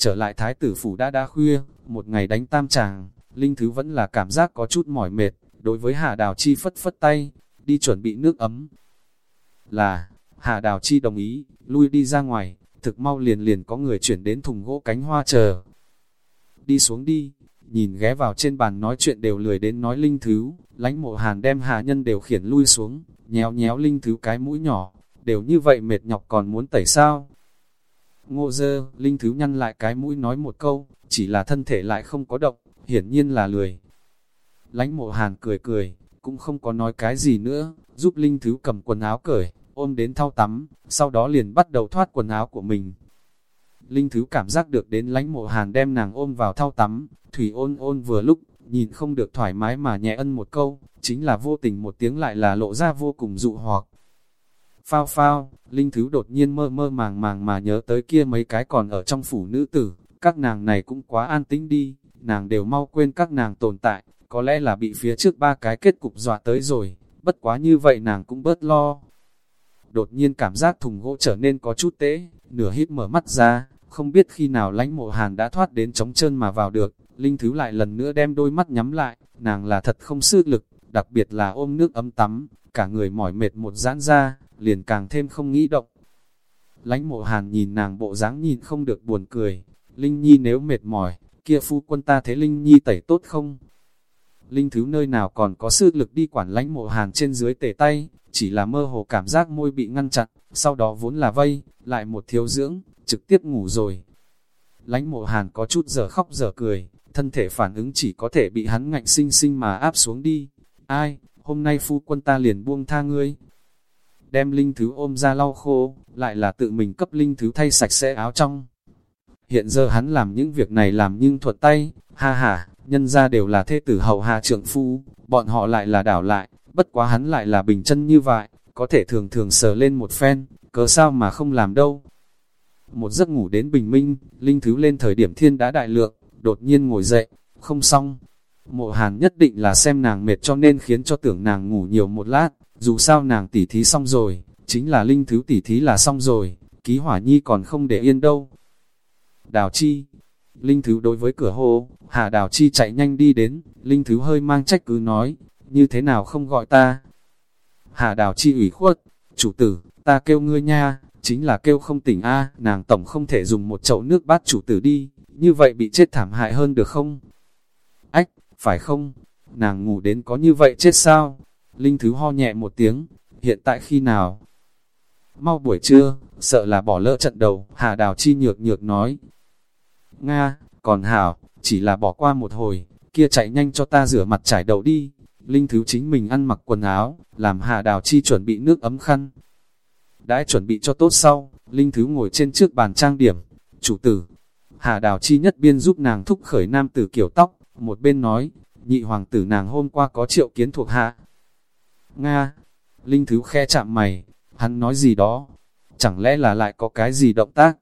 Trở lại thái tử phủ đã đã khuya, một ngày đánh tam tràng, Linh Thứ vẫn là cảm giác có chút mỏi mệt, đối với Hà Đào Chi phất phất tay, đi chuẩn bị nước ấm. Là, Hà Đào Chi đồng ý, lui đi ra ngoài, thực mau liền liền có người chuyển đến thùng gỗ cánh hoa chờ. Đi xuống đi, nhìn ghé vào trên bàn nói chuyện đều lười đến nói Linh Thứ, lánh mộ hàn đem hà nhân đều khiển lui xuống, nhéo nhéo Linh Thứ cái mũi nhỏ, đều như vậy mệt nhọc còn muốn tẩy sao. Ngô dơ, Linh Thứ nhăn lại cái mũi nói một câu, chỉ là thân thể lại không có động, hiển nhiên là lười. Lánh mộ hàn cười cười, cũng không có nói cái gì nữa, giúp Linh Thứ cầm quần áo cởi, ôm đến thao tắm, sau đó liền bắt đầu thoát quần áo của mình. Linh Thứ cảm giác được đến lánh mộ hàn đem nàng ôm vào thao tắm, thủy ôn ôn vừa lúc, nhìn không được thoải mái mà nhẹ ân một câu, chính là vô tình một tiếng lại là lộ ra vô cùng dụ hoặc. Phao phao, Linh Thứ đột nhiên mơ mơ màng màng mà nhớ tới kia mấy cái còn ở trong phủ nữ tử, các nàng này cũng quá an tĩnh đi, nàng đều mau quên các nàng tồn tại, có lẽ là bị phía trước ba cái kết cục dọa tới rồi, bất quá như vậy nàng cũng bớt lo. Đột nhiên cảm giác thùng gỗ trở nên có chút tế, nửa hít mở mắt ra, không biết khi nào lánh mộ hàn đã thoát đến trống chân mà vào được, Linh Thứ lại lần nữa đem đôi mắt nhắm lại, nàng là thật không sức lực, đặc biệt là ôm nước ấm tắm, cả người mỏi mệt một giãn ra, liền càng thêm không nghĩ động. Lánh mộ hàn nhìn nàng bộ dáng nhìn không được buồn cười, Linh Nhi nếu mệt mỏi, kia phu quân ta thế Linh Nhi tẩy tốt không? Linh Thứ nơi nào còn có sức lực đi quản lánh mộ hàn trên dưới tể tay, chỉ là mơ hồ cảm giác môi bị ngăn chặn, sau đó vốn là vây, lại một thiếu dưỡng, trực tiếp ngủ rồi. Lánh mộ hàn có chút giờ khóc giờ cười, thân thể phản ứng chỉ có thể bị hắn ngạnh sinh sinh mà áp xuống đi. Ai, hôm nay phu quân ta liền buông tha ngươi. Đem linh thứ ôm ra lau khô, lại là tự mình cấp linh thứ thay sạch sẽ áo trong. Hiện giờ hắn làm những việc này làm nhưng thuật tay, ha ha, nhân ra đều là thê tử hậu hạ trượng phu, bọn họ lại là đảo lại, bất quá hắn lại là bình chân như vậy, có thể thường thường sờ lên một phen, cớ sao mà không làm đâu. Một giấc ngủ đến bình minh, linh thứ lên thời điểm thiên đã đại lượng, đột nhiên ngồi dậy, không xong. Mộ hàn nhất định là xem nàng mệt cho nên khiến cho tưởng nàng ngủ nhiều một lát, dù sao nàng tỉ thí xong rồi, chính là linh thứ tỉ thí là xong rồi, ký hỏa nhi còn không để yên đâu. Đào chi, linh thứ đối với cửa hô, hạ đào chi chạy nhanh đi đến, linh thứ hơi mang trách cứ nói, như thế nào không gọi ta. Hạ đào chi ủy khuất, chủ tử, ta kêu ngươi nha, chính là kêu không tỉnh a nàng tổng không thể dùng một chậu nước bát chủ tử đi, như vậy bị chết thảm hại hơn được không? Ách, phải không? Nàng ngủ đến có như vậy chết sao? Linh Thứ ho nhẹ một tiếng, hiện tại khi nào? Mau buổi trưa, sợ là bỏ lỡ trận đầu, Hà Đào Chi nhược nhược nói. Nga, còn Hảo, chỉ là bỏ qua một hồi, kia chạy nhanh cho ta rửa mặt trải đầu đi. Linh Thứ chính mình ăn mặc quần áo, làm Hà Đào Chi chuẩn bị nước ấm khăn. Đã chuẩn bị cho tốt sau, Linh Thứ ngồi trên trước bàn trang điểm. Chủ tử, Hà Đào Chi nhất biên giúp nàng thúc khởi nam tử kiểu tóc, một bên nói, nhị hoàng tử nàng hôm qua có triệu kiến thuộc hạ. Nga, Linh Thứ khe chạm mày, hắn nói gì đó, chẳng lẽ là lại có cái gì động tác?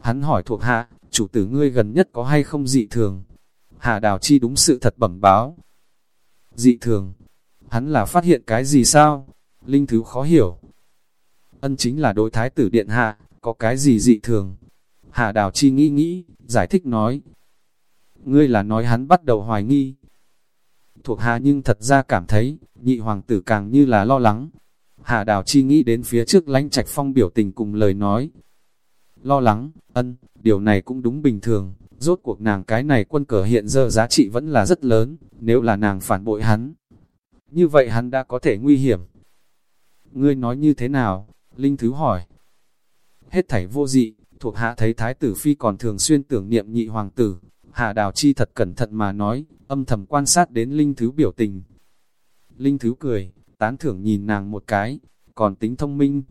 Hắn hỏi thuộc hạ, chủ tử ngươi gần nhất có hay không dị thường? hạ Đào Chi đúng sự thật bẩm báo. Dị thường, hắn là phát hiện cái gì sao? Linh Thứ khó hiểu. Ân chính là đối thái tử điện hạ, có cái gì dị thường? hạ Đào Chi nghĩ nghĩ, giải thích nói. Ngươi là nói hắn bắt đầu hoài nghi. Thuộc hạ nhưng thật ra cảm thấy, nhị hoàng tử càng như là lo lắng. Hà Đào Chi nghĩ đến phía trước lãnh trạch phong biểu tình cùng lời nói. Lo lắng, ân, điều này cũng đúng bình thường, rốt cuộc nàng cái này quân cờ hiện giờ giá trị vẫn là rất lớn, nếu là nàng phản bội hắn. Như vậy hắn đã có thể nguy hiểm. Ngươi nói như thế nào? Linh Thứ hỏi. Hết thảy vô dị, thuộc hạ thấy Thái tử Phi còn thường xuyên tưởng niệm nhị hoàng tử. Hạ Đào Chi thật cẩn thận mà nói, âm thầm quan sát đến Linh Thứ biểu tình. Linh Thứ cười, tán thưởng nhìn nàng một cái, còn tính thông minh.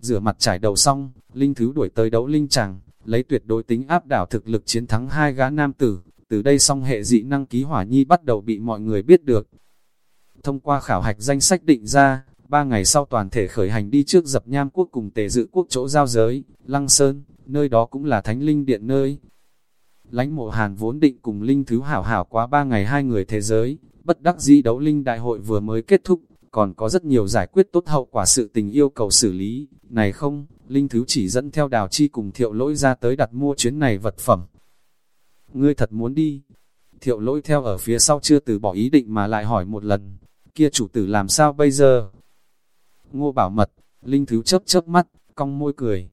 Rửa mặt trải đầu xong, Linh Thứ đuổi tới đấu Linh Tràng, lấy tuyệt đối tính áp đảo thực lực chiến thắng hai gã nam tử. Từ đây song hệ dị năng ký hỏa nhi bắt đầu bị mọi người biết được. Thông qua khảo hạch danh sách định ra, Ba ngày sau toàn thể khởi hành đi trước dập nham quốc cùng tề dự quốc chỗ giao giới, Lăng Sơn, nơi đó cũng là thánh linh điện nơi. Lãnh mộ hàn vốn định cùng linh thứ hảo hảo quá ba ngày hai người thế giới, bất đắc dĩ đấu linh đại hội vừa mới kết thúc, còn có rất nhiều giải quyết tốt hậu quả sự tình yêu cầu xử lý, này không, Linh Thứ chỉ dẫn theo đào chi cùng thiệu lỗi ra tới đặt mua chuyến này vật phẩm. Ngươi thật muốn đi, thiệu lỗi theo ở phía sau chưa từ bỏ ý định mà lại hỏi một lần, kia chủ tử làm sao bây giờ? Ngô bảo mật, Linh Thứ chớp chớp mắt, cong môi cười.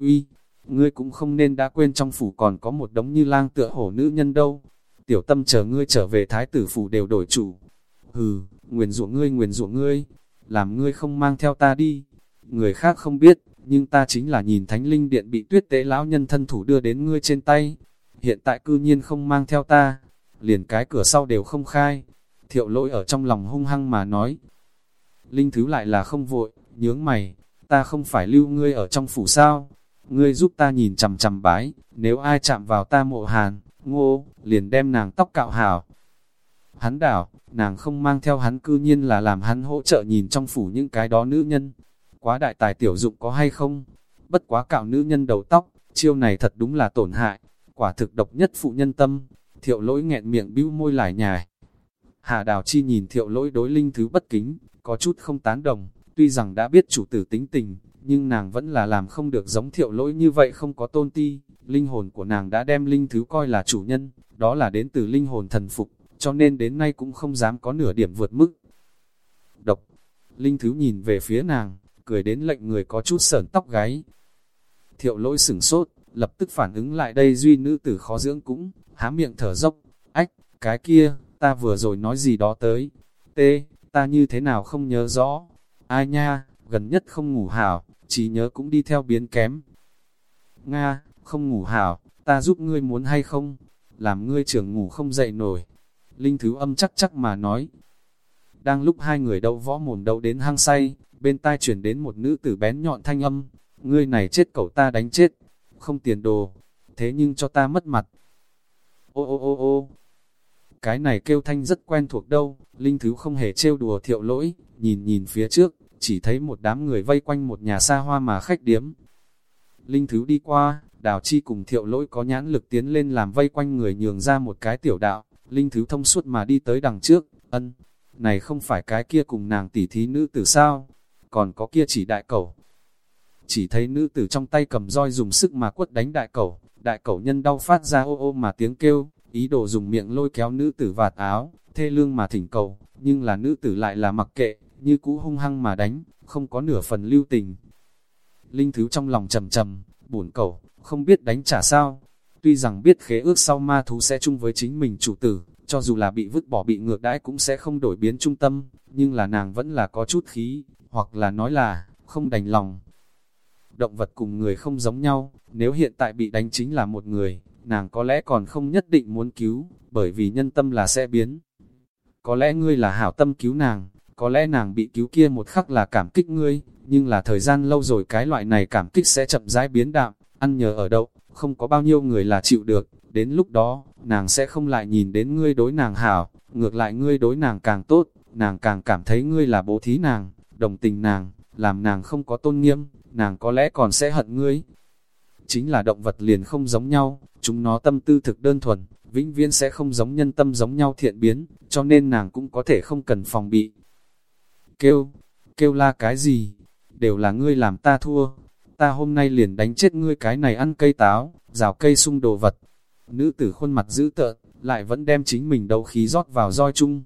Uy, ngươi cũng không nên đã quên trong phủ còn có một đống như lang tựa hổ nữ nhân đâu. Tiểu tâm chờ ngươi trở về thái tử phủ đều đổi chủ. Hừ, nguyền rủa ngươi nguyền rủa ngươi, làm ngươi không mang theo ta đi. Người khác không biết, nhưng ta chính là nhìn thánh linh điện bị tuyết tế lão nhân thân thủ đưa đến ngươi trên tay. Hiện tại cư nhiên không mang theo ta, liền cái cửa sau đều không khai. Thiệu lỗi ở trong lòng hung hăng mà nói. Linh thứ lại là không vội, nhướng mày, ta không phải lưu ngươi ở trong phủ sao, ngươi giúp ta nhìn chằm chằm bái, nếu ai chạm vào ta mộ hàn, ngô, liền đem nàng tóc cạo hảo. Hắn đảo, nàng không mang theo hắn cư nhiên là làm hắn hỗ trợ nhìn trong phủ những cái đó nữ nhân. Quá đại tài tiểu dụng có hay không? Bất quá cạo nữ nhân đầu tóc, chiêu này thật đúng là tổn hại, quả thực độc nhất phụ nhân tâm. Thiệu lỗi nghẹn miệng bĩu môi lại nhài. Hà Đào Chi nhìn thiệu lỗi đối linh thứ bất kính, có chút không tán đồng, tuy rằng đã biết chủ tử tính tình, nhưng nàng vẫn là làm không được giống thiệu lỗi như vậy không có tôn ti. Linh hồn của nàng đã đem linh thứ coi là chủ nhân, đó là đến từ linh hồn thần phục, cho nên đến nay cũng không dám có nửa điểm vượt mức. Độc, linh thứ nhìn về phía nàng, cười đến lệnh người có chút sởn tóc gáy. Thiệu lỗi sửng sốt, lập tức phản ứng lại đây duy nữ tử khó dưỡng cũng, há miệng thở dốc, ách, cái kia, ta vừa rồi nói gì đó tới, tê, ta như thế nào không nhớ rõ, ai nha, gần nhất không ngủ hảo, trí nhớ cũng đi theo biến kém. Nga, không ngủ hảo, ta giúp ngươi muốn hay không, làm ngươi trưởng ngủ không dậy nổi. Linh Thứ âm chắc chắc mà nói. Đang lúc hai người đấu võ mồm đấu đến hang say, bên tai chuyển đến một nữ tử bén nhọn thanh âm, ngươi này chết cậu ta đánh chết, không tiền đồ, thế nhưng cho ta mất mặt. Ô ô ô ô, cái này kêu thanh rất quen thuộc đâu, Linh Thứ không hề trêu đùa thiệu lỗi, nhìn nhìn phía trước, chỉ thấy một đám người vây quanh một nhà xa hoa mà khách điếm. Linh Thứ đi qua, Đào Chi cùng thiệu lỗi có nhãn lực tiến lên làm vây quanh người nhường ra một cái tiểu đạo, Linh Thứ thông suốt mà đi tới đằng trước, ân, này không phải cái kia cùng nàng tỷ thí nữ tử sao, còn có kia chỉ đại cầu. Chỉ thấy nữ tử trong tay cầm roi dùng sức mà quất đánh đại cầu, đại cầu nhân đau phát ra ô ô mà tiếng kêu, ý đồ dùng miệng lôi kéo nữ tử vạt áo, thê lương mà thỉnh cầu, nhưng là nữ tử lại là mặc kệ, như cũ hung hăng mà đánh, không có nửa phần lưu tình. Linh Thứ trong lòng trầm trầm, buồn cầu, không biết đánh trả sao. Tuy rằng biết khế ước sau ma thú sẽ chung với chính mình chủ tử, cho dù là bị vứt bỏ bị ngược đãi cũng sẽ không đổi biến trung tâm, nhưng là nàng vẫn là có chút khí, hoặc là nói là, không đành lòng. Động vật cùng người không giống nhau, nếu hiện tại bị đánh chính là một người, nàng có lẽ còn không nhất định muốn cứu, bởi vì nhân tâm là sẽ biến. Có lẽ ngươi là hảo tâm cứu nàng, có lẽ nàng bị cứu kia một khắc là cảm kích ngươi, nhưng là thời gian lâu rồi cái loại này cảm kích sẽ chậm rãi biến đạm, ăn nhờ ở đậu, không có bao nhiêu người là chịu được, đến lúc đó, nàng sẽ không lại nhìn đến ngươi đối nàng hảo, ngược lại ngươi đối nàng càng tốt, nàng càng cảm thấy ngươi là bố thí nàng, đồng tình nàng, làm nàng không có tôn nghiêm, nàng có lẽ còn sẽ hận ngươi. Chính là động vật liền không giống nhau, chúng nó tâm tư thực đơn thuần, vĩnh viễn sẽ không giống nhân tâm giống nhau thiện biến, cho nên nàng cũng có thể không cần phòng bị. Kêu, kêu la cái gì? Đều là ngươi làm ta thua. Ta hôm nay liền đánh chết ngươi cái này ăn cây táo, rào cây sung đồ vật. Nữ tử khuôn mặt dữ tợn, lại vẫn đem chính mình đầu khí rót vào roi chung.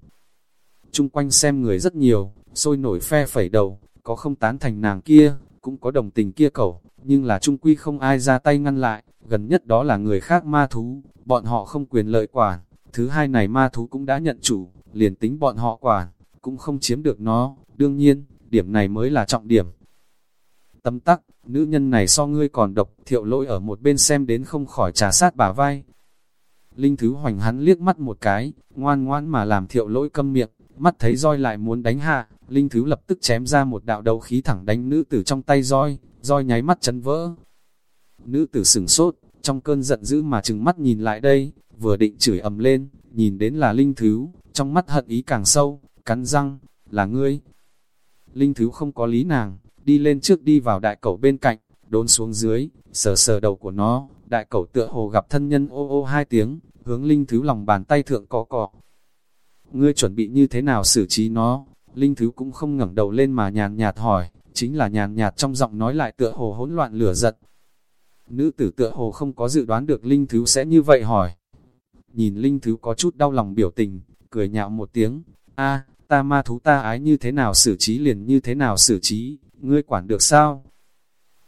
Chung quanh xem người rất nhiều, sôi nổi phe phẩy đầu, có không tán thành nàng kia, cũng có đồng tình kia cẩu, nhưng là trung quy không ai ra tay ngăn lại, gần nhất đó là người khác ma thú, bọn họ không quyền lợi quản, thứ hai này ma thú cũng đã nhận chủ, liền tính bọn họ quản, cũng không chiếm được nó, đương nhiên, điểm này mới là trọng điểm. Tâm tắc, nữ nhân này so ngươi còn độc, thiệu lỗi ở một bên xem đến không khỏi trà sát bà vai. Linh Thứ Hoành hắn liếc mắt một cái, ngoan ngoan mà làm thiệu lỗi câm miệng, mắt thấy roi lại muốn đánh hạ, Linh Thứ lập tức chém ra một đạo đầu khí thẳng đánh nữ tử trong tay roi, roi nháy mắt chấn vỡ. Nữ tử sửng sốt, trong cơn giận dữ mà trừng mắt nhìn lại đây, vừa định chửi ầm lên, nhìn đến là Linh Thứ, trong mắt hận ý càng sâu, cắn răng, là ngươi. Linh Thứ không có lý nàng, đi lên trước đi vào đại cẩu bên cạnh, đốn xuống dưới, sờ sờ đầu của nó, đại cẩu tựa hồ gặp thân nhân ô ô hai tiếng, hướng Linh Thứ lòng bàn tay thượng có cọ. Ngươi chuẩn bị như thế nào xử trí nó, Linh Thứ cũng không ngẩng đầu lên mà nhàn nhạt hỏi, chính là nhàn nhạt trong giọng nói lại tựa hồ hỗn loạn lửa giật. Nữ tử tựa hồ không có dự đoán được Linh Thứ sẽ như vậy hỏi. Nhìn Linh Thứ có chút đau lòng biểu tình, cười nhạo một tiếng, a ta ma thú ta ái như thế nào xử trí liền như thế nào xử trí, ngươi quản được sao?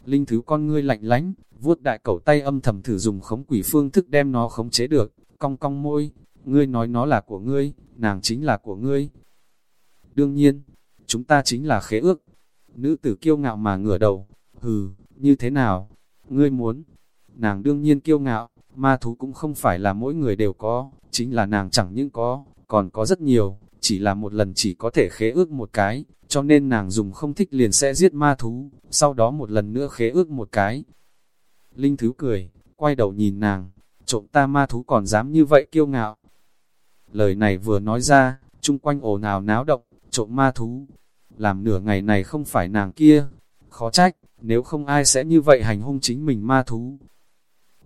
Linh Thứ con ngươi lạnh lánh, vuốt đại cẩu tay âm thầm thử dùng khống quỷ phương thức đem nó khống chế được, cong cong môi, ngươi nói nó là của ngươi, nàng chính là của ngươi. Đương nhiên, chúng ta chính là khế ước. Nữ tử kiêu ngạo mà ngửa đầu, hừ, như thế nào? Ngươi muốn? Nàng đương nhiên kiêu ngạo, ma thú cũng không phải là mỗi người đều có, chính là nàng chẳng những có, còn có rất nhiều, chỉ là một lần chỉ có thể khế ước một cái, cho nên nàng dùng không thích liền sẽ giết ma thú, sau đó một lần nữa khế ước một cái. Linh Thứ cười, quay đầu nhìn nàng, trộm ta ma thú còn dám như vậy kiêu ngạo. Lời này vừa nói ra, chung quanh ồn ào náo động, trộm ma thú. Làm nửa ngày này không phải nàng kia, khó trách, nếu không ai sẽ như vậy hành hung chính mình ma thú.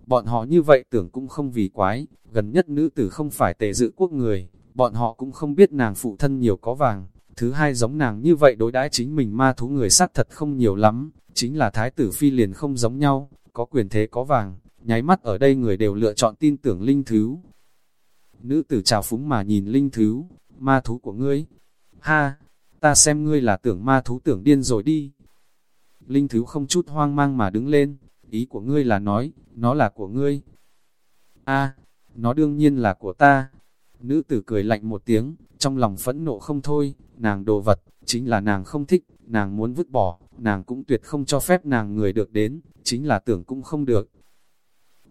Bọn họ như vậy tưởng cũng không vì quái, gần nhất nữ tử không phải tề dự quốc người, bọn họ cũng không biết nàng phụ thân nhiều có vàng. Thứ hai giống nàng như vậy đối đãi chính mình ma thú người sát thật không nhiều lắm, chính là thái tử phi liền không giống nhau, có quyền thế có vàng, nháy mắt ở đây người đều lựa chọn tin tưởng linh thứ. Nữ tử trào phúng mà nhìn linh thứ, ma thú của ngươi. Ha, ta xem ngươi là tưởng ma thú tưởng điên rồi đi. Linh thứ không chút hoang mang mà đứng lên, ý của ngươi là nói, nó là của ngươi. A, nó đương nhiên là của ta. Nữ tử cười lạnh một tiếng, trong lòng phẫn nộ không thôi, nàng đồ vật, chính là nàng không thích, nàng muốn vứt bỏ, nàng cũng tuyệt không cho phép nàng người được đến, chính là tưởng cũng không được.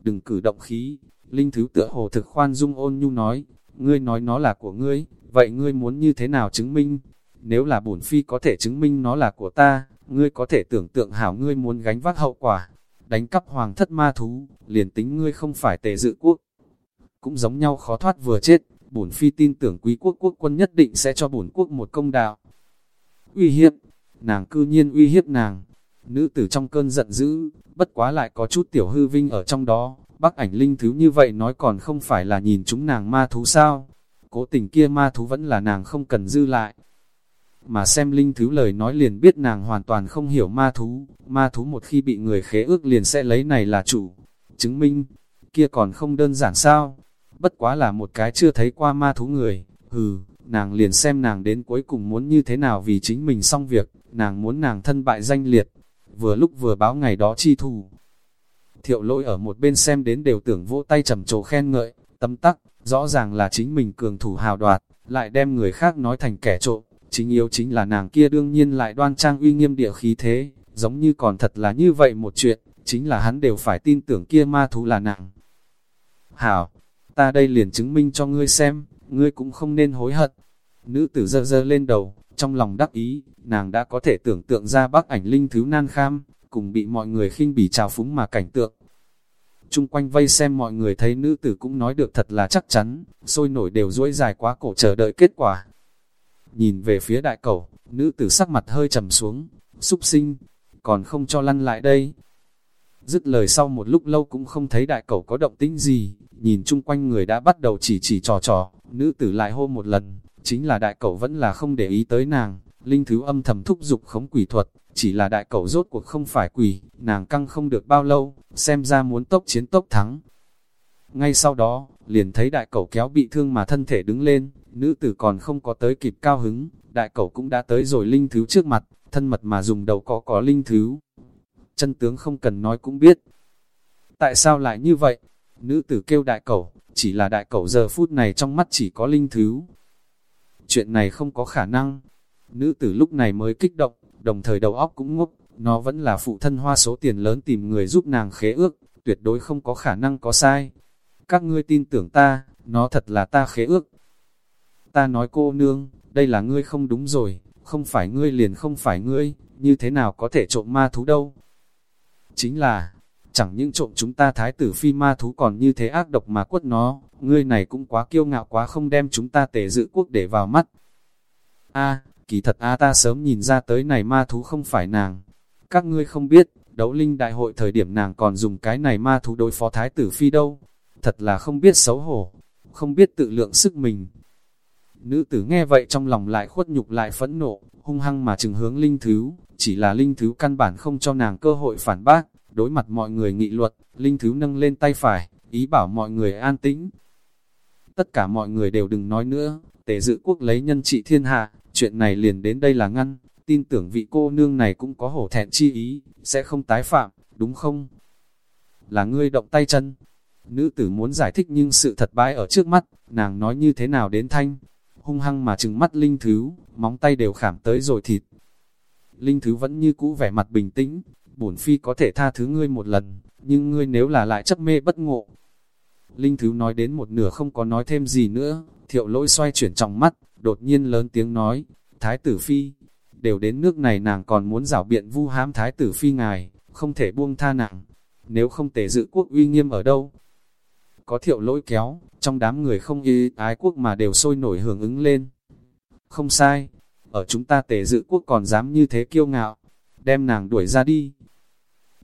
Đừng cử động khí, Linh Thứ tựa hồ thực khoan dung ôn nhu nói, ngươi nói nó là của ngươi, vậy ngươi muốn như thế nào chứng minh? Nếu là bổn phi có thể chứng minh nó là của ta, ngươi có thể tưởng tượng hảo ngươi muốn gánh vác hậu quả. Đánh cắp hoàng thất ma thú, liền tính ngươi không phải tề dự quốc. Cũng giống nhau khó thoát vừa chết, bổn phi tin tưởng quý quốc quốc quân nhất định sẽ cho bổn quốc một công đạo. Uy hiếp, nàng cư nhiên uy hiếp nàng. Nữ tử trong cơn giận dữ, bất quá lại có chút tiểu hư vinh ở trong đó. Bác ảnh linh thứ như vậy nói còn không phải là nhìn chúng nàng ma thú sao. Cố tình kia ma thú vẫn là nàng không cần dư lại. Mà xem linh thứ lời nói liền biết nàng hoàn toàn không hiểu ma thú. Ma thú một khi bị người khế ước liền sẽ lấy này là chủ. Chứng minh, kia còn không đơn giản sao. Bất quá là một cái chưa thấy qua ma thú người. Hừ, nàng liền xem nàng đến cuối cùng muốn như thế nào vì chính mình xong việc, nàng muốn nàng thân bại danh liệt, vừa lúc vừa báo ngày đó chi thù. Thiệu lỗi ở một bên xem đến đều tưởng vỗ tay trầm trồ khen ngợi, tâm tắc, rõ ràng là chính mình cường thủ hào đoạt, lại đem người khác nói thành kẻ trộm, chính yếu chính là nàng kia đương nhiên lại đoan trang uy nghiêm địa khí thế, giống như còn thật là như vậy một chuyện, chính là hắn đều phải tin tưởng kia ma thú là nàng. Hảo, ta đây liền chứng minh cho ngươi xem, ngươi cũng không nên hối hận. Nữ tử dơ dơ lên đầu, trong lòng đắc ý, nàng đã có thể tưởng tượng ra bác ảnh linh thứ nan kham, cùng bị mọi người khinh bỉ trào phúng mà cảnh tượng. Trung quanh vây xem mọi người thấy nữ tử cũng nói được thật là chắc chắn, sôi nổi đều duỗi dài quá cổ chờ đợi kết quả. Nhìn về phía đại cầu, nữ tử sắc mặt hơi trầm xuống, xúc sinh, còn không cho lăn lại đây. Dứt lời sau một lúc lâu cũng không thấy đại cầu có động tĩnh gì, nhìn chung quanh người đã bắt đầu chỉ chỉ trò trò, nữ tử lại hô một lần, chính là đại cẩu vẫn là không để ý tới nàng, linh thứ âm thầm thúc dục khống quỷ thuật, chỉ là đại cẩu rốt cuộc không phải quỷ, nàng căng không được bao lâu, xem ra muốn tốc chiến tốc thắng. Ngay sau đó, liền thấy đại cẩu kéo bị thương mà thân thể đứng lên, nữ tử còn không có tới kịp cao hứng, đại cẩu cũng đã tới rồi linh thứ trước mặt, thân mật mà dùng đầu có có linh thứ. Chân tướng không cần nói cũng biết. Tại sao lại như vậy? Nữ tử kêu đại cẩu, chỉ là đại cẩu giờ phút này trong mắt chỉ có linh thứ. Chuyện này không có khả năng. Nữ tử lúc này mới kích động, đồng thời đầu óc cũng ngốc, nó vẫn là phụ thân hoa số tiền lớn tìm người giúp nàng khế ước, tuyệt đối không có khả năng có sai. Các ngươi tin tưởng ta, nó thật là ta khế ước. Ta nói cô nương, đây là ngươi không đúng rồi, không phải ngươi liền không phải ngươi, như thế nào có thể trộm ma thú đâu. Chính là, chẳng những trộm chúng ta thái tử phi ma thú còn như thế ác độc mà quất nó, ngươi này cũng quá kiêu ngạo quá không đem chúng ta tề dự quốc để vào mắt. a kỳ thật a ta sớm nhìn ra tới này ma thú không phải nàng. Các ngươi không biết, đấu linh đại hội thời điểm nàng còn dùng cái này ma thú đối phó thái tử phi đâu. Thật là không biết xấu hổ, không biết tự lượng sức mình. Nữ tử nghe vậy trong lòng lại khuất nhục lại phẫn nộ, hung hăng mà chừng hướng linh thứ, chỉ là linh thứ căn bản không cho nàng cơ hội phản bác, đối mặt mọi người nghị luật, linh thứ nâng lên tay phải, ý bảo mọi người an tĩnh. Tất cả mọi người đều đừng nói nữa, tề dự quốc lấy nhân trị thiên hạ, chuyện này liền đến đây là ngăn, tin tưởng vị cô nương này cũng có hổ thẹn chi ý, sẽ không tái phạm, đúng không? Là ngươi động tay chân. Nữ tử muốn giải thích nhưng sự thật bãi ở trước mắt, nàng nói như thế nào đến thanh. Hung hăng mà trừng mắt Linh Thứ, móng tay đều khảm tới rồi thịt. Linh Thứ vẫn như cũ vẻ mặt bình tĩnh, bổn phi có thể tha thứ ngươi một lần, nhưng ngươi nếu là lại chấp mê bất ngộ. Linh Thứ nói đến một nửa không có nói thêm gì nữa, thiệu lỗi xoay chuyển trong mắt, đột nhiên lớn tiếng nói, Thái tử phi, đều đến nước này nàng còn muốn rảo biện vu hám Thái tử phi ngài, không thể buông tha nặng, nếu không tề dự quốc uy nghiêm ở đâu. Có thiệu lỗi kéo, trong đám người không y ái quốc mà đều sôi nổi hưởng ứng lên. Không sai, ở chúng ta tề dự quốc còn dám như thế kiêu ngạo, đem nàng đuổi ra đi.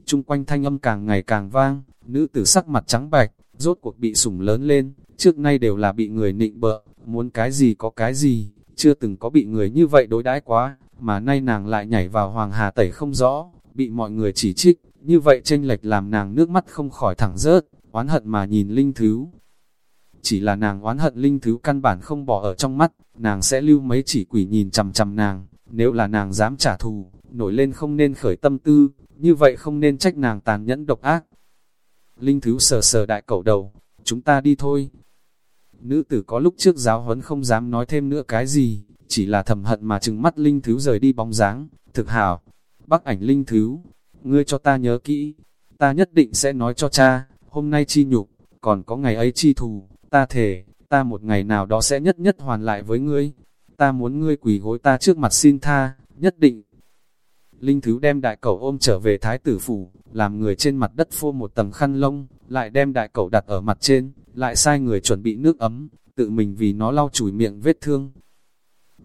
Trung quanh thanh âm càng ngày càng vang, nữ tử sắc mặt trắng bạch, rốt cuộc bị sủng lớn lên, trước nay đều là bị người nịnh bợ, muốn cái gì có cái gì, chưa từng có bị người như vậy đối đãi quá, mà nay nàng lại nhảy vào hoàng hà tẩy không rõ, bị mọi người chỉ trích, như vậy tranh lệch làm nàng nước mắt không khỏi thẳng rớt, oán hận mà nhìn linh thứ. Chỉ là nàng oán hận linh thứ căn bản không bỏ ở trong mắt, nàng sẽ lưu mấy chỉ quỷ nhìn chằm chằm nàng, nếu là nàng dám trả thù, nổi lên không nên khởi tâm tư, như vậy không nên trách nàng tàn nhẫn độc ác. Linh thứ sờ sờ đại cẩu đầu, chúng ta đi thôi. Nữ tử có lúc trước giáo huấn không dám nói thêm nữa cái gì, chỉ là thầm hận mà chừng mắt Linh thứ rời đi bóng dáng, thực hảo. Bắc ảnh Linh thứ, ngươi cho ta nhớ kỹ, ta nhất định sẽ nói cho cha, hôm nay chi nhục, còn có ngày ấy chi thù, ta thề, ta một ngày nào đó sẽ nhất nhất hoàn lại với ngươi, ta muốn ngươi quỳ gối ta trước mặt xin tha, nhất định. Linh Thứ đem đại cẩu ôm trở về thái tử phủ, làm người trên mặt đất phô một tầng khăn lông, lại đem đại cẩu đặt ở mặt trên, lại sai người chuẩn bị nước ấm, tự mình vì nó lau chùi miệng vết thương.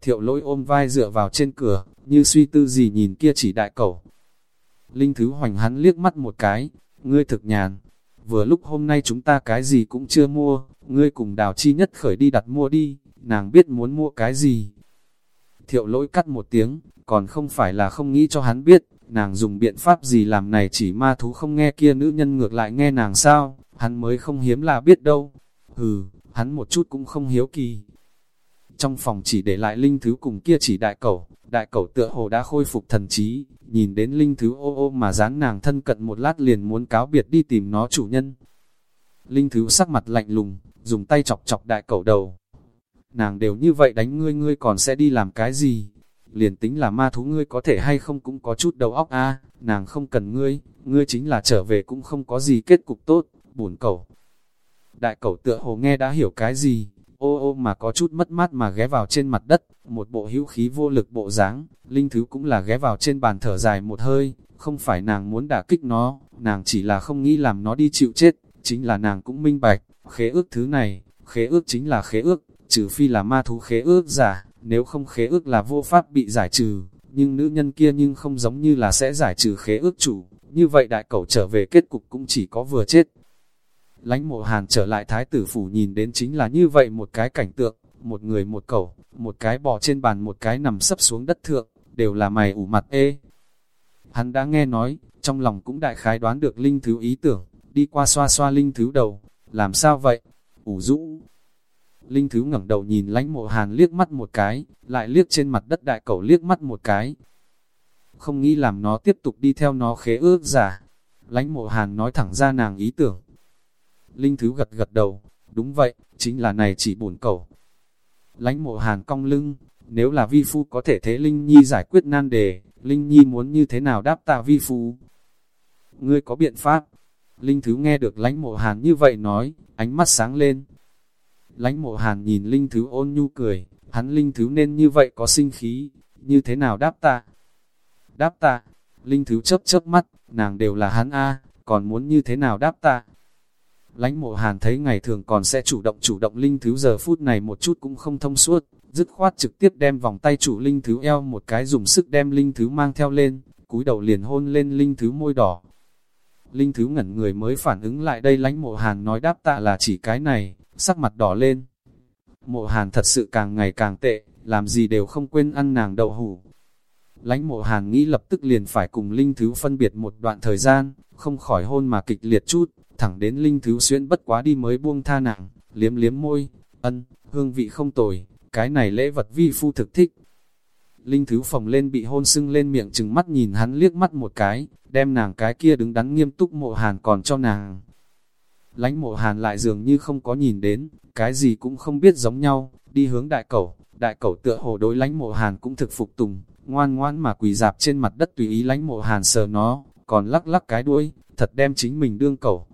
Thiệu lỗi ôm vai dựa vào trên cửa, như suy tư gì nhìn kia chỉ đại cẩu, Linh Thứ Hoành hắn liếc mắt một cái, ngươi thực nhàn, vừa lúc hôm nay chúng ta cái gì cũng chưa mua, ngươi cùng đào chi nhất khởi đi đặt mua đi, nàng biết muốn mua cái gì. Thiệu lỗi cắt một tiếng, còn không phải là không nghĩ cho hắn biết, nàng dùng biện pháp gì làm này chỉ ma thú không nghe kia nữ nhân ngược lại nghe nàng sao, hắn mới không hiếm là biết đâu. Hừ, hắn một chút cũng không hiếu kỳ. Trong phòng chỉ để lại linh thứ cùng kia chỉ đại cầu, đại cầu tựa hồ đã khôi phục thần trí, nhìn đến linh thứ ô ô mà dán nàng thân cận một lát liền muốn cáo biệt đi tìm nó chủ nhân. Linh thứ sắc mặt lạnh lùng, dùng tay chọc chọc đại cẩu đầu. Nàng đều như vậy đánh ngươi ngươi còn sẽ đi làm cái gì? Liền tính là ma thú ngươi có thể hay không cũng có chút đầu óc a nàng không cần ngươi, ngươi chính là trở về cũng không có gì kết cục tốt, buồn cẩu. Đại cẩu tựa hồ nghe đã hiểu cái gì, ô ô mà có chút mất mát mà ghé vào trên mặt đất, một bộ hữu khí vô lực bộ dáng, linh thứ cũng là ghé vào trên bàn thở dài một hơi, không phải nàng muốn đả kích nó, nàng chỉ là không nghĩ làm nó đi chịu chết, chính là nàng cũng minh bạch, khế ước thứ này, khế ước chính là khế ước, trừ phi là ma thú khế ước giả, nếu không khế ước là vô pháp bị giải trừ, nhưng nữ nhân kia nhưng không giống như là sẽ giải trừ khế ước chủ, như vậy đại cẩu trở về kết cục cũng chỉ có vừa chết, Lánh mộ hàn trở lại thái tử phủ nhìn đến chính là như vậy một cái cảnh tượng, một người một cẩu, một cái bò trên bàn một cái nằm sấp xuống đất thượng, đều là mày ủ mặt ê. Hắn đã nghe nói, trong lòng cũng đại khái đoán được linh thứ ý tưởng, đi qua xoa xoa linh thứ đầu, làm sao vậy? ủ rũ. Linh thứ ngẩng đầu nhìn lánh mộ hàn liếc mắt một cái, lại liếc trên mặt đất đại cẩu liếc mắt một cái. Không nghĩ làm nó tiếp tục đi theo nó khế ước giả. Lánh mộ hàn nói thẳng ra nàng ý tưởng, Linh Thứ gật gật đầu, đúng vậy, chính là này chỉ bổn cầu. Lánh mộ hàn cong lưng, nếu là vi phu có thể thế Linh Nhi giải quyết nan đề, Linh Nhi muốn như thế nào đáp tạ vi phu? Ngươi có biện pháp? Linh Thứ nghe được lãnh mộ hàn như vậy nói, ánh mắt sáng lên. lãnh mộ hàn nhìn Linh Thứ ôn nhu cười, hắn Linh Thứ nên như vậy có sinh khí, như thế nào đáp tạ? Đáp tạ, Linh Thứ chấp chấp mắt, nàng đều là hắn A, còn muốn như thế nào đáp tạ? lãnh mộ hàn thấy ngày thường còn sẽ chủ động chủ động linh thứ giờ phút này một chút cũng không thông suốt, dứt khoát trực tiếp đem vòng tay chủ linh thứ eo một cái dùng sức đem linh thứ mang theo lên, cúi đầu liền hôn lên linh thứ môi đỏ. Linh thứ ngẩn người mới phản ứng lại đây lánh mộ hàn nói đáp tạ là chỉ cái này, sắc mặt đỏ lên. mộ hàn thật sự càng ngày càng tệ, làm gì đều không quên ăn nàng đậu hủ. Lánh mộ hàn nghĩ lập tức liền phải cùng Linh Thứ phân biệt một đoạn thời gian, không khỏi hôn mà kịch liệt chút, thẳng đến Linh Thứ xuyên bất quá đi mới buông tha nàng, liếm liếm môi, ân, hương vị không tồi, cái này lễ vật vi phu thực thích. Linh Thứ phòng lên bị hôn sưng lên miệng chừng mắt nhìn hắn liếc mắt một cái, đem nàng cái kia đứng đắn nghiêm túc mộ hàn còn cho nàng. Lánh mộ hàn lại dường như không có nhìn đến, cái gì cũng không biết giống nhau, đi hướng đại cẩu, đại cẩu tựa hồ đối lánh mộ hàn cũng thực phục tùng, ngoan ngoan mà quỳ dạp trên mặt đất tùy ý lánh mộ hàn sờ nó, còn lắc lắc cái đuôi, thật đem chính mình đương cẩu.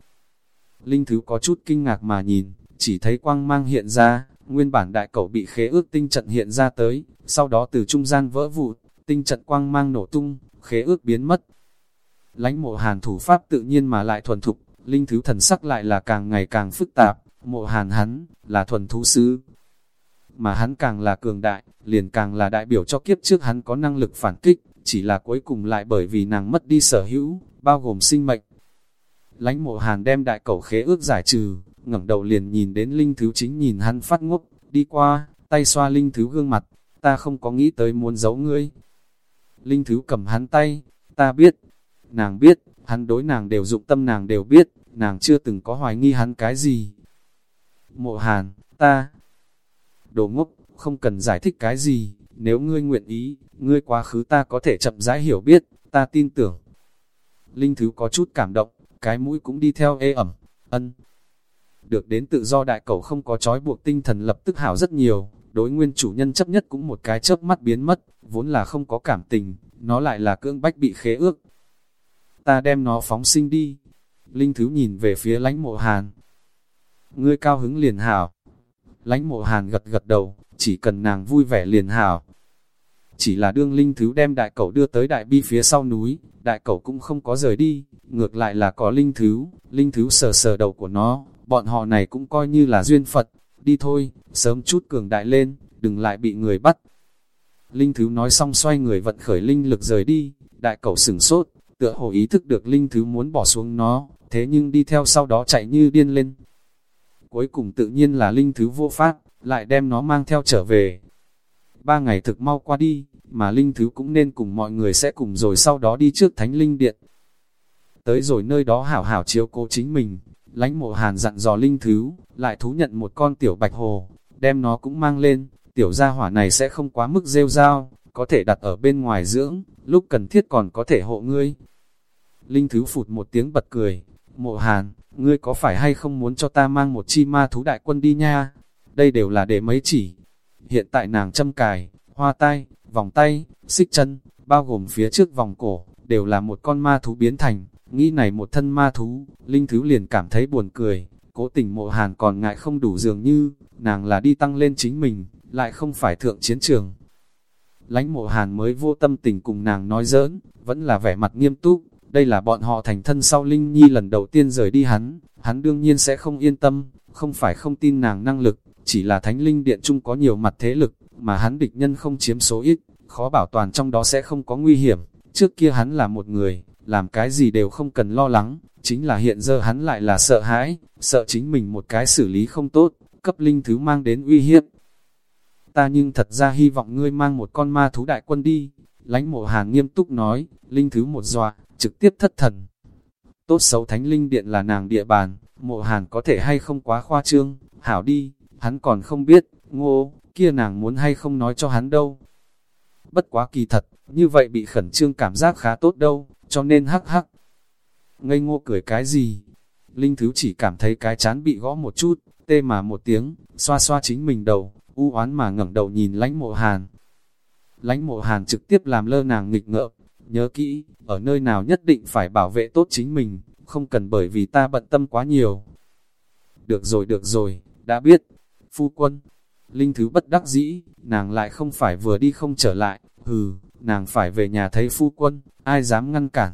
Linh Thứ có chút kinh ngạc mà nhìn, chỉ thấy quang mang hiện ra, nguyên bản đại cẩu bị khế ước tinh trận hiện ra tới, sau đó từ trung gian vỡ vụt, tinh trận quang mang nổ tung, khế ước biến mất. Lánh mộ hàn thủ pháp tự nhiên mà lại thuần thục, linh thứ thần sắc lại là càng ngày càng phức tạp, mộ hàn hắn, là thuần thú sứ. Mà hắn càng là cường đại, liền càng là đại biểu cho kiếp trước hắn có năng lực phản kích, chỉ là cuối cùng lại bởi vì nàng mất đi sở hữu, bao gồm sinh mệnh. Lánh mộ hàn đem đại cầu khế ước giải trừ, ngẩng đầu liền nhìn đến linh thứ chính nhìn hắn phát ngốc, đi qua, tay xoa linh thứ gương mặt, ta không có nghĩ tới muốn giấu ngươi. Linh thứ cầm hắn tay, ta biết, nàng biết, hắn đối nàng đều dụng tâm nàng đều biết, nàng chưa từng có hoài nghi hắn cái gì. Mộ hàn, ta, đồ ngốc, không cần giải thích cái gì, nếu ngươi nguyện ý, ngươi quá khứ ta có thể chậm rãi hiểu biết, ta tin tưởng. Linh Thứ có chút cảm động, cái mũi cũng đi theo ê ẩm, ân. Được đến tự do đại cầu không có trói buộc tinh thần lập tức hảo rất nhiều, đối nguyên chủ nhân chấp nhất cũng một cái chớp mắt biến mất, vốn là không có cảm tình, nó lại là cưỡng bách bị khế ước. Ta đem nó phóng sinh đi. Linh Thứ nhìn về phía lánh mộ hàn. Ngươi cao hứng liền hảo. Lánh mộ hàn gật gật đầu, chỉ cần nàng vui vẻ liền hảo. Chỉ là đương linh thứ đem đại cậu đưa tới đại bi phía sau núi, đại cậu cũng không có rời đi, ngược lại là có linh thứ, linh thứ sờ sờ đầu của nó, bọn họ này cũng coi như là duyên Phật, đi thôi, sớm chút cường đại lên, đừng lại bị người bắt. Linh thứ nói xong xoay người vận khởi linh lực rời đi, đại cậu sửng sốt, tựa hồ ý thức được linh thứ muốn bỏ xuống nó, thế nhưng đi theo sau đó chạy như điên lên. Cuối cùng tự nhiên là linh thứ vô pháp, lại đem nó mang theo trở về. Ba ngày thực mau qua đi, mà linh thứ cũng nên cùng mọi người sẽ cùng rồi sau đó đi trước thánh linh điện. Tới rồi nơi đó hảo hảo chiếu cố chính mình, lánh mộ hàn dặn dò linh thứ, lại thú nhận một con tiểu bạch hồ, đem nó cũng mang lên, tiểu gia hỏa này sẽ không quá mức rêu rao, có thể đặt ở bên ngoài dưỡng, lúc cần thiết còn có thể hộ ngươi. Linh thứ phụt một tiếng bật cười, mộ hàn, ngươi có phải hay không muốn cho ta mang một chi ma thú đại quân đi nha? đây đều là để mấy chỉ. Hiện tại nàng châm cài, hoa tay, vòng tay, xích chân, bao gồm phía trước vòng cổ, đều là một con ma thú biến thành, nghĩ này một thân ma thú, Linh Thứ liền cảm thấy buồn cười, cố tình mộ hàn còn ngại không đủ dường như, nàng là đi tăng lên chính mình, lại không phải thượng chiến trường. Lánh mộ hàn mới vô tâm tình cùng nàng nói giỡn, vẫn là vẻ mặt nghiêm túc, đây là bọn họ thành thân sau Linh Nhi lần đầu tiên rời đi hắn, hắn đương nhiên sẽ không yên tâm, không phải không tin nàng năng lực, chỉ là thánh linh điện chung có nhiều mặt thế lực, mà hắn địch nhân không chiếm số ít, khó bảo toàn trong đó sẽ không có nguy hiểm. Trước kia hắn là một người, làm cái gì đều không cần lo lắng, chính là hiện giờ hắn lại là sợ hãi, sợ chính mình một cái xử lý không tốt, cấp linh thứ mang đến uy hiếp. Ta nhưng thật ra hy vọng ngươi mang một con ma thú đại quân đi, lánh mộ hàn nghiêm túc nói, linh thứ một dọa, trực tiếp thất thần. Tốt xấu thánh linh điện là nàng địa bàn, mộ hàn có thể hay không quá khoa trương, hảo đi, hắn còn không biết, ngô, kia nàng muốn hay không nói cho hắn đâu. Bất quá kỳ thật, như vậy bị khẩn trương cảm giác khá tốt đâu, cho nên hắc hắc. Ngây ngô cười cái gì? Linh Thứ chỉ cảm thấy cái chán bị gõ một chút, tê mà một tiếng, xoa xoa chính mình đầu, u oán mà ngẩng đầu nhìn lánh mộ hàn. Lánh mộ hàn trực tiếp làm lơ nàng nghịch ngợm, nhớ kỹ, ở nơi nào nhất định phải bảo vệ tốt chính mình, không cần bởi vì ta bận tâm quá nhiều. Được rồi được rồi, đã biết, phu quân. Linh Thứ bất đắc dĩ, nàng lại không phải vừa đi không trở lại, hừ, nàng phải về nhà thấy phu quân, ai dám ngăn cản.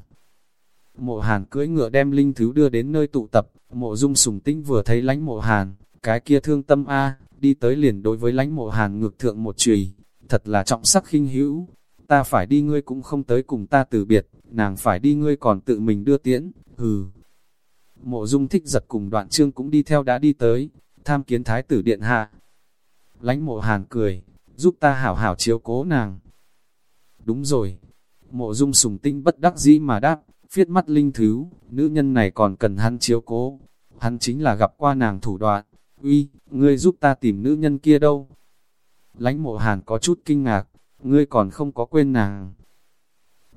Mộ Hàn cưỡi ngựa đem Linh Thứ đưa đến nơi tụ tập, mộ dung sùng tinh vừa thấy lánh mộ Hàn, cái kia thương tâm A, đi tới liền đối với lánh mộ Hàn ngược thượng một chùy thật là trọng sắc khinh hữu. Ta phải đi ngươi cũng không tới cùng ta từ biệt, nàng phải đi ngươi còn tự mình đưa tiễn, hừ. Mộ dung thích giật cùng đoạn trương cũng đi theo đã đi tới, tham kiến thái tử điện hạ. Lánh mộ hàn cười, giúp ta hảo hảo chiếu cố nàng. Đúng rồi, mộ dung sùng tinh bất đắc dĩ mà đáp, phiết mắt linh thứ, nữ nhân này còn cần hắn chiếu cố. Hắn chính là gặp qua nàng thủ đoạn, uy, ngươi giúp ta tìm nữ nhân kia đâu. Lánh mộ hàn có chút kinh ngạc, ngươi còn không có quên nàng.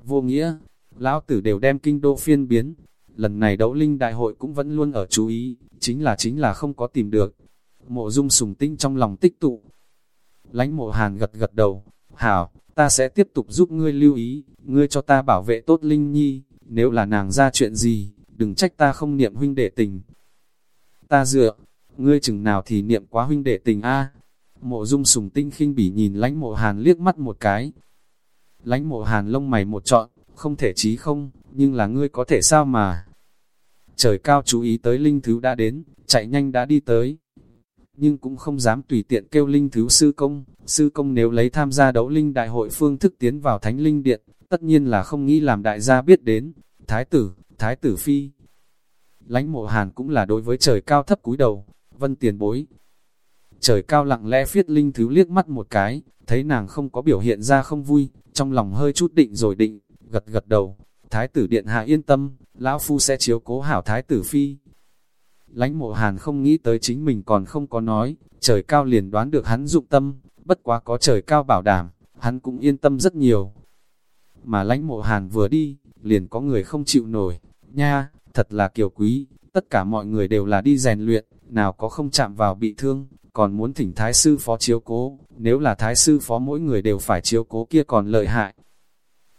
Vô nghĩa, lão tử đều đem kinh đô phiên biến, lần này đấu linh đại hội cũng vẫn luôn ở chú ý, chính là chính là không có tìm được. Mộ dung sùng tinh trong lòng tích tụ. Lánh mộ hàn gật gật đầu, hảo, ta sẽ tiếp tục giúp ngươi lưu ý, ngươi cho ta bảo vệ tốt linh nhi, nếu là nàng ra chuyện gì, đừng trách ta không niệm huynh đệ tình. Ta dựa, ngươi chừng nào thì niệm quá huynh đệ tình a Mộ dung sùng tinh khinh bỉ nhìn lánh mộ hàn liếc mắt một cái. Lánh mộ hàn lông mày một trọn, không thể chí không, nhưng là ngươi có thể sao mà. Trời cao chú ý tới linh thứ đã đến, chạy nhanh đã đi tới. Nhưng cũng không dám tùy tiện kêu linh thứ sư công, sư công nếu lấy tham gia đấu linh đại hội phương thức tiến vào thánh linh điện, tất nhiên là không nghĩ làm đại gia biết đến. Thái tử, thái tử phi. Lánh mộ hàn cũng là đối với trời cao thấp cúi đầu, vân tiền bối. Trời cao lặng lẽ phiết linh thứ liếc mắt một cái, thấy nàng không có biểu hiện ra không vui, trong lòng hơi chút định rồi định, gật gật đầu. Thái tử điện hạ yên tâm, lão phu sẽ chiếu cố hảo thái tử phi. Lánh mộ hàn không nghĩ tới chính mình còn không có nói, trời cao liền đoán được hắn dụng tâm, bất quá có trời cao bảo đảm, hắn cũng yên tâm rất nhiều. Mà lánh mộ hàn vừa đi, liền có người không chịu nổi, nha, thật là kiều quý, tất cả mọi người đều là đi rèn luyện, nào có không chạm vào bị thương, còn muốn thỉnh thái sư phó chiếu cố, nếu là thái sư phó mỗi người đều phải chiếu cố kia còn lợi hại.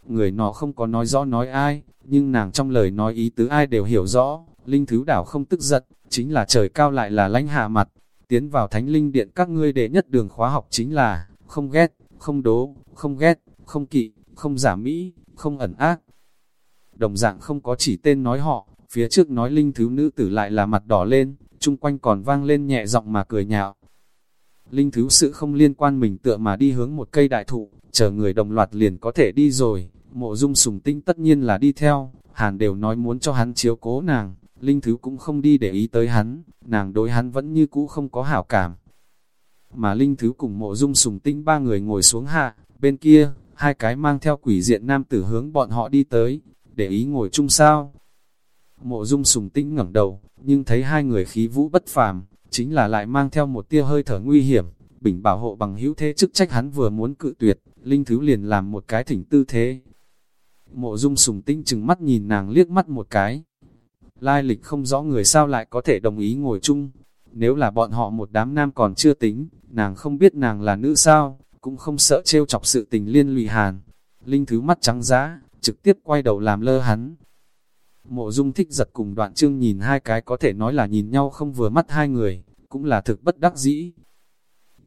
Người nó không có nói rõ nói ai, nhưng nàng trong lời nói ý tứ ai đều hiểu rõ, linh thứ đảo không tức giận, chính là trời cao lại là lãnh hạ mặt, tiến vào thánh linh điện các ngươi đệ nhất đường khóa học chính là, không ghét, không đố, không ghét, không kỵ, không giả mỹ, không ẩn ác. Đồng dạng không có chỉ tên nói họ, phía trước nói linh thứ nữ tử lại là mặt đỏ lên, chung quanh còn vang lên nhẹ giọng mà cười nhạo. Linh thứ sự không liên quan mình tựa mà đi hướng một cây đại thụ, chờ người đồng loạt liền có thể đi rồi, mộ dung sùng tinh tất nhiên là đi theo, hàn đều nói muốn cho hắn chiếu cố nàng, linh thứ cũng không đi để ý tới hắn, nàng đối hắn vẫn như cũ không có hảo cảm. Mà linh thứ cùng mộ dung sùng tinh ba người ngồi xuống hạ, bên kia, hai cái mang theo quỷ diện nam tử hướng bọn họ đi tới, để ý ngồi chung sao. Mộ dung sùng tinh ngẩng đầu, nhưng thấy hai người khí vũ bất phàm, chính là lại mang theo một tia hơi thở nguy hiểm, bình bảo hộ bằng hữu thế chức trách hắn vừa muốn cự tuyệt, linh thứ liền làm một cái thỉnh tư thế. Mộ dung sùng tinh chừng mắt nhìn nàng liếc mắt một cái. Lai lịch không rõ người sao lại có thể đồng ý ngồi chung, nếu là bọn họ một đám nam còn chưa tính, nàng không biết nàng là nữ sao, cũng không sợ trêu chọc sự tình liên lụy hàn. Linh thứ mắt trắng giá, trực tiếp quay đầu làm lơ hắn, Mộ dung thích giật cùng đoạn trương nhìn hai cái có thể nói là nhìn nhau không vừa mắt hai người, cũng là thực bất đắc dĩ.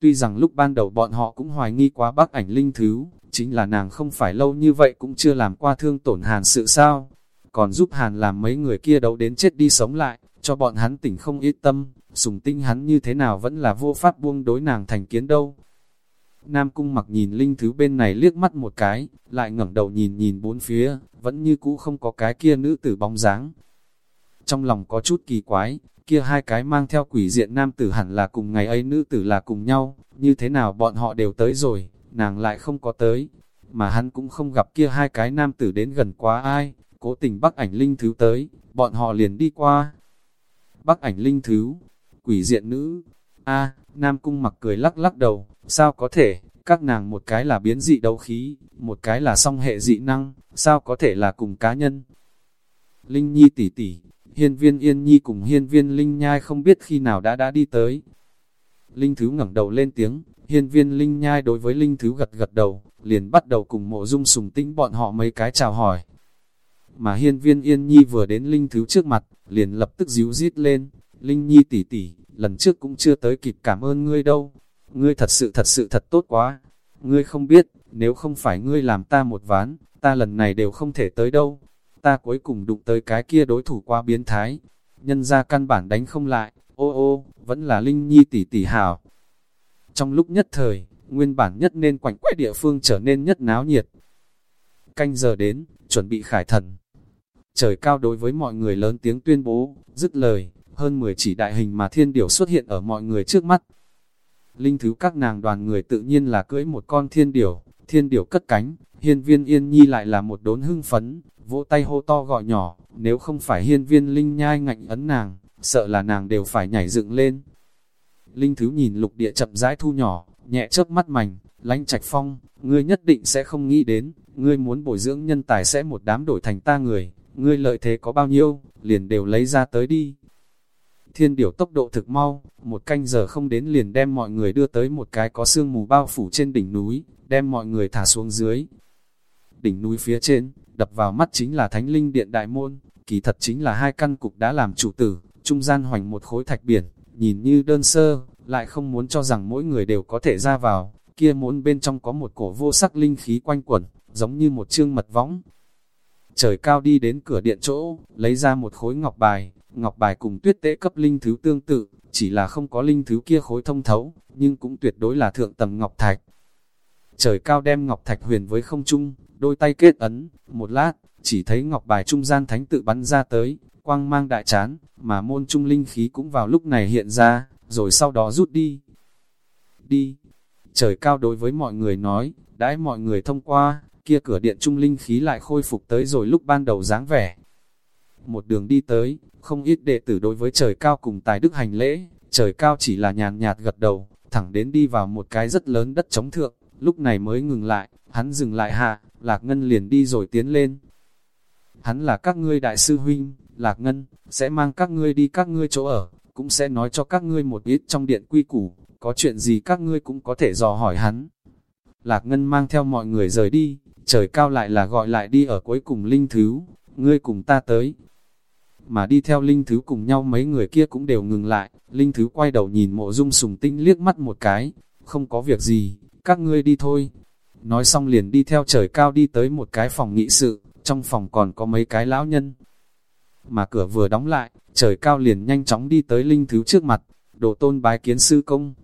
Tuy rằng lúc ban đầu bọn họ cũng hoài nghi quá bác ảnh linh thứ, chính là nàng không phải lâu như vậy cũng chưa làm qua thương tổn hàn sự sao. Còn giúp hàn làm mấy người kia đấu đến chết đi sống lại, cho bọn hắn tỉnh không ít tâm, sùng tinh hắn như thế nào vẫn là vô pháp buông đối nàng thành kiến đâu. Nam Cung mặc nhìn linh thứ bên này liếc mắt một cái, lại ngẩng đầu nhìn nhìn bốn phía, vẫn như cũ không có cái kia nữ tử bóng dáng. Trong lòng có chút kỳ quái, kia hai cái mang theo quỷ diện nam tử hẳn là cùng ngày ấy nữ tử là cùng nhau, như thế nào bọn họ đều tới rồi, nàng lại không có tới, mà hắn cũng không gặp kia hai cái nam tử đến gần quá ai, cố tình bắc ảnh linh thứ tới, bọn họ liền đi qua. Bắc ảnh linh thứ, quỷ diện nữ, a Nam Cung mặc cười lắc lắc đầu, sao có thể, các nàng một cái là biến dị đấu khí, một cái là song hệ dị năng, sao có thể là cùng cá nhân. Linh Nhi tỷ tỷ, hiên viên Yên Nhi cùng hiên viên Linh Nhai không biết khi nào đã đã đi tới. Linh Thứ ngẩng đầu lên tiếng, hiên viên Linh Nhai đối với Linh Thứ gật gật đầu, liền bắt đầu cùng mộ dung sùng tĩnh bọn họ mấy cái chào hỏi. Mà hiên viên Yên Nhi vừa đến Linh Thứ trước mặt, liền lập tức díu rít lên, Linh Nhi tỷ tỷ, lần trước cũng chưa tới kịp cảm ơn ngươi đâu, ngươi thật sự thật sự thật tốt quá, ngươi không biết, nếu không phải ngươi làm ta một ván, ta lần này đều không thể tới đâu, ta cuối cùng đụng tới cái kia đối thủ qua biến thái, nhân ra căn bản đánh không lại, ô ô, vẫn là Linh Nhi tỷ tỷ hảo. Trong lúc nhất thời, nguyên bản nhất nên quảnh quay địa phương trở nên nhất náo nhiệt. Canh giờ đến, chuẩn bị khải thần. Trời cao đối với mọi người lớn tiếng tuyên bố, dứt lời, hơn 10 chỉ đại hình mà thiên điểu xuất hiện ở mọi người trước mắt linh thứ các nàng đoàn người tự nhiên là cưỡi một con thiên điểu, thiên điểu cất cánh, hiên viên yên nhi lại là một đốn hưng phấn, vỗ tay hô to gọi nhỏ, nếu không phải hiên viên linh nhai ngạnh ấn nàng, sợ là nàng đều phải nhảy dựng lên. Linh thứ nhìn lục địa chậm rãi thu nhỏ, nhẹ chớp mắt mảnh, lánh trạch phong, ngươi nhất định sẽ không nghĩ đến, ngươi muốn bồi dưỡng nhân tài sẽ một đám đổi thành ta người, ngươi lợi thế có bao nhiêu, liền đều lấy ra tới đi. Thiên điểu tốc độ thực mau, một canh giờ không đến liền đem mọi người đưa tới một cái có sương mù bao phủ trên đỉnh núi, đem mọi người thả xuống dưới. Đỉnh núi phía trên, đập vào mắt chính là thánh linh điện đại môn, kỳ thật chính là hai căn cục đã làm chủ tử, trung gian hoành một khối thạch biển, nhìn như đơn sơ, lại không muốn cho rằng mỗi người đều có thể ra vào, kia muốn bên trong có một cổ vô sắc linh khí quanh quẩn, giống như một chương mật võng. Trời cao đi đến cửa điện chỗ, lấy ra một khối ngọc bài, ngọc bài cùng tuyết tế cấp linh thứ tương tự, chỉ là không có linh thứ kia khối thông thấu, nhưng cũng tuyệt đối là thượng tầm ngọc thạch. Trời cao đem ngọc thạch huyền với không trung, đôi tay kết ấn, một lát, chỉ thấy ngọc bài trung gian thánh tự bắn ra tới, quang mang đại chán, mà môn trung linh khí cũng vào lúc này hiện ra, rồi sau đó rút đi. Đi! Trời cao đối với mọi người nói, đãi mọi người thông qua, kia cửa điện trung linh khí lại khôi phục tới rồi lúc ban đầu dáng vẻ. Một đường đi tới, không ít đệ tử đối với trời cao cùng tài đức hành lễ, trời cao chỉ là nhàn nhạt gật đầu, thẳng đến đi vào một cái rất lớn đất chống thượng, lúc này mới ngừng lại, hắn dừng lại hạ, Lạc Ngân liền đi rồi tiến lên. Hắn là các ngươi đại sư huynh, Lạc Ngân, sẽ mang các ngươi đi các ngươi chỗ ở, cũng sẽ nói cho các ngươi một ít trong điện quy củ, có chuyện gì các ngươi cũng có thể dò hỏi hắn. Lạc Ngân mang theo mọi người rời đi, trời cao lại là gọi lại đi ở cuối cùng linh thứ, ngươi cùng ta tới. Mà đi theo linh thứ cùng nhau mấy người kia cũng đều ngừng lại, linh thứ quay đầu nhìn mộ dung sùng tinh liếc mắt một cái, không có việc gì, các ngươi đi thôi. Nói xong liền đi theo trời cao đi tới một cái phòng nghị sự, trong phòng còn có mấy cái lão nhân. Mà cửa vừa đóng lại, trời cao liền nhanh chóng đi tới linh thứ trước mặt, đồ tôn bái kiến sư công.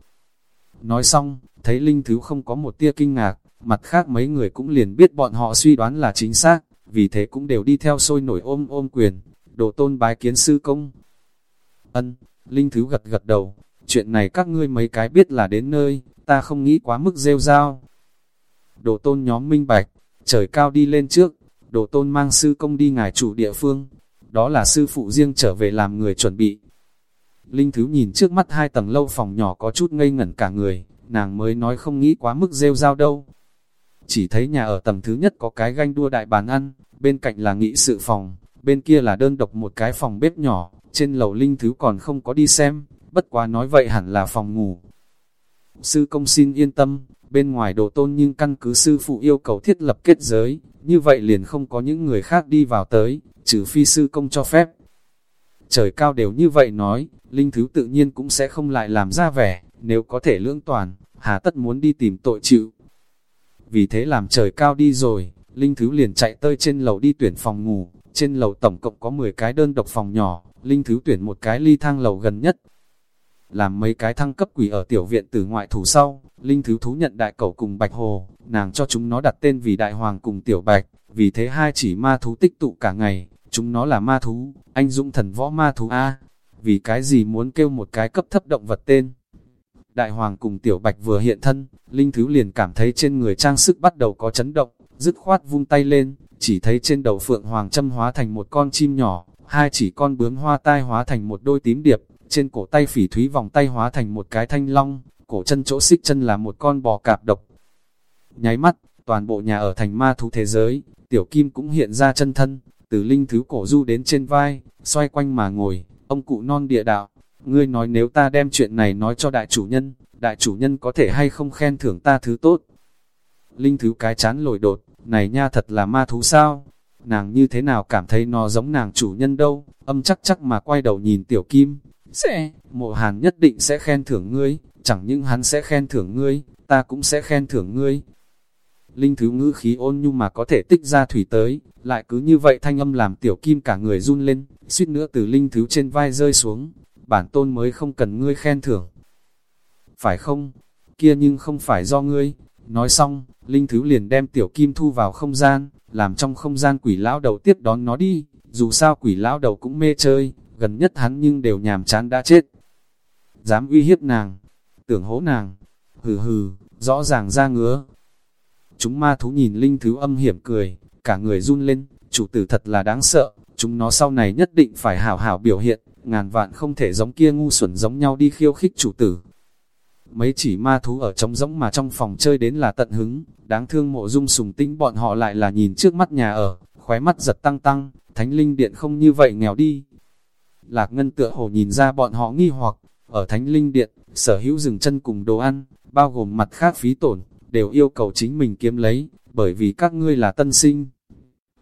Nói xong, thấy linh thứ không có một tia kinh ngạc, mặt khác mấy người cũng liền biết bọn họ suy đoán là chính xác, vì thế cũng đều đi theo sôi nổi ôm ôm quyền, đồ tôn bái kiến sư công. Ân, linh thứ gật gật đầu, chuyện này các ngươi mấy cái biết là đến nơi, ta không nghĩ quá mức rêu rao. Đồ tôn nhóm minh bạch, trời cao đi lên trước, đồ tôn mang sư công đi ngài chủ địa phương, đó là sư phụ riêng trở về làm người chuẩn bị. Linh Thứ nhìn trước mắt hai tầng lâu phòng nhỏ có chút ngây ngẩn cả người, nàng mới nói không nghĩ quá mức rêu rao đâu. Chỉ thấy nhà ở tầng thứ nhất có cái ganh đua đại bàn ăn, bên cạnh là nghị sự phòng, bên kia là đơn độc một cái phòng bếp nhỏ, trên lầu Linh Thứ còn không có đi xem, bất quá nói vậy hẳn là phòng ngủ. Sư công xin yên tâm, bên ngoài đồ tôn nhưng căn cứ sư phụ yêu cầu thiết lập kết giới, như vậy liền không có những người khác đi vào tới, trừ phi sư công cho phép. Trời cao đều như vậy nói, linh thứ tự nhiên cũng sẽ không lại làm ra vẻ, nếu có thể lưỡng toàn, hà tất muốn đi tìm tội chịu. Vì thế làm trời cao đi rồi, linh thứ liền chạy tới trên lầu đi tuyển phòng ngủ, trên lầu tổng cộng có 10 cái đơn độc phòng nhỏ, linh thứ tuyển một cái ly thang lầu gần nhất. Làm mấy cái thăng cấp quỷ ở tiểu viện từ ngoại thủ sau, linh thứ thú nhận đại cầu cùng bạch hồ, nàng cho chúng nó đặt tên vì đại hoàng cùng tiểu bạch, vì thế hai chỉ ma thú tích tụ cả ngày, chúng nó là ma thú, anh dũng thần võ ma thú A, vì cái gì muốn kêu một cái cấp thấp động vật tên. Đại hoàng cùng tiểu bạch vừa hiện thân, linh thứ liền cảm thấy trên người trang sức bắt đầu có chấn động, dứt khoát vung tay lên, chỉ thấy trên đầu phượng hoàng châm hóa thành một con chim nhỏ, hai chỉ con bướm hoa tai hóa thành một đôi tím điệp, trên cổ tay phỉ thúy vòng tay hóa thành một cái thanh long, cổ chân chỗ xích chân là một con bò cạp độc. Nháy mắt, toàn bộ nhà ở thành ma thú thế giới, tiểu kim cũng hiện ra chân thân, từ linh thứ cổ du đến trên vai, xoay quanh mà ngồi, ông cụ non địa đạo, ngươi nói nếu ta đem chuyện này nói cho đại chủ nhân, đại chủ nhân có thể hay không khen thưởng ta thứ tốt. Linh thứ cái chán lồi đột, này nha thật là ma thú sao? Nàng như thế nào cảm thấy nó giống nàng chủ nhân đâu, âm chắc chắc mà quay đầu nhìn tiểu kim. Sẽ, mộ hàn nhất định sẽ khen thưởng ngươi, chẳng những hắn sẽ khen thưởng ngươi, ta cũng sẽ khen thưởng ngươi, linh thứ ngữ khí ôn nhu mà có thể tích ra thủy tới, lại cứ như vậy thanh âm làm tiểu kim cả người run lên, suýt nữa từ linh thứ trên vai rơi xuống, bản tôn mới không cần ngươi khen thưởng. Phải không? Kia nhưng không phải do ngươi. Nói xong, linh thứ liền đem tiểu kim thu vào không gian, làm trong không gian quỷ lão đầu tiếp đón nó đi, dù sao quỷ lão đầu cũng mê chơi, gần nhất hắn nhưng đều nhàm chán đã chết. Dám uy hiếp nàng, tưởng hố nàng, hừ hừ, rõ ràng ra ngứa. Chúng ma thú nhìn linh thứ âm hiểm cười, cả người run lên, chủ tử thật là đáng sợ, chúng nó sau này nhất định phải hảo hảo biểu hiện, ngàn vạn không thể giống kia ngu xuẩn giống nhau đi khiêu khích chủ tử. Mấy chỉ ma thú ở trống rỗng mà trong phòng chơi đến là tận hứng, đáng thương mộ dung sùng tinh bọn họ lại là nhìn trước mắt nhà ở, khóe mắt giật tăng tăng, thánh linh điện không như vậy nghèo đi. Lạc Ngân tựa hồ nhìn ra bọn họ nghi hoặc, ở thánh linh điện, sở hữu dừng chân cùng đồ ăn, bao gồm mặt khác phí tổn, đều yêu cầu chính mình kiếm lấy, bởi vì các ngươi là tân sinh.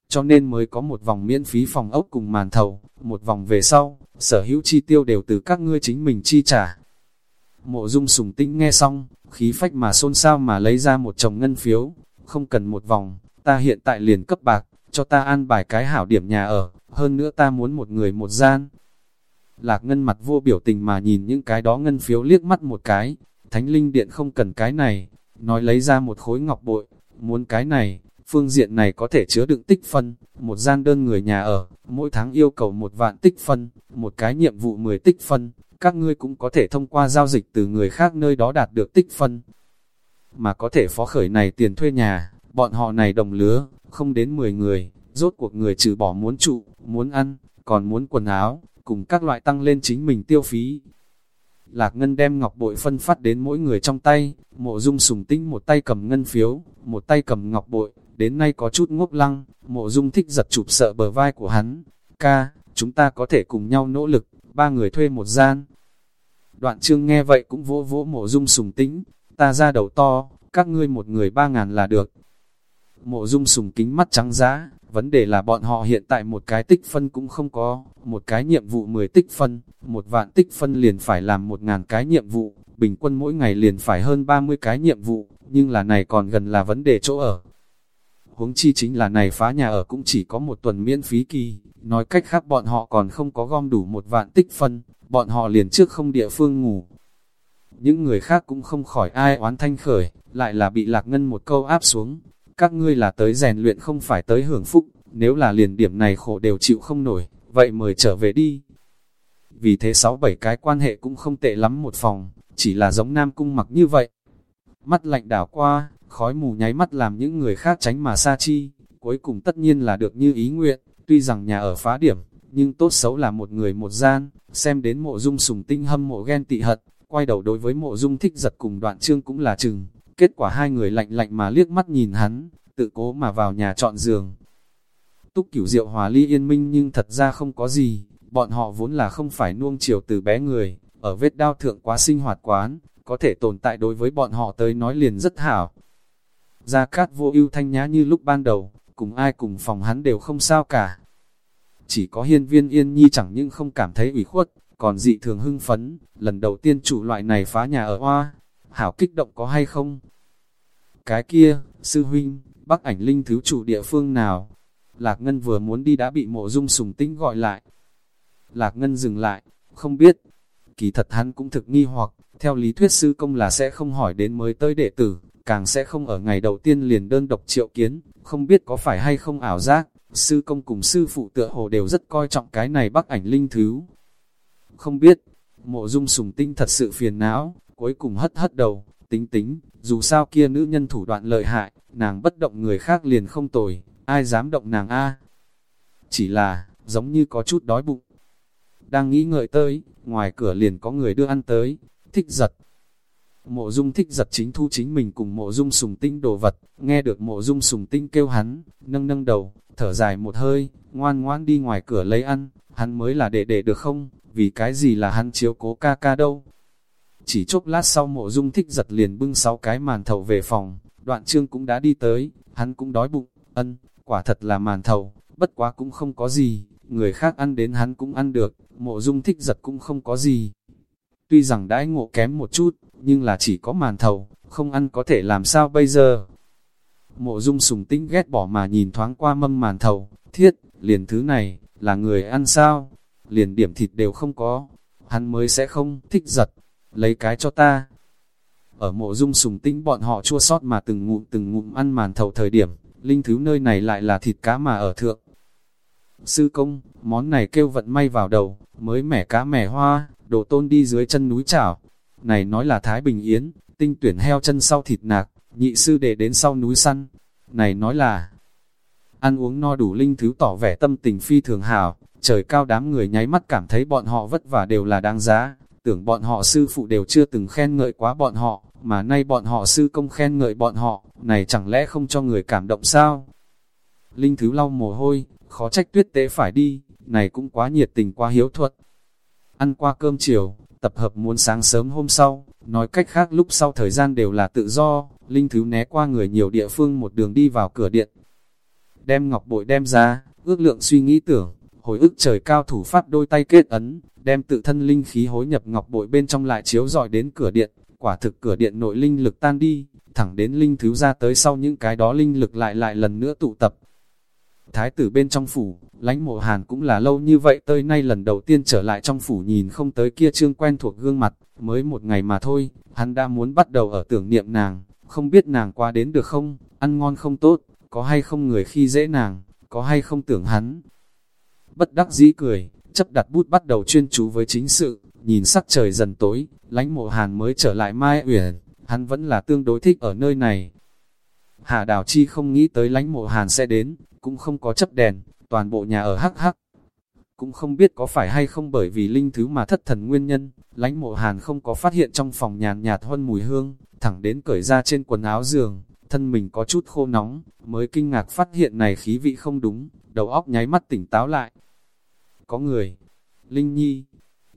Cho nên mới có một vòng miễn phí phòng ốc cùng màn thầu, một vòng về sau, sở hữu chi tiêu đều từ các ngươi chính mình chi trả. Mộ dung sùng tĩnh nghe xong, khí phách mà xôn xao mà lấy ra một chồng ngân phiếu, không cần một vòng, ta hiện tại liền cấp bạc, cho ta an bài cái hảo điểm nhà ở, hơn nữa ta muốn một người một gian. Lạc ngân mặt vô biểu tình mà nhìn những cái đó ngân phiếu liếc mắt một cái, thánh linh điện không cần cái này, nói lấy ra một khối ngọc bội, muốn cái này, phương diện này có thể chứa đựng tích phân, một gian đơn người nhà ở, mỗi tháng yêu cầu một vạn tích phân, một cái nhiệm vụ 10 tích phân, các ngươi cũng có thể thông qua giao dịch từ người khác nơi đó đạt được tích phân. Mà có thể phó khởi này tiền thuê nhà, bọn họ này đồng lứa, không đến 10 người, rốt cuộc người trừ bỏ muốn trụ, muốn ăn, còn muốn quần áo, cùng các loại tăng lên chính mình tiêu phí. Lạc Ngân đem ngọc bội phân phát đến mỗi người trong tay, mộ dung sùng tinh một tay cầm ngân phiếu, một tay cầm ngọc bội, đến nay có chút ngốc lăng, mộ dung thích giật chụp sợ bờ vai của hắn. Ca, chúng ta có thể cùng nhau nỗ lực, ba người thuê một gian. Đoạn trương nghe vậy cũng vỗ vỗ mộ dung sùng tĩnh, ta ra đầu to, các ngươi một người ba ngàn là được. Mộ dung sùng kính mắt trắng giá, vấn đề là bọn họ hiện tại một cái tích phân cũng không có, một cái nhiệm vụ 10 tích phân, một vạn tích phân liền phải làm một ngàn cái nhiệm vụ, bình quân mỗi ngày liền phải hơn 30 cái nhiệm vụ, nhưng là này còn gần là vấn đề chỗ ở. Huống chi chính là này phá nhà ở cũng chỉ có một tuần miễn phí kỳ, nói cách khác bọn họ còn không có gom đủ một vạn tích phân, bọn họ liền trước không địa phương ngủ. Những người khác cũng không khỏi ai oán thanh khởi, lại là bị lạc ngân một câu áp xuống, các ngươi là tới rèn luyện không phải tới hưởng phúc, nếu là liền điểm này khổ đều chịu không nổi, vậy mời trở về đi. Vì thế sáu bảy cái quan hệ cũng không tệ lắm một phòng, chỉ là giống nam cung mặc như vậy. Mắt lạnh đảo qua, khói mù nháy mắt làm những người khác tránh mà xa chi, cuối cùng tất nhiên là được như ý nguyện, tuy rằng nhà ở phá điểm, nhưng tốt xấu là một người một gian, xem đến mộ dung sùng tinh hâm mộ ghen tị hận, quay đầu đối với mộ dung thích giật cùng đoạn trương cũng là chừng, Kết quả hai người lạnh lạnh mà liếc mắt nhìn hắn, tự cố mà vào nhà chọn giường. Túc cửu diệu hòa ly yên minh nhưng thật ra không có gì, bọn họ vốn là không phải nuông chiều từ bé người, ở vết đao thượng quá sinh hoạt quán, có thể tồn tại đối với bọn họ tới nói liền rất hảo. Gia Cát vô ưu thanh nhã như lúc ban đầu, cùng ai cùng phòng hắn đều không sao cả. Chỉ có hiên viên yên nhi chẳng những không cảm thấy ủy khuất, còn dị thường hưng phấn, lần đầu tiên chủ loại này phá nhà ở hoa, hảo kích động có hay không? Cái kia, sư huynh, bắc ảnh linh thứ chủ địa phương nào? Lạc Ngân vừa muốn đi đã bị mộ dung sùng tĩnh gọi lại. Lạc Ngân dừng lại, không biết. Kỳ thật hắn cũng thực nghi hoặc, theo lý thuyết sư công là sẽ không hỏi đến mới tới đệ tử, càng sẽ không ở ngày đầu tiên liền đơn độc triệu kiến, không biết có phải hay không ảo giác, sư công cùng sư phụ tựa hồ đều rất coi trọng cái này bắc ảnh linh thứ. Không biết, mộ dung sùng tinh thật sự phiền não, cuối cùng hất hất đầu, tính tính, dù sao kia nữ nhân thủ đoạn lợi hại, nàng bất động người khác liền không tồi, ai dám động nàng a Chỉ là, giống như có chút đói bụng. Đang nghĩ ngợi tới, ngoài cửa liền có người đưa ăn tới, thích giật. Mộ dung thích giật chính thu chính mình cùng mộ dung sùng tinh đồ vật, nghe được mộ dung sùng tinh kêu hắn, nâng nâng đầu, thở dài một hơi, ngoan ngoan đi ngoài cửa lấy ăn, hắn mới là đệ đệ được không, vì cái gì là hắn chiếu cố ca ca đâu. Chỉ chốc lát sau mộ dung thích giật liền bưng sáu cái màn thầu về phòng, đoạn trương cũng đã đi tới, hắn cũng đói bụng, ân, quả thật là màn thầu, bất quá cũng không có gì, người khác ăn đến hắn cũng ăn được, mộ dung thích giật cũng không có gì. Tuy rằng đãi ngộ kém một chút, nhưng là chỉ có màn thầu, không ăn có thể làm sao bây giờ. Mộ dung sùng tinh ghét bỏ mà nhìn thoáng qua mâm màn thầu, thiết, liền thứ này, là người ăn sao, liền điểm thịt đều không có, hắn mới sẽ không thích giật, lấy cái cho ta. Ở mộ dung sùng tinh bọn họ chua sót mà từng ngụm từng ngụm ăn màn thầu thời điểm, linh thứ nơi này lại là thịt cá mà ở thượng. Sư công, món này kêu vận may vào đầu, mới mẻ cá mẻ hoa, đồ tôn đi dưới chân núi chảo. Này nói là Thái Bình Yến, tinh tuyển heo chân sau thịt nạc, nhị sư để đến sau núi săn. Này nói là, ăn uống no đủ linh thứ tỏ vẻ tâm tình phi thường hảo, trời cao đám người nháy mắt cảm thấy bọn họ vất vả đều là đáng giá, tưởng bọn họ sư phụ đều chưa từng khen ngợi quá bọn họ, mà nay bọn họ sư công khen ngợi bọn họ, này chẳng lẽ không cho người cảm động sao? Linh thứ lau mồ hôi, khó trách tuyết tế phải đi, này cũng quá nhiệt tình quá hiếu thuật. Ăn qua cơm chiều, tập hợp muốn sáng sớm hôm sau, nói cách khác lúc sau thời gian đều là tự do, Linh Thứ né qua người nhiều địa phương một đường đi vào cửa điện. Đem ngọc bội đem ra, ước lượng suy nghĩ tưởng, hồi ức trời cao thủ phát đôi tay kết ấn, đem tự thân linh khí hối nhập ngọc bội bên trong lại chiếu dọi đến cửa điện, quả thực cửa điện nội linh lực tan đi, thẳng đến linh thứ ra tới sau những cái đó linh lực lại lại lần nữa tụ tập. Thái tử bên trong phủ, lãnh mộ hàn cũng là lâu như vậy tới nay lần đầu tiên trở lại trong phủ nhìn không tới kia trương quen thuộc gương mặt, mới một ngày mà thôi, hắn đã muốn bắt đầu ở tưởng niệm nàng, không biết nàng qua đến được không, ăn ngon không tốt, có hay không người khi dễ nàng, có hay không tưởng hắn. Bất đắc dĩ cười, chấp đặt bút bắt đầu chuyên chú với chính sự, nhìn sắc trời dần tối, lãnh mộ hàn mới trở lại Mai Uyển, hắn vẫn là tương đối thích ở nơi này. Hạ Đào Chi không nghĩ tới lãnh mộ hàn sẽ đến, cũng không có chấp đèn, toàn bộ nhà ở hắc hắc. Cũng không biết có phải hay không bởi vì linh thứ mà thất thần nguyên nhân, lãnh mộ hàn không có phát hiện trong phòng nhàn nhạt hơn mùi hương, thẳng đến cởi ra trên quần áo giường, thân mình có chút khô nóng, mới kinh ngạc phát hiện này khí vị không đúng, đầu óc nháy mắt tỉnh táo lại. Có người, Linh Nhi,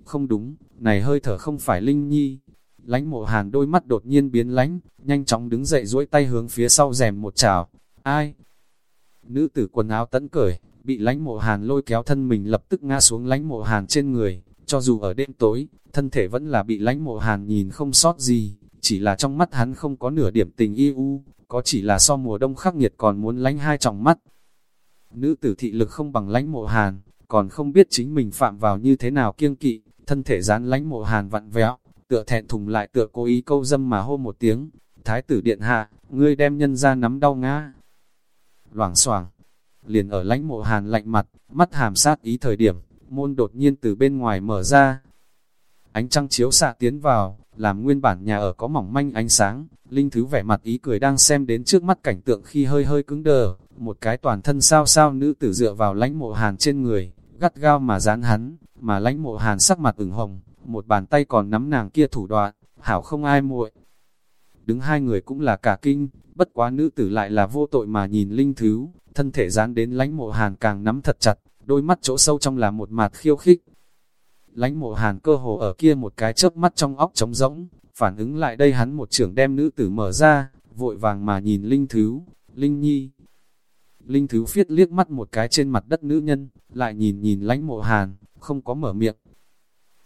không đúng, này hơi thở không phải Linh Nhi. Lánh mộ hàn đôi mắt đột nhiên biến lánh, nhanh chóng đứng dậy duỗi tay hướng phía sau rèm một chảo. Ai? Nữ tử quần áo tẫn cởi, bị lánh mộ hàn lôi kéo thân mình lập tức ngã xuống lánh mộ hàn trên người. Cho dù ở đêm tối, thân thể vẫn là bị lánh mộ hàn nhìn không sót gì, chỉ là trong mắt hắn không có nửa điểm tình yêu, có chỉ là so mùa đông khắc nghiệt còn muốn lánh hai tròng mắt. Nữ tử thị lực không bằng lánh mộ hàn, còn không biết chính mình phạm vào như thế nào kiêng kỵ, thân thể dán lánh mộ hàn vặn vẹo, tựa thẹn thùng lại tựa cố ý câu dâm mà hô một tiếng, thái tử điện hạ, ngươi đem nhân ra nắm đau ngã. Loảng xoảng liền ở lãnh mộ hàn lạnh mặt, mắt hàm sát ý thời điểm, môn đột nhiên từ bên ngoài mở ra. Ánh trăng chiếu xạ tiến vào, làm nguyên bản nhà ở có mỏng manh ánh sáng, Linh Thứ vẻ mặt ý cười đang xem đến trước mắt cảnh tượng khi hơi hơi cứng đờ, một cái toàn thân sao sao nữ tử dựa vào lãnh mộ hàn trên người, gắt gao mà dán hắn, mà lãnh mộ hàn sắc mặt ửng hồng, một bàn tay còn nắm nàng kia thủ đoạn, hảo không ai muội. Đứng hai người cũng là cả kinh, bất quá nữ tử lại là vô tội mà nhìn Linh Thứ, thân thể dán đến lánh mộ hàn càng nắm thật chặt, đôi mắt chỗ sâu trong là một mặt khiêu khích. Lánh mộ hàn cơ hồ ở kia một cái chớp mắt trong óc trống rỗng, phản ứng lại đây hắn một trưởng đem nữ tử mở ra, vội vàng mà nhìn Linh Thứ, Linh Nhi. Linh Thứ phiết liếc mắt một cái trên mặt đất nữ nhân, lại nhìn nhìn lánh mộ hàn, không có mở miệng.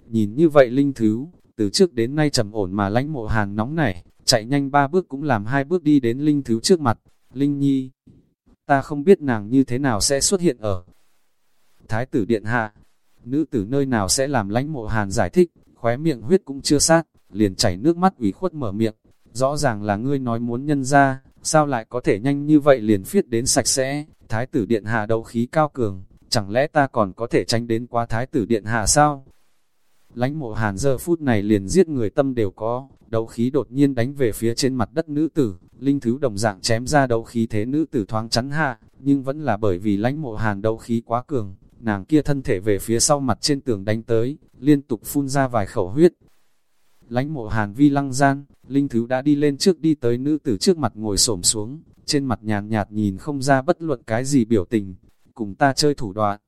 Nhìn như vậy Linh Thứ, từ trước đến nay trầm ổn mà lánh mộ hàn nóng nảy, chạy nhanh ba bước cũng làm hai bước đi đến Linh Thứ trước mặt, Linh Nhi. Ta không biết nàng như thế nào sẽ xuất hiện ở Thái tử Điện Hạ, nữ tử nơi nào sẽ làm lánh mộ hàn giải thích, khóe miệng huyết cũng chưa sát, liền chảy nước mắt ủy khuất mở miệng, rõ ràng là ngươi nói muốn nhân ra, sao lại có thể nhanh như vậy liền phiết đến sạch sẽ, thái tử điện hạ đấu khí cao cường, chẳng lẽ ta còn có thể tránh đến qua thái tử điện hạ sao? Lánh mộ hàn giờ phút này liền giết người tâm đều có, đấu khí đột nhiên đánh về phía trên mặt đất nữ tử, linh thứ đồng dạng chém ra đấu khí thế nữ tử thoáng chắn hạ, nhưng vẫn là bởi vì lãnh mộ hàn đấu khí quá cường, nàng kia thân thể về phía sau mặt trên tường đánh tới, liên tục phun ra vài khẩu huyết. lãnh mộ hàn vi lăng gian, linh thứ đã đi lên trước đi tới nữ tử trước mặt ngồi xổm xuống, trên mặt nhàn nhạt nhìn không ra bất luận cái gì biểu tình, cùng ta chơi thủ đoạn.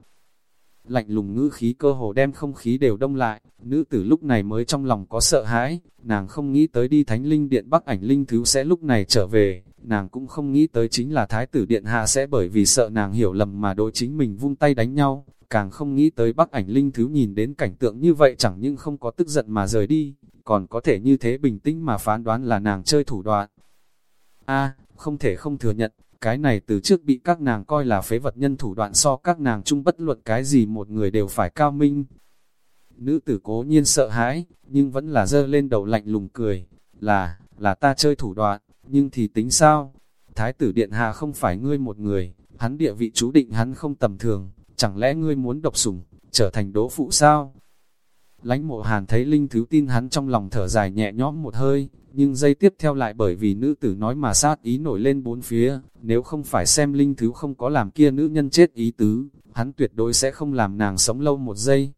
Lạnh lùng ngữ khí cơ hồ đem không khí đều đông lại, nữ tử lúc này mới trong lòng có sợ hãi, nàng không nghĩ tới đi thánh linh điện bắc ảnh linh thứ sẽ lúc này trở về, nàng cũng không nghĩ tới chính là thái tử điện hạ sẽ bởi vì sợ nàng hiểu lầm mà đối chính mình vung tay đánh nhau, càng không nghĩ tới bắc ảnh linh thứ nhìn đến cảnh tượng như vậy chẳng nhưng không có tức giận mà rời đi, còn có thể như thế bình tĩnh mà phán đoán là nàng chơi thủ đoạn. A, không thể không thừa nhận, cái này từ trước bị các nàng coi là phế vật nhân thủ đoạn so các nàng chung bất luận cái gì một người đều phải cao minh. Nữ tử cố nhiên sợ hãi, nhưng vẫn là dơ lên đầu lạnh lùng cười, là, là ta chơi thủ đoạn, nhưng thì tính sao? Thái tử Điện Hạ không phải ngươi một người, hắn địa vị chú định hắn không tầm thường, chẳng lẽ ngươi muốn độc sủng, trở thành đố phụ sao? Lánh mộ hàn thấy linh thứ tin hắn trong lòng thở dài nhẹ nhõm một hơi, nhưng dây tiếp theo lại bởi vì nữ tử nói mà sát ý nổi lên bốn phía, nếu không phải xem linh thứ không có làm kia nữ nhân chết ý tứ, hắn tuyệt đối sẽ không làm nàng sống lâu một giây.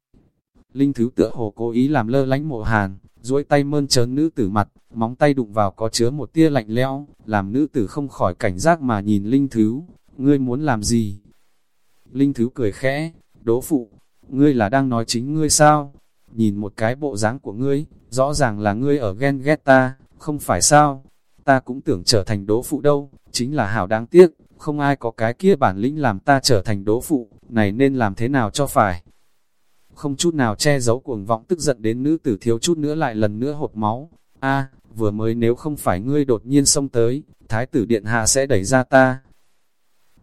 Linh thứ tựa hồ cố ý làm lơ lánh mộ hàn, duỗi tay mơn trớn nữ tử mặt, móng tay đụng vào có chứa một tia lạnh lẽo, làm nữ tử không khỏi cảnh giác mà nhìn linh thứ, ngươi muốn làm gì? Linh thứ cười khẽ, đố phụ, ngươi là đang nói chính ngươi sao? Nhìn một cái bộ dáng của ngươi, rõ ràng là ngươi ở ghen ghét ta, không phải sao? Ta cũng tưởng trở thành đố phụ đâu, chính là hảo đáng tiếc, không ai có cái kia bản lĩnh làm ta trở thành đố phụ, này nên làm thế nào cho phải? Không chút nào che giấu cuồng vọng tức giận đến nữ tử thiếu chút nữa lại lần nữa hột máu. a vừa mới nếu không phải ngươi đột nhiên xông tới, thái tử điện hạ sẽ đẩy ra ta.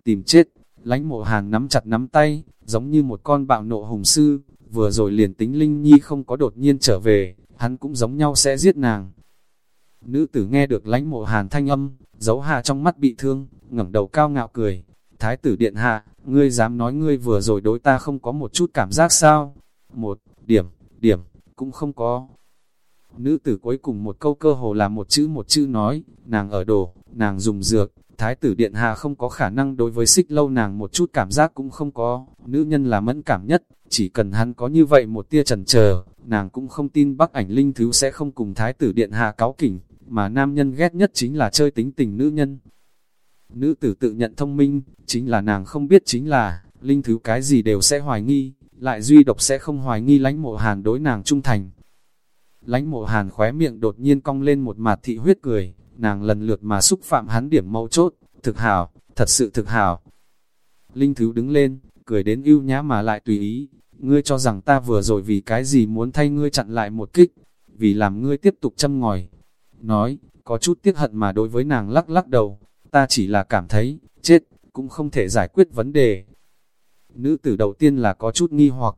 Tìm chết, lánh mộ hàn nắm chặt nắm tay, giống như một con bạo nộ hùng sư, vừa rồi liền tính Linh Nhi không có đột nhiên trở về, hắn cũng giống nhau sẽ giết nàng. Nữ tử nghe được lánh mộ hàn thanh âm, giấu hạ trong mắt bị thương, ngẩng đầu cao ngạo cười. Thái tử điện hạ, ngươi dám nói ngươi vừa rồi đối ta không có một chút cảm giác sao? Một, điểm, điểm, cũng không có. Nữ tử cuối cùng một câu cơ hồ là một chữ một chữ nói, nàng ở đổ, nàng dùng dược, thái tử điện hạ không có khả năng đối với xích lâu nàng một chút cảm giác cũng không có, nữ nhân là mẫn cảm nhất, chỉ cần hắn có như vậy một tia trần chờ nàng cũng không tin bắc ảnh linh thứ sẽ không cùng thái tử điện hạ cáo kỉnh, mà nam nhân ghét nhất chính là chơi tính tình nữ nhân. Nữ tử tự nhận thông minh, chính là nàng không biết chính là, linh thứ cái gì đều sẽ hoài nghi, lại duy độc sẽ không hoài nghi lánh mộ hàn đối nàng trung thành. Lánh mộ hàn khóe miệng đột nhiên cong lên một mặt thị huyết cười, nàng lần lượt mà xúc phạm hắn điểm mâu chốt, thực hảo, thật sự thực hảo. Linh thứ đứng lên, cười đến ưu nhã mà lại tùy ý, ngươi cho rằng ta vừa rồi vì cái gì muốn thay ngươi chặn lại một kích, vì làm ngươi tiếp tục châm ngòi. Nói, có chút tiếc hận mà đối với nàng lắc lắc đầu, ta chỉ là cảm thấy, chết, cũng không thể giải quyết vấn đề. Nữ tử đầu tiên là có chút nghi hoặc,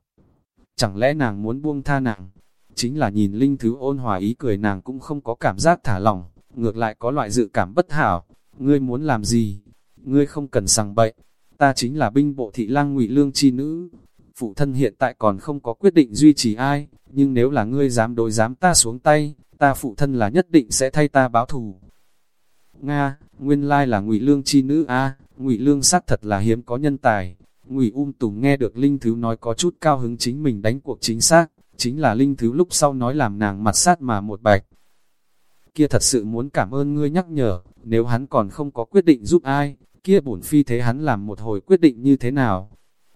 chẳng lẽ nàng muốn buông tha nàng, chính là nhìn linh thứ ôn hòa ý cười nàng cũng không có cảm giác thả lỏng, ngược lại có loại dự cảm bất hảo, ngươi muốn làm gì, ngươi không cần sằng bậy, ta chính là binh bộ thị lang ngụy lương chi nữ, phụ thân hiện tại còn không có quyết định duy trì ai, nhưng nếu là ngươi dám đối dám ta xuống tay, ta phụ thân là nhất định sẽ thay ta báo thù. Nga, nguyên lai là ngụy lương chi nữ a ngụy lương xác thật là hiếm có nhân tài. Ngụy um tùng nghe được Linh Thứ nói có chút cao hứng chính mình đánh cuộc chính xác, chính là Linh Thứ lúc sau nói làm nàng mặt sát mà một bạch. Kia thật sự muốn cảm ơn ngươi nhắc nhở, nếu hắn còn không có quyết định giúp ai, kia bổn phi thế hắn làm một hồi quyết định như thế nào.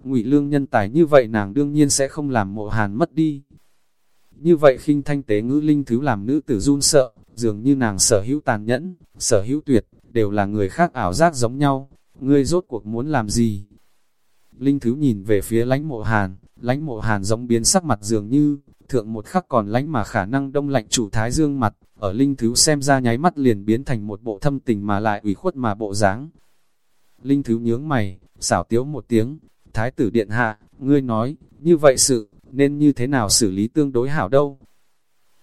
Ngụy lương nhân tài như vậy nàng đương nhiên sẽ không làm mộ hàn mất đi. Như vậy khinh thanh tế ngữ linh thứ làm nữ tử run sợ, dường như nàng sở hữu tàn nhẫn, sở hữu tuyệt, đều là người khác ảo giác giống nhau. Ngươi rốt cuộc muốn làm gì? Linh thứ nhìn về phía lánh mộ hàn, lánh mộ hàn giống biến sắc mặt dường như, thượng một khắc còn lánh mà khả năng đông lạnh chủ thái dương mặt, ở linh thứ xem ra nháy mắt liền biến thành một bộ thâm tình mà lại ủy khuất mà bộ dáng. Linh thứ nhướng mày, xảo tiếu một tiếng, thái tử điện hạ, ngươi nói, như vậy sự, nên như thế nào xử lý tương đối hảo đâu.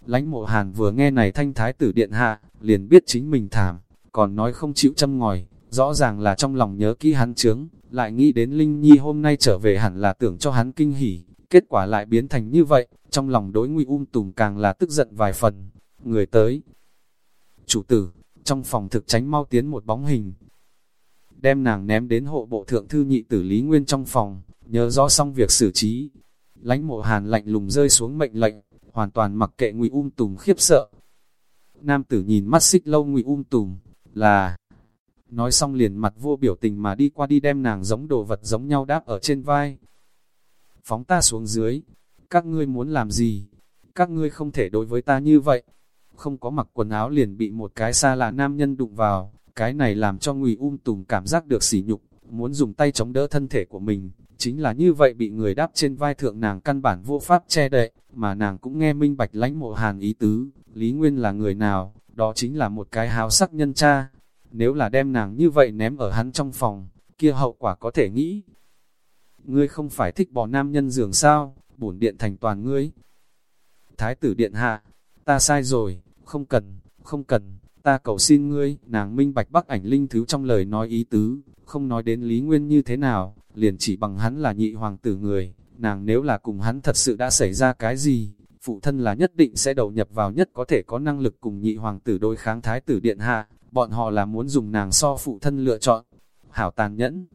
Lánh mộ hàn vừa nghe này thanh thái tử điện hạ, liền biết chính mình thảm, còn nói không chịu châm ngòi, rõ ràng là trong lòng nhớ kỹ hắn chướng, lại nghĩ đến Linh Nhi hôm nay trở về hẳn là tưởng cho hắn kinh hỉ, kết quả lại biến thành như vậy, trong lòng đối nguy um tùm càng là tức giận vài phần, người tới. Chủ tử, trong phòng thực tránh mau tiến một bóng hình, đem nàng ném đến hộ bộ thượng thư nhị tử Lý Nguyên trong phòng, nhớ rõ xong việc xử trí. Lánh mộ hàn lạnh lùng rơi xuống mệnh lệnh, hoàn toàn mặc kệ ngụy um tùm khiếp sợ. Nam tử nhìn mắt xích lâu ngụy um tùm, là... Nói xong liền mặt vô biểu tình mà đi qua đi đem nàng giống đồ vật giống nhau đáp ở trên vai. Phóng ta xuống dưới, các ngươi muốn làm gì? Các ngươi không thể đối với ta như vậy. Không có mặc quần áo liền bị một cái xa lạ nam nhân đụng vào, cái này làm cho Ngụy Um Tùm cảm giác được sỉ nhục, muốn dùng tay chống đỡ thân thể của mình, chính là như vậy bị người đáp trên vai thượng nàng căn bản vô pháp che đậy, mà nàng cũng nghe minh bạch lãnh mộ hàn ý tứ, Lý Nguyên là người nào, đó chính là một cái hào sắc nhân cha. Nếu là đem nàng như vậy ném ở hắn trong phòng, kia hậu quả có thể nghĩ. Ngươi không phải thích bỏ nam nhân giường sao, bổn điện thành toàn ngươi. Thái tử điện hạ, ta sai rồi, không cần, không cần ta cầu xin ngươi, nàng minh bạch bắc ảnh linh thứ trong lời nói ý tứ, không nói đến Lý Nguyên như thế nào, liền chỉ bằng hắn là nhị hoàng tử người, nàng nếu là cùng hắn thật sự đã xảy ra cái gì, phụ thân là nhất định sẽ đầu nhập vào nhất có thể có năng lực cùng nhị hoàng tử đối kháng thái tử điện hạ, bọn họ là muốn dùng nàng so phụ thân lựa chọn. Hảo tàn nhẫn.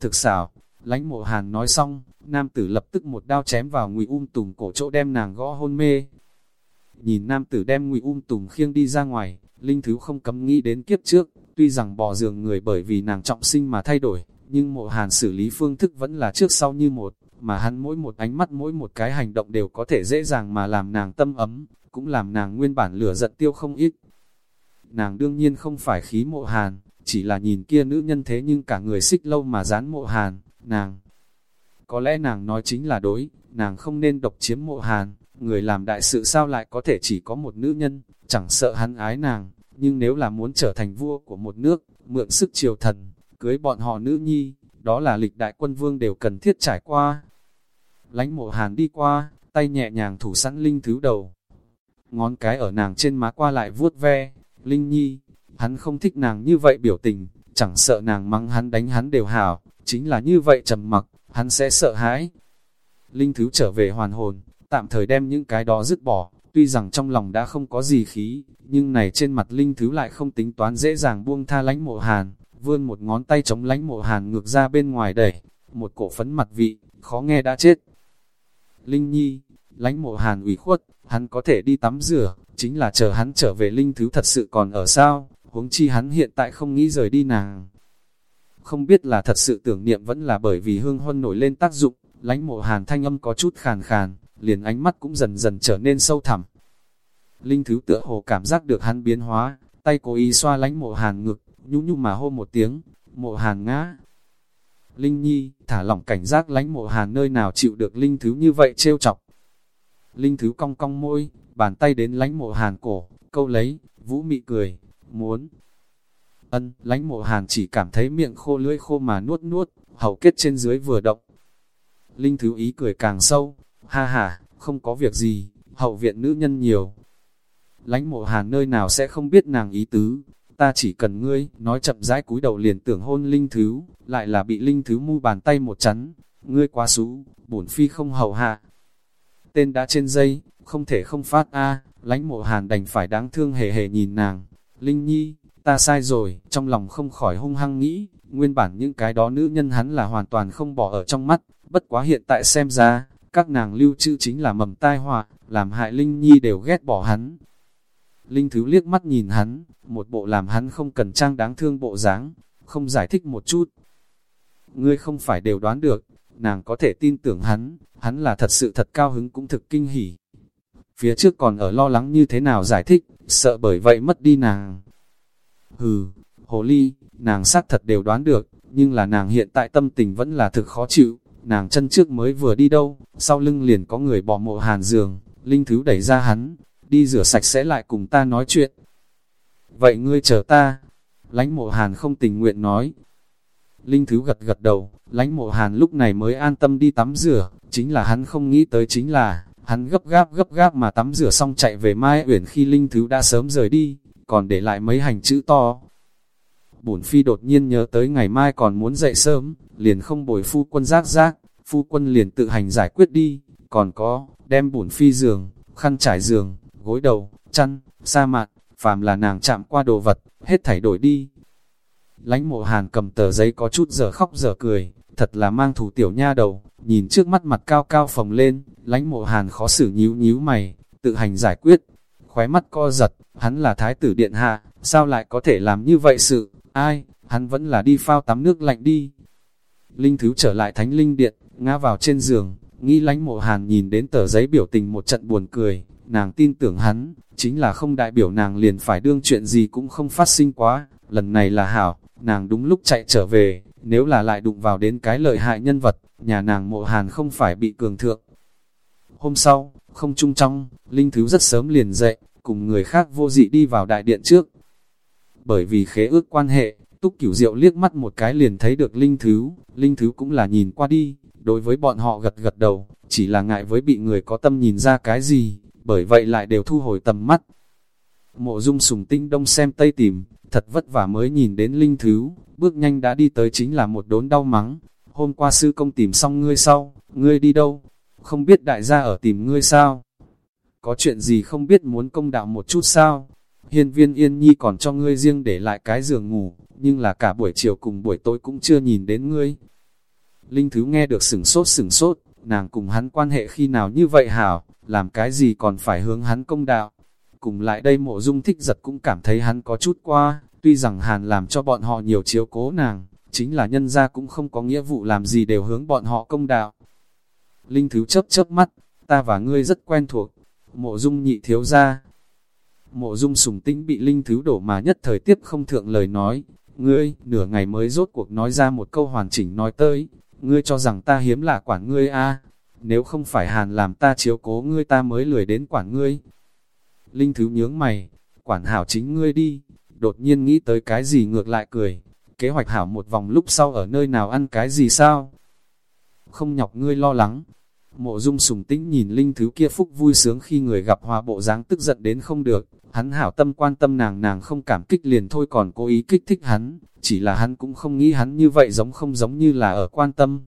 Thực xảo, lãnh mộ hàn nói xong, nam tử lập tức một đao chém vào ngụy um tùm cổ chỗ đem nàng gõ hôn mê. Nhìn nam tử đem ngụy um tùm khiêng đi ra ngoài, linh thứ không cấm nghĩ đến kiếp trước, tuy rằng bỏ giường người bởi vì nàng trọng sinh mà thay đổi, nhưng mộ hàn xử lý phương thức vẫn là trước sau như một, mà hắn mỗi một ánh mắt mỗi một cái hành động đều có thể dễ dàng mà làm nàng tâm ấm, cũng làm nàng nguyên bản lửa giận tiêu không ít. Nàng đương nhiên không phải khí mộ hàn, chỉ là nhìn kia nữ nhân thế nhưng cả người xích lâu mà dán mộ hàn, nàng. Có lẽ nàng nói chính là đối, nàng không nên độc chiếm mộ hàn, người làm đại sự sao lại có thể chỉ có một nữ nhân, chẳng sợ hắn ái nàng, nhưng nếu là muốn trở thành vua của một nước, mượn sức triều thần, cưới bọn họ nữ nhi, đó là lịch đại quân vương đều cần thiết trải qua. Lánh mộ hàn đi qua, tay nhẹ nhàng thủ sẵn linh thứ đầu. Ngón cái ở nàng trên má qua lại vuốt ve, linh nhi, hắn không thích nàng như vậy biểu tình, chẳng sợ nàng mắng hắn đánh hắn đều hảo, chính là như vậy trầm mặc, hắn sẽ sợ hãi. Linh thứ trở về hoàn hồn, tạm thời đem những cái đó dứt bỏ, tuy rằng trong lòng đã không có gì khí, nhưng này trên mặt Linh thứ lại không tính toán dễ dàng buông tha lánh mộ hàn, vươn một ngón tay chống lánh mộ hàn ngược ra bên ngoài đẩy, một cổ phấn mặt vị, khó nghe đã chết. Linh Nhi, lánh mộ hàn ủy khuất, hắn có thể đi tắm rửa, chính là chờ hắn trở về Linh Thứ thật sự còn ở sao, huống chi hắn hiện tại không nghĩ rời đi nàng. Không biết là thật sự tưởng niệm vẫn là bởi vì hương huân nổi lên tác dụng, lánh mộ hàn thanh âm có chút khàn khàn, liền ánh mắt cũng dần dần trở nên sâu thẳm. Linh Thứ tựa hồ cảm giác được hắn biến hóa, tay cố ý xoa lánh mộ hàn ngực, nhu nhu mà hô một tiếng, mộ hàn ngã. Linh Nhi, thả lỏng cảnh giác lánh mộ hàn nơi nào chịu được Linh Thứ như vậy trêu chọc. Linh Thứ cong cong môi, bàn tay đến lánh mộ hàn cổ, câu lấy, vũ mị cười, muốn. Ân, lánh mộ hàn chỉ cảm thấy miệng khô lưỡi khô mà nuốt nuốt, hầu kết trên dưới vừa động. Linh Thứ ý cười càng sâu, ha ha, không có việc gì, hậu viện nữ nhân nhiều. Lánh mộ hàn nơi nào sẽ không biết nàng ý tứ, ta chỉ cần ngươi, nói chậm rãi cúi đầu liền tưởng hôn linh thứ, lại là bị linh thứ mu bàn tay một chắn, ngươi quá xú, bổn phi không hầu hạ. Tên đã trên dây, không thể không phát a lánh mộ hàn đành phải đáng thương hề hề nhìn nàng, linh nhi, ta sai rồi, trong lòng không khỏi hung hăng nghĩ, nguyên bản những cái đó nữ nhân hắn là hoàn toàn không bỏ ở trong mắt, bất quá hiện tại xem ra, các nàng lưu trữ chính là mầm tai họa, làm hại Linh Nhi đều ghét bỏ hắn, Linh Thứ liếc mắt nhìn hắn, một bộ làm hắn không cần trang đáng thương bộ dáng, không giải thích một chút. Ngươi không phải đều đoán được, nàng có thể tin tưởng hắn, hắn là thật sự thật cao hứng cũng thực kinh hỉ. Phía trước còn ở lo lắng như thế nào giải thích, sợ bởi vậy mất đi nàng. Hừ, hồ ly, nàng xác thật đều đoán được, nhưng là nàng hiện tại tâm tình vẫn là thực khó chịu, nàng chân trước mới vừa đi đâu, sau lưng liền có người bỏ mộ hàn giường, linh thứ đẩy ra hắn, đi rửa sạch sẽ lại cùng ta nói chuyện. Vậy ngươi chờ ta, lánh mộ hàn không tình nguyện nói. Linh Thứ gật gật đầu, lánh mộ hàn lúc này mới an tâm đi tắm rửa, chính là hắn không nghĩ tới chính là, hắn gấp gáp gấp gáp mà tắm rửa xong chạy về Mai Uyển khi Linh Thứ đã sớm rời đi, còn để lại mấy hành chữ to. Bổn phi đột nhiên nhớ tới ngày mai còn muốn dậy sớm, liền không bồi phu quân rác rác phu quân liền tự hành giải quyết đi, còn có, đem bổn phi giường, khăn trải giường, gối đầu, chăn, sa mạc, phàm là nàng chạm qua đồ vật, hết thảy đổi đi. Lánh mộ hàn cầm tờ giấy có chút giờ khóc giờ cười, thật là mang thủ tiểu nha đầu, nhìn trước mắt mặt cao cao phồng lên, lánh mộ hàn khó xử nhíu nhíu mày, tự hành giải quyết, khóe mắt co giật, hắn là thái tử điện hạ, sao lại có thể làm như vậy sự, ai, hắn vẫn là đi phao tắm nước lạnh đi. Linh thứ trở lại thánh linh điện, ngã vào trên giường, nghĩ lánh mộ hàn nhìn đến tờ giấy biểu tình một trận buồn cười, nàng tin tưởng hắn, chính là không đại biểu nàng liền phải đương chuyện gì cũng không phát sinh quá, lần này là hảo, nàng đúng lúc chạy trở về, nếu là lại đụng vào đến cái lợi hại nhân vật, nhà nàng mộ hàn không phải bị cường thượng. Hôm sau, không chung trong, Linh Thứ rất sớm liền dậy, cùng người khác vô dị đi vào đại điện trước. Bởi vì khế ước quan hệ, Túc Cửu Diệu liếc mắt một cái liền thấy được Linh Thứ, Linh Thứ cũng là nhìn qua đi, đối với bọn họ gật gật đầu, chỉ là ngại với bị người có tâm nhìn ra cái gì, bởi vậy lại đều thu hồi tầm mắt. Mộ dung sùng tinh đông xem tây tìm, thật vất vả mới nhìn đến linh thứ, bước nhanh đã đi tới chính là một đốn đau mắng. Hôm qua sư công tìm xong ngươi sau, ngươi đi đâu? Không biết đại gia ở tìm ngươi sao? có chuyện gì không biết muốn công đạo một chút sao? Hiên viên yên nhi còn cho ngươi riêng để lại cái giường ngủ, nhưng là cả buổi chiều cùng buổi tối cũng chưa nhìn đến ngươi. Linh Thứ nghe được sửng sốt sửng sốt, nàng cùng hắn quan hệ khi nào như vậy hảo, làm cái gì còn phải hướng hắn công đạo. Cùng lại đây mộ dung thích giật cũng cảm thấy hắn có chút qua, tuy rằng hàn làm cho bọn họ nhiều chiếu cố nàng, chính là nhân gia cũng không có nghĩa vụ làm gì đều hướng bọn họ công đạo. Linh Thứ chớp chớp mắt, ta và ngươi rất quen thuộc, mộ dung nhị thiếu ra. Mộ dung sùng tĩnh bị Linh Thứ đổ mà nhất thời tiếp không thượng lời nói, ngươi, nửa ngày mới rốt cuộc nói ra một câu hoàn chỉnh nói tới, ngươi cho rằng ta hiếm là quản ngươi a nếu không phải hàn làm ta chiếu cố ngươi ta mới lười đến quản ngươi. Linh Thứ nhướng mày, quản hảo chính ngươi đi, đột nhiên nghĩ tới cái gì ngược lại cười, kế hoạch hảo một vòng lúc sau ở nơi nào ăn cái gì sao? Không nhọc ngươi lo lắng. Mộ dung sùng tĩnh nhìn Linh Thứ kia phúc vui sướng khi người gặp hòa bộ dáng tức giận đến không được, hắn hảo tâm quan tâm nàng nàng không cảm kích liền thôi còn cố ý kích thích hắn, chỉ là hắn cũng không nghĩ hắn như vậy giống không giống như là ở quan tâm.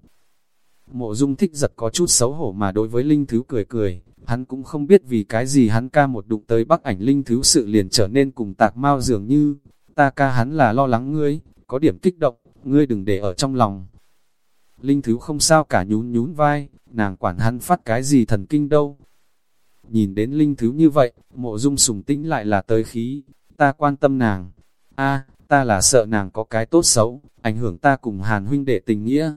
Mộ dung thích giật có chút xấu hổ mà đối với Linh Thứ cười cười, hắn cũng không biết vì cái gì hắn ca một đụng tới bắc ảnh Linh Thứ sự liền trở nên cùng tạc mau dường như, ta ca hắn là lo lắng ngươi, có điểm kích động, ngươi đừng để ở trong lòng. Linh Thứ không sao cả nhún nhún vai, nàng quản hắn phát cái gì thần kinh đâu. Nhìn đến Linh Thứ như vậy, mộ dung sùng tĩnh lại là tới khí, ta quan tâm nàng. a ta là sợ nàng có cái tốt xấu, ảnh hưởng ta cùng Hàn huynh đệ tình nghĩa.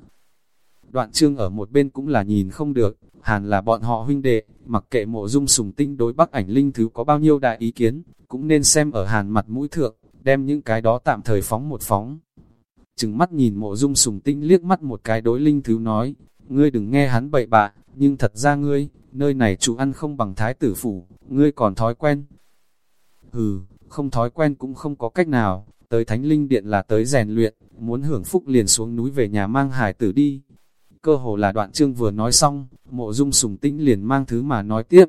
Đoạn trương ở một bên cũng là nhìn không được, Hàn là bọn họ huynh đệ, mặc kệ mộ dung sùng tinh đối bắc ảnh linh thứ có bao nhiêu đại ý kiến, cũng nên xem ở Hàn mặt mũi thượng, đem những cái đó tạm thời phóng một phóng. Chừng mắt nhìn mộ dung sùng tinh liếc mắt một cái đối linh thứ nói, ngươi đừng nghe hắn bậy bạ, nhưng thật ra ngươi, nơi này chủ ăn không bằng thái tử phủ, ngươi còn thói quen. Hừ, không thói quen cũng không có cách nào, tới thánh linh điện là tới rèn luyện, muốn hưởng phúc liền xuống núi về nhà mang hải tử đi. Cơ hồ là đoạn chương vừa nói xong, mộ dung sùng tĩnh liền mang thứ mà nói tiếp.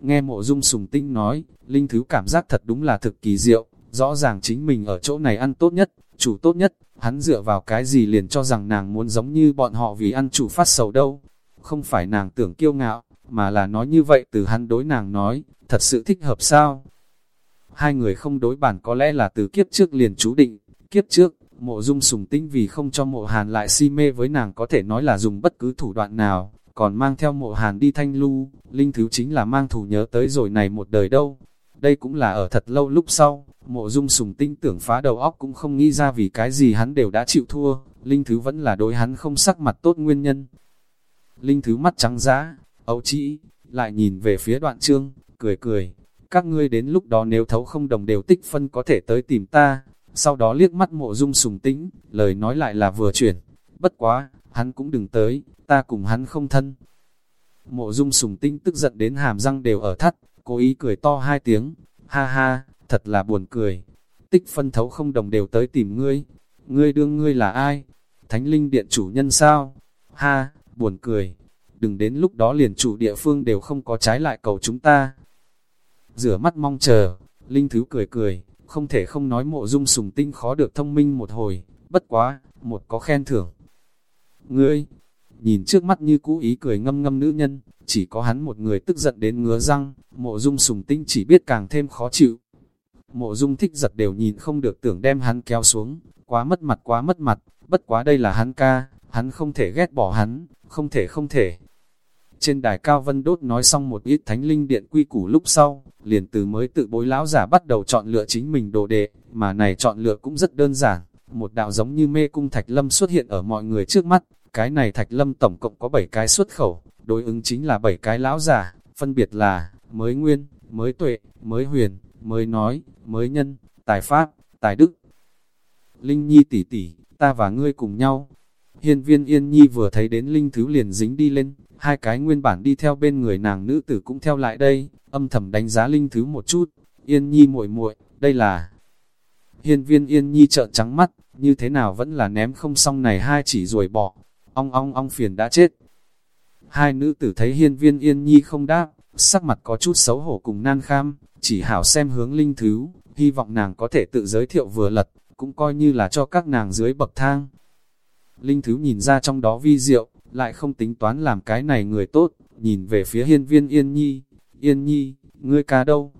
Nghe mộ dung sùng tĩnh nói, linh thứ cảm giác thật đúng là thực kỳ diệu, rõ ràng chính mình ở chỗ này ăn tốt nhất, chủ tốt nhất, hắn dựa vào cái gì liền cho rằng nàng muốn giống như bọn họ vì ăn chủ phát sầu đâu. Không phải nàng tưởng kiêu ngạo, mà là nói như vậy từ hắn đối nàng nói, thật sự thích hợp sao? Hai người không đối bản có lẽ là từ kiếp trước liền chú định, kiếp trước, mộ dung sùng tinh vì không cho mộ hàn lại si mê với nàng có thể nói là dùng bất cứ thủ đoạn nào, còn mang theo mộ hàn đi thanh lưu, linh thứ chính là mang thủ nhớ tới rồi này một đời đâu. Đây cũng là ở thật lâu lúc sau, mộ dung sùng tinh tưởng phá đầu óc cũng không nghĩ ra vì cái gì hắn đều đã chịu thua, linh thứ vẫn là đối hắn không sắc mặt tốt nguyên nhân. Linh thứ mắt trắng giá, ấu trĩ, lại nhìn về phía đoạn trương, cười cười, các ngươi đến lúc đó nếu thấu không đồng đều tích phân có thể tới tìm ta, sau đó liếc mắt mộ dung sùng tĩnh, lời nói lại là vừa chuyển, bất quá, hắn cũng đừng tới, ta cùng hắn không thân. Mộ dung sùng tĩnh tức giận đến hàm răng đều ở thắt, cố ý cười to hai tiếng, ha ha, thật là buồn cười, tích phân thấu không đồng đều tới tìm ngươi, ngươi đương ngươi là ai? Thánh linh điện chủ nhân sao? Ha, buồn cười, đừng đến lúc đó liền chủ địa phương đều không có trái lại cầu chúng ta. Rửa mắt mong chờ, Linh Thứ cười cười, không thể không nói mộ dung sùng tinh khó được thông minh một hồi, bất quá, một có khen thưởng. Ngươi, nhìn trước mắt như cũ ý cười ngâm ngâm nữ nhân, chỉ có hắn một người tức giận đến ngứa răng, mộ dung sùng tinh chỉ biết càng thêm khó chịu. Mộ dung thích giật đều nhìn không được tưởng đem hắn kéo xuống, quá mất mặt quá mất mặt, bất quá đây là hắn ca, hắn không thể ghét bỏ hắn, không thể không thể. Trên đài cao vân đốt nói xong một ít thánh linh điện quy củ lúc sau, liền từ mới tự bối lão giả bắt đầu chọn lựa chính mình đồ đệ, mà này chọn lựa cũng rất đơn giản. Một đạo giống như mê cung thạch lâm xuất hiện ở mọi người trước mắt, cái này thạch lâm tổng cộng có 7 cái xuất khẩu, đối ứng chính là 7 cái lão giả, phân biệt là mới nguyên, mới tuệ, mới huyền, mới nói, mới nhân, tài pháp, tài đức. Linh Nhi tỷ tỷ, ta và ngươi cùng nhau. Hiên viên Yên Nhi vừa thấy đến Linh Thứ liền dính đi lên, hai cái nguyên bản đi theo bên người nàng nữ tử cũng theo lại đây, âm thầm đánh giá Linh Thứ một chút. Yên Nhi muội muội, đây là... Hiên viên Yên Nhi trợn trắng mắt, như thế nào vẫn là ném không xong này hai chỉ ruồi bỏ. Ong ong ong phiền đã chết. Hai nữ tử thấy hiên viên Yên Nhi không đáp, sắc mặt có chút xấu hổ cùng nan kham, chỉ hảo xem hướng Linh Thứ, hy vọng nàng có thể tự giới thiệu vừa lật, cũng coi như là cho các nàng dưới bậc thang. Linh Thứ nhìn ra trong đó vi diệu, lại không tính toán làm cái này người tốt, nhìn về phía hiên viên yên nhi, Yên Nhi, ngươi ca đâu?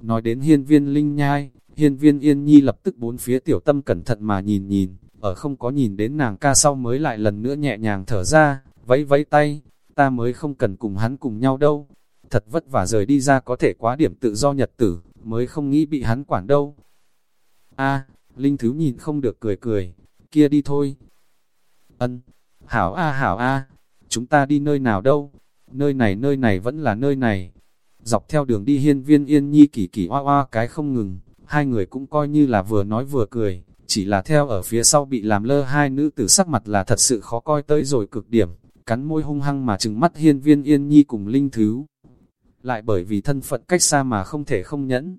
Nói đến hiên viên linh nhai, hiên viên Yên Nhi lập tức bốn phía tiểu tâm cẩn thận mà nhìn nhìn, ở không có nhìn đến nàng ca sau mới lại lần nữa nhẹ nhàng thở ra, vẫy vẫy tay, ta mới không cần cùng hắn cùng nhau đâu. Thật vất vả rời đi ra có thể quá điểm tự do nhật tử, mới không nghĩ bị hắn quản đâu. a Linh Thứ nhìn không được cười cười, kia đi thôi. Ân, hảo a hảo a, chúng ta đi nơi nào đâu? Nơi này nơi này vẫn là nơi này. Dọc theo đường đi hiên viên yên nhi kỳ kỳ hoa hoa cái không ngừng, hai người cũng coi như là vừa nói vừa cười, chỉ là theo ở phía sau bị làm lơ hai nữ tử sắc mặt là thật sự khó coi tới rồi cực điểm, cắn môi hung hăng mà trừng mắt hiên viên yên nhi cùng linh thứ. Lại bởi vì thân phận cách xa mà không thể không nhẫn.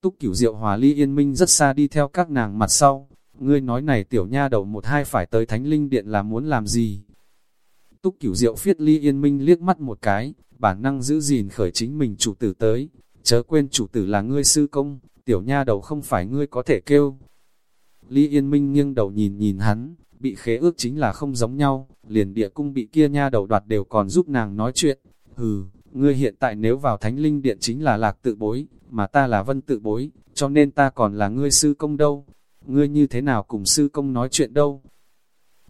Túc cửu diệu hòa ly yên minh rất xa đi theo các nàng mặt sau, ngươi nói này tiểu nha đầu một hai phải tới thánh linh điện là muốn làm gì? Túc cửu diệu phiết ly yên minh liếc mắt một cái, bản năng giữ gìn khởi chính mình chủ tử tới, chớ quên chủ tử là ngươi sư công, tiểu nha đầu không phải ngươi có thể kêu. Ly Yên Minh nghiêng đầu nhìn nhìn hắn, bị khế ước chính là không giống nhau, liền địa cung bị kia nha đầu đoạt đều còn giúp nàng nói chuyện. Hừ, ngươi hiện tại nếu vào thánh linh điện chính là lạc tự bối, mà ta là vân tự bối, cho nên ta còn là ngươi sư công đâu. Ngươi như thế nào cùng sư công nói chuyện đâu?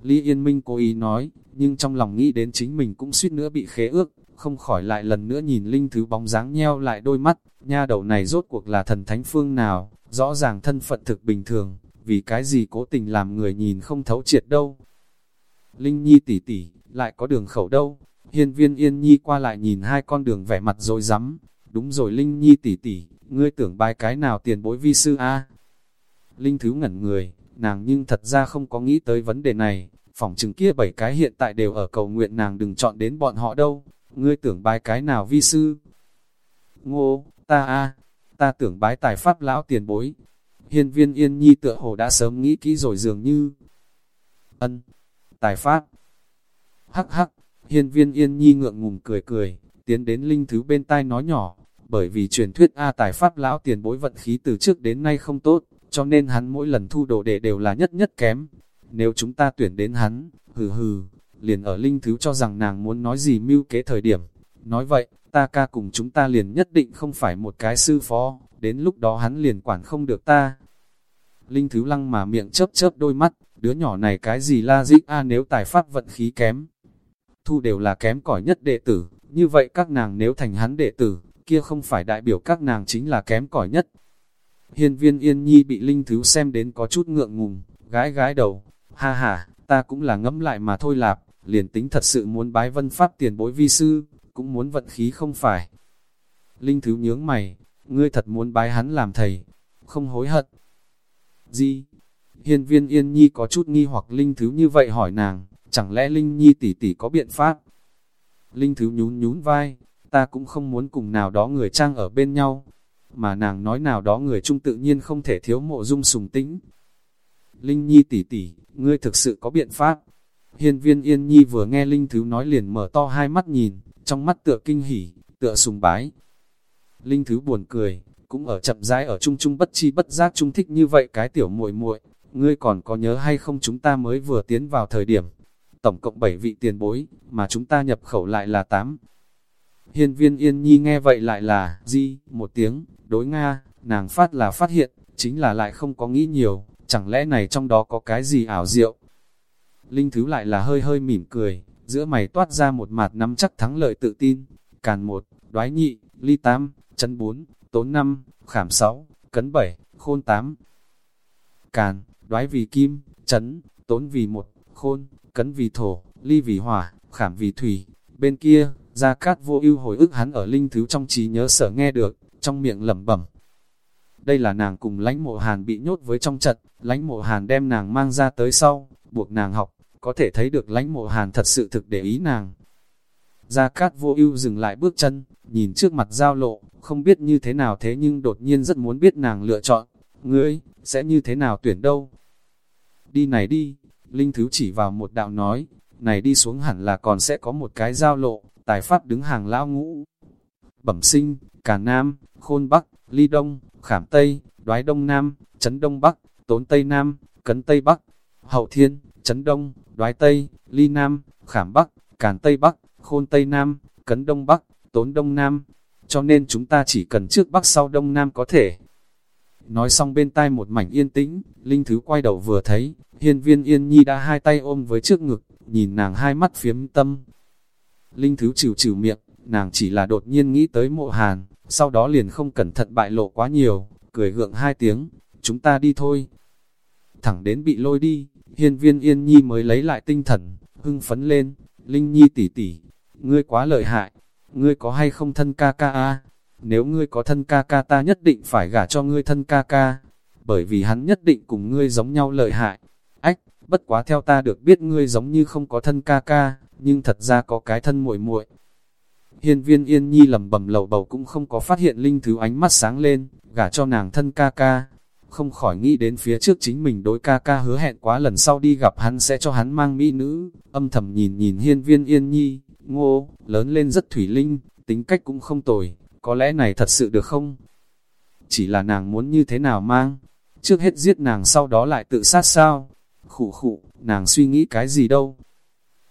Lý Yên Minh cố ý nói, nhưng trong lòng nghĩ đến chính mình cũng suýt nữa bị khế ước, không khỏi lại lần nữa nhìn linh thứ bóng dáng nheo lại đôi mắt, nha đầu này rốt cuộc là thần thánh phương nào, rõ ràng thân phận thực bình thường, vì cái gì cố tình làm người nhìn không thấu triệt đâu. Linh Nhi tỷ tỷ, lại có đường khẩu đâu, hiên viên yên nhi qua lại nhìn hai con đường vẻ mặt rồi rắm đúng rồi Linh Nhi tỷ tỷ, ngươi tưởng bài cái nào tiền bối vi sư a Linh Thứ ngẩn người, nàng nhưng thật ra không có nghĩ tới vấn đề này, phỏng chừng kia bảy cái hiện tại đều ở cầu nguyện nàng đừng chọn đến bọn họ đâu, ngươi tưởng bái cái nào vi sư? Ngô, ta a ta tưởng bái tài pháp lão tiền bối. Hiên viên yên nhi tựa hồ đã sớm nghĩ kỹ rồi dường như. Ân, tài pháp. Hắc hắc, hiên viên yên nhi ngượng ngùng cười cười, tiến đến linh thứ bên tai nói nhỏ, bởi vì truyền thuyết A tài pháp lão tiền bối vận khí từ trước đến nay không tốt, cho nên hắn mỗi lần thu đồ đệ đều là nhất nhất kém. Nếu chúng ta tuyển đến hắn, hừ hừ, liền ở linh thứ cho rằng nàng muốn nói gì mưu kế thời điểm. Nói vậy, ta ca cùng chúng ta liền nhất định không phải một cái sư phó, đến lúc đó hắn liền quản không được ta. Linh thứ lăng mà miệng chớp chớp đôi mắt, đứa nhỏ này cái gì la dĩ a nếu tài pháp vận khí kém. Thu đều là kém cỏi nhất đệ tử, như vậy các nàng nếu thành hắn đệ tử, kia không phải đại biểu các nàng chính là kém cỏi nhất. Hiên viên yên nhi bị linh thứ xem đến có chút ngượng ngùng, gái gái đầu, ha ha, ta cũng là ngẫm lại mà thôi lạp, liền tính thật sự muốn bái vân pháp tiền bối vi sư, cũng muốn vận khí không phải. Linh Thứ nhướng mày, ngươi thật muốn bái hắn làm thầy, không hối hận. Gì? Hiên viên Yên Nhi có chút nghi hoặc Linh Thứ như vậy hỏi nàng, chẳng lẽ Linh Nhi tỷ tỷ có biện pháp? Linh Thứ nhún nhún vai, ta cũng không muốn cùng nào đó người trang ở bên nhau, mà nàng nói nào đó người trung tự nhiên không thể thiếu mộ dung sùng tĩnh. Linh Nhi tỷ tỷ, ngươi thực sự có biện pháp? Hiên viên Yên Nhi vừa nghe Linh Thứ nói liền mở to hai mắt nhìn, trong mắt tựa kinh hỉ, tựa sùng bái. Linh Thứ buồn cười, cũng ở chậm rãi ở chung chung bất chi bất giác chung thích như vậy cái tiểu muội muội ngươi còn có nhớ hay không chúng ta mới vừa tiến vào thời điểm. Tổng cộng 7 vị tiền bối, mà chúng ta nhập khẩu lại là 8. Hiên viên Yên Nhi nghe vậy lại là, di, một tiếng, đối Nga, nàng phát là phát hiện, chính là lại không có nghĩ nhiều, chẳng lẽ này trong đó có cái gì ảo diệu. Linh Thứ lại là hơi hơi mỉm cười, giữa mày toát ra một mặt nắm chắc thắng lợi tự tin. Càn một, đoái nhị, ly tám, chân bốn, tốn năm, khảm sáu, cấn bảy, khôn tám. Càn, đoái vì kim, chấn, tốn vì một, khôn, cấn vì thổ, ly vì hỏa, khảm vì thủy. Bên kia, Gia Cát vô ưu hồi ức hắn ở linh thứ trong trí nhớ sở nghe được, trong miệng lẩm bẩm. Đây là nàng cùng lãnh mộ hàn bị nhốt với trong trận, lãnh mộ hàn đem nàng mang ra tới sau, buộc nàng học, có thể thấy được lãnh mộ hàn thật sự thực để ý nàng. Gia Cát vô ưu dừng lại bước chân, nhìn trước mặt giao lộ, không biết như thế nào thế nhưng đột nhiên rất muốn biết nàng lựa chọn. Ngươi, sẽ như thế nào tuyển đâu? Đi này đi, Linh Thứ chỉ vào một đạo nói, này đi xuống hẳn là còn sẽ có một cái giao lộ, tài pháp đứng hàng lão ngũ. Bẩm sinh, cả Nam, Khôn Bắc, Ly Đông, Khảm Tây, Đoái Đông Nam, Trấn Đông Bắc, Tốn Tây Nam, Cấn Tây Bắc, Hậu Thiên, Trấn Đông, Đoái Tây, Ly Nam, Khảm Bắc, Càn Tây Bắc, Khôn Tây Nam, Cấn Đông Bắc, tốn Đông Nam, cho nên chúng ta chỉ cần trước Bắc sau Đông Nam có thể. Nói xong bên tai một mảnh yên tĩnh, Linh Thứ quay đầu vừa thấy, hiên viên yên nhi đã hai tay ôm với trước ngực, nhìn nàng hai mắt phiếm tâm. Linh Thứ trừ trừ miệng, nàng chỉ là đột nhiên nghĩ tới mộ hàn, sau đó liền không cẩn thận bại lộ quá nhiều, cười gượng hai tiếng, chúng ta đi thôi. Thẳng đến bị lôi đi, hiên viên yên nhi mới lấy lại tinh thần, hưng phấn lên, Linh Nhi tỷ tỷ, ngươi quá lợi hại, ngươi có hay không thân ca ca a? Nếu ngươi có thân ca ca ta nhất định phải gả cho ngươi thân ca ca, bởi vì hắn nhất định cùng ngươi giống nhau lợi hại. Ách, bất quá theo ta được biết ngươi giống như không có thân ca ca, nhưng thật ra có cái thân muội muội. Hiên viên yên nhi lầm bầm lầu bầu cũng không có phát hiện linh thứ ánh mắt sáng lên, gả cho nàng thân ca ca. Không khỏi nghĩ đến phía trước chính mình đối ca ca hứa hẹn quá lần sau đi gặp hắn sẽ cho hắn mang mỹ nữ, âm thầm nhìn nhìn hiên viên yên nhi, ngô, lớn lên rất thủy linh, tính cách cũng không tồi, có lẽ này thật sự được không? Chỉ là nàng muốn như thế nào mang, trước hết giết nàng sau đó lại tự sát sao? Khủ khủ, nàng suy nghĩ cái gì đâu?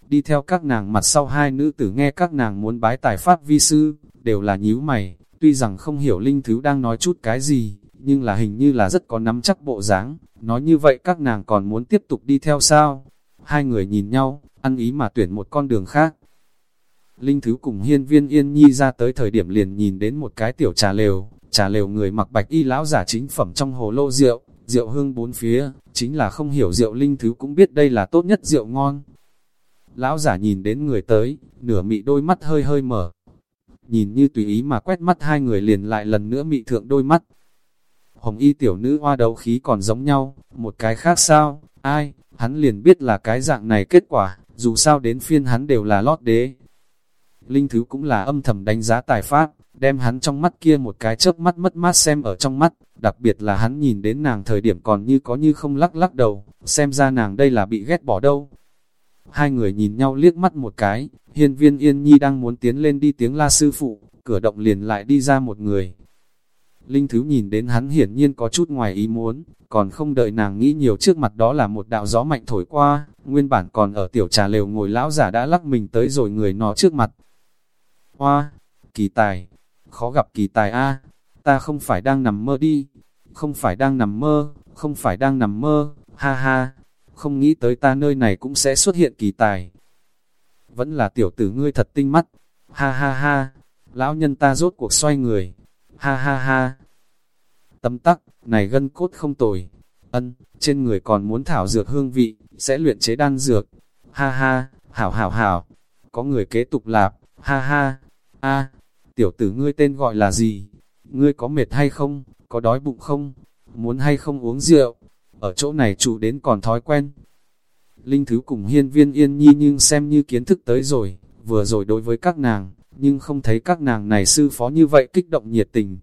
Đi theo các nàng mặt sau hai nữ tử nghe các nàng muốn bái tài pháp vi sư, đều là nhíu mày, tuy rằng không hiểu linh thứ đang nói chút cái gì, nhưng là hình như là rất có nắm chắc bộ dáng. nói như vậy các nàng còn muốn tiếp tục đi theo sao? Hai người nhìn nhau, ăn ý mà tuyển một con đường khác. Linh Thứ cùng hiên viên yên nhi ra tới thời điểm liền nhìn đến một cái tiểu trà lều, trà lều người mặc bạch y lão giả chính phẩm trong hồ lô rượu, rượu hương bốn phía, chính là không hiểu rượu Linh Thứ cũng biết đây là tốt nhất rượu ngon. Lão giả nhìn đến người tới, nửa mị đôi mắt hơi hơi mở. Nhìn như tùy ý mà quét mắt hai người liền lại lần nữa mị thượng đôi mắt. Hồng y tiểu nữ hoa đấu khí còn giống nhau, một cái khác sao, ai, hắn liền biết là cái dạng này kết quả, dù sao đến phiên hắn đều là lót đế, Linh Thứ cũng là âm thầm đánh giá tài pháp, đem hắn trong mắt kia một cái chớp mắt mất mát xem ở trong mắt, đặc biệt là hắn nhìn đến nàng thời điểm còn như có như không lắc lắc đầu, xem ra nàng đây là bị ghét bỏ đâu. Hai người nhìn nhau liếc mắt một cái, hiên viên yên nhi đang muốn tiến lên đi tiếng la sư phụ, cửa động liền lại đi ra một người. Linh Thứ nhìn đến hắn hiển nhiên có chút ngoài ý muốn, còn không đợi nàng nghĩ nhiều trước mặt đó là một đạo gió mạnh thổi qua, nguyên bản còn ở tiểu trà lều ngồi lão giả đã lắc mình tới rồi người nó trước mặt, Hoa, kỳ tài, khó gặp kỳ tài a ta không phải đang nằm mơ đi, không phải đang nằm mơ, không phải đang nằm mơ, ha ha, không nghĩ tới ta nơi này cũng sẽ xuất hiện kỳ tài. Vẫn là tiểu tử ngươi thật tinh mắt, ha ha ha, lão nhân ta rốt cuộc xoay người, ha ha ha. Tấm tắc, này gân cốt không tồi, ân, trên người còn muốn thảo dược hương vị, sẽ luyện chế đan dược, ha ha, hảo hảo hảo, có người kế tục lạp, ha ha, a tiểu tử ngươi tên gọi là gì? Ngươi có mệt hay không? Có đói bụng không? Muốn hay không uống rượu? Ở chỗ này chủ đến còn thói quen. Linh Thứ cùng hiên viên yên nhi nhưng xem như kiến thức tới rồi, vừa rồi đối với các nàng, nhưng không thấy các nàng này sư phó như vậy kích động nhiệt tình.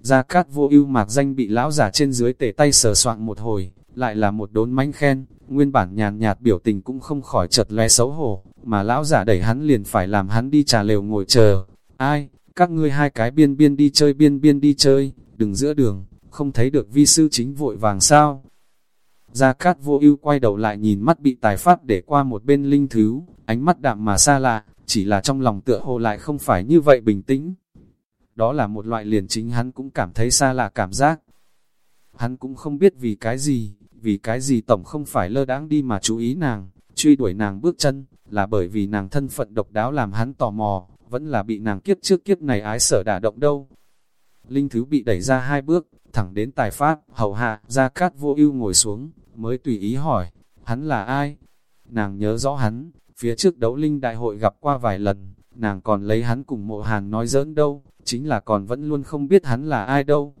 Gia Cát vô ưu mạc danh bị lão giả trên dưới tể tay sờ soạn một hồi, lại là một đốn mánh khen, nguyên bản nhàn nhạt biểu tình cũng không khỏi chật lé xấu hổ, mà lão giả đẩy hắn liền phải làm hắn đi trà lều ngồi chờ. Ai, các ngươi hai cái biên biên đi chơi biên biên đi chơi, đừng giữa đường, không thấy được vi sư chính vội vàng sao. Gia Cát vô ưu quay đầu lại nhìn mắt bị tài pháp để qua một bên linh thứ, ánh mắt đạm mà xa lạ, chỉ là trong lòng tựa hồ lại không phải như vậy bình tĩnh. Đó là một loại liền chính hắn cũng cảm thấy xa lạ cảm giác. Hắn cũng không biết vì cái gì, vì cái gì tổng không phải lơ đáng đi mà chú ý nàng, truy đuổi nàng bước chân, là bởi vì nàng thân phận độc đáo làm hắn tò mò, vẫn là bị nàng kiếp trước kiếp này ái sở đả động đâu. Linh Thứ bị đẩy ra hai bước, thẳng đến tài phát hầu hạ, ra cát vô ưu ngồi xuống, mới tùy ý hỏi, hắn là ai? Nàng nhớ rõ hắn, phía trước đấu linh đại hội gặp qua vài lần, nàng còn lấy hắn cùng mộ hàn nói giỡn đâu, chính là còn vẫn luôn không biết hắn là ai đâu.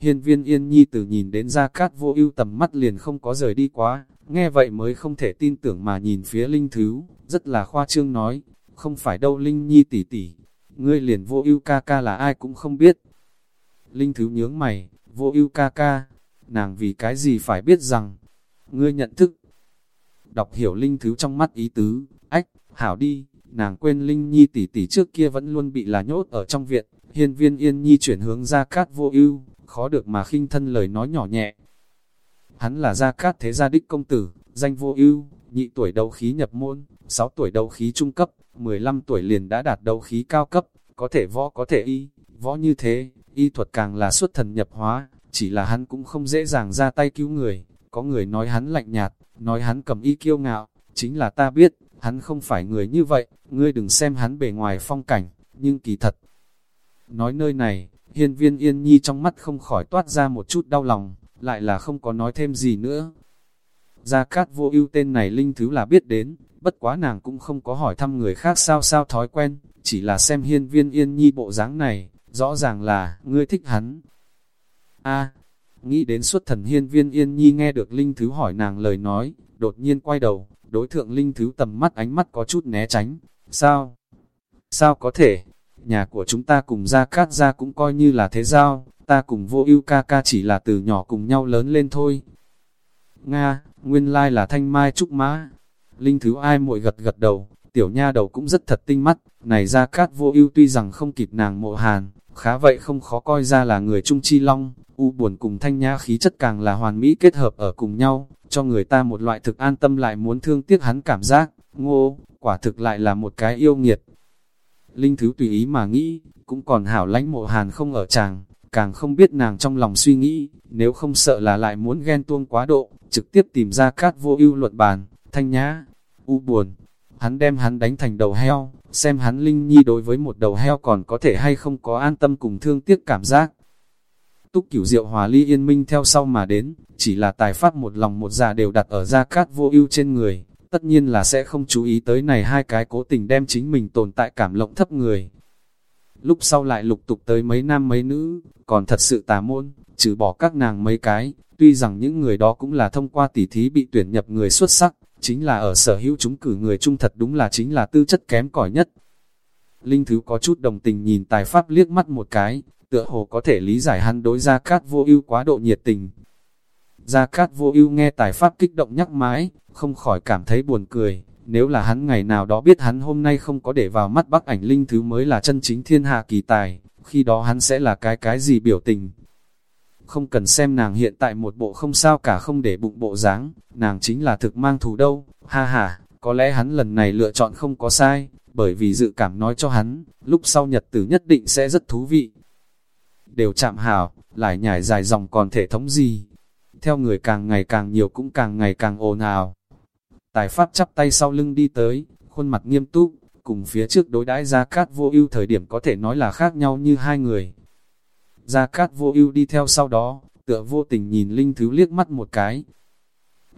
Hiên viên yên nhi từ nhìn đến Gia Cát vô ưu tầm mắt liền không có rời đi quá, nghe vậy mới không thể tin tưởng mà nhìn phía Linh Thứ, rất là khoa trương nói, không phải đâu Linh Nhi tỷ tỷ, ngươi liền vô ưu ca ca là ai cũng không biết. Linh Thứ nhướng mày, vô ưu ca ca, nàng vì cái gì phải biết rằng, ngươi nhận thức. Đọc hiểu Linh Thứ trong mắt ý tứ, ách, hảo đi, nàng quên Linh Nhi tỷ tỷ trước kia vẫn luôn bị là nhốt ở trong viện, hiên viên yên nhi chuyển hướng ra cát vô ưu khó được mà khinh thân lời nói nhỏ nhẹ. Hắn là gia cát thế gia đích công tử, danh vô ưu, nhị tuổi đầu khí nhập môn, sáu tuổi đầu khí trung cấp, 15 tuổi liền đã đạt đầu khí cao cấp, có thể võ có thể y, võ như thế, y thuật càng là xuất thần nhập hóa, chỉ là hắn cũng không dễ dàng ra tay cứu người, có người nói hắn lạnh nhạt, nói hắn cầm y kiêu ngạo, chính là ta biết, hắn không phải người như vậy, ngươi đừng xem hắn bề ngoài phong cảnh, nhưng kỳ thật. Nói nơi này, hiên viên yên nhi trong mắt không khỏi toát ra một chút đau lòng, lại là không có nói thêm gì nữa. Gia Cát vô ưu tên này linh thứ là biết đến, bất quá nàng cũng không có hỏi thăm người khác sao sao thói quen, chỉ là xem hiên viên yên nhi bộ dáng này, rõ ràng là, ngươi thích hắn. a nghĩ đến xuất thần hiên viên yên nhi nghe được linh thứ hỏi nàng lời nói, đột nhiên quay đầu, đối thượng linh thứ tầm mắt ánh mắt có chút né tránh, sao? Sao có thể? Nhà của chúng ta cùng ra cát ra cũng coi như là thế giao, ta cùng vô ưu ca ca chỉ là từ nhỏ cùng nhau lớn lên thôi. Nga, nguyên lai là thanh mai trúc mã. Linh thứ ai muội gật gật đầu, tiểu nha đầu cũng rất thật tinh mắt, này ra cát vô ưu tuy rằng không kịp nàng mộ hàn, khá vậy không khó coi ra là người trung chi long, u buồn cùng thanh nhã khí chất càng là hoàn mỹ kết hợp ở cùng nhau, cho người ta một loại thực an tâm lại muốn thương tiếc hắn cảm giác, ngô, quả thực lại là một cái yêu nghiệt. Linh Thứ tùy ý mà nghĩ, cũng còn hảo lãnh mộ hàn không ở chàng, càng không biết nàng trong lòng suy nghĩ, nếu không sợ là lại muốn ghen tuông quá độ, trực tiếp tìm ra cát vô ưu luận bàn, thanh nhã, u buồn. Hắn đem hắn đánh thành đầu heo, xem hắn Linh Nhi đối với một đầu heo còn có thể hay không có an tâm cùng thương tiếc cảm giác. Túc cửu diệu hòa ly yên minh theo sau mà đến, chỉ là tài phát một lòng một dạ đều đặt ở gia cát vô ưu trên người, tất nhiên là sẽ không chú ý tới này hai cái cố tình đem chính mình tồn tại cảm lộng thấp người. Lúc sau lại lục tục tới mấy nam mấy nữ, còn thật sự tà môn, trừ bỏ các nàng mấy cái, tuy rằng những người đó cũng là thông qua tỉ thí bị tuyển nhập người xuất sắc, chính là ở sở hữu chúng cử người trung thật đúng là chính là tư chất kém cỏi nhất. Linh Thứ có chút đồng tình nhìn tài pháp liếc mắt một cái, tựa hồ có thể lý giải hắn đối Gia Cát vô ưu quá độ nhiệt tình. Gia Cát vô ưu nghe tài pháp kích động nhắc mái, không khỏi cảm thấy buồn cười, nếu là hắn ngày nào đó biết hắn hôm nay không có để vào mắt bắc ảnh linh thứ mới là chân chính thiên hạ kỳ tài, khi đó hắn sẽ là cái cái gì biểu tình. Không cần xem nàng hiện tại một bộ không sao cả không để bụng bộ dáng, nàng chính là thực mang thù đâu, ha ha, có lẽ hắn lần này lựa chọn không có sai, bởi vì dự cảm nói cho hắn, lúc sau nhật tử nhất định sẽ rất thú vị, đều chạm hảo, lại nhảy dài dòng còn thể thống gì. Theo người càng ngày càng nhiều cũng càng ngày càng ồn ào. Tài pháp chắp tay sau lưng đi tới, khuôn mặt nghiêm túc, cùng phía trước đối đãi ra Cát vô ưu thời điểm có thể nói là khác nhau như hai người. Gia Cát vô ưu đi theo sau đó, tựa vô tình nhìn Linh Thứ liếc mắt một cái.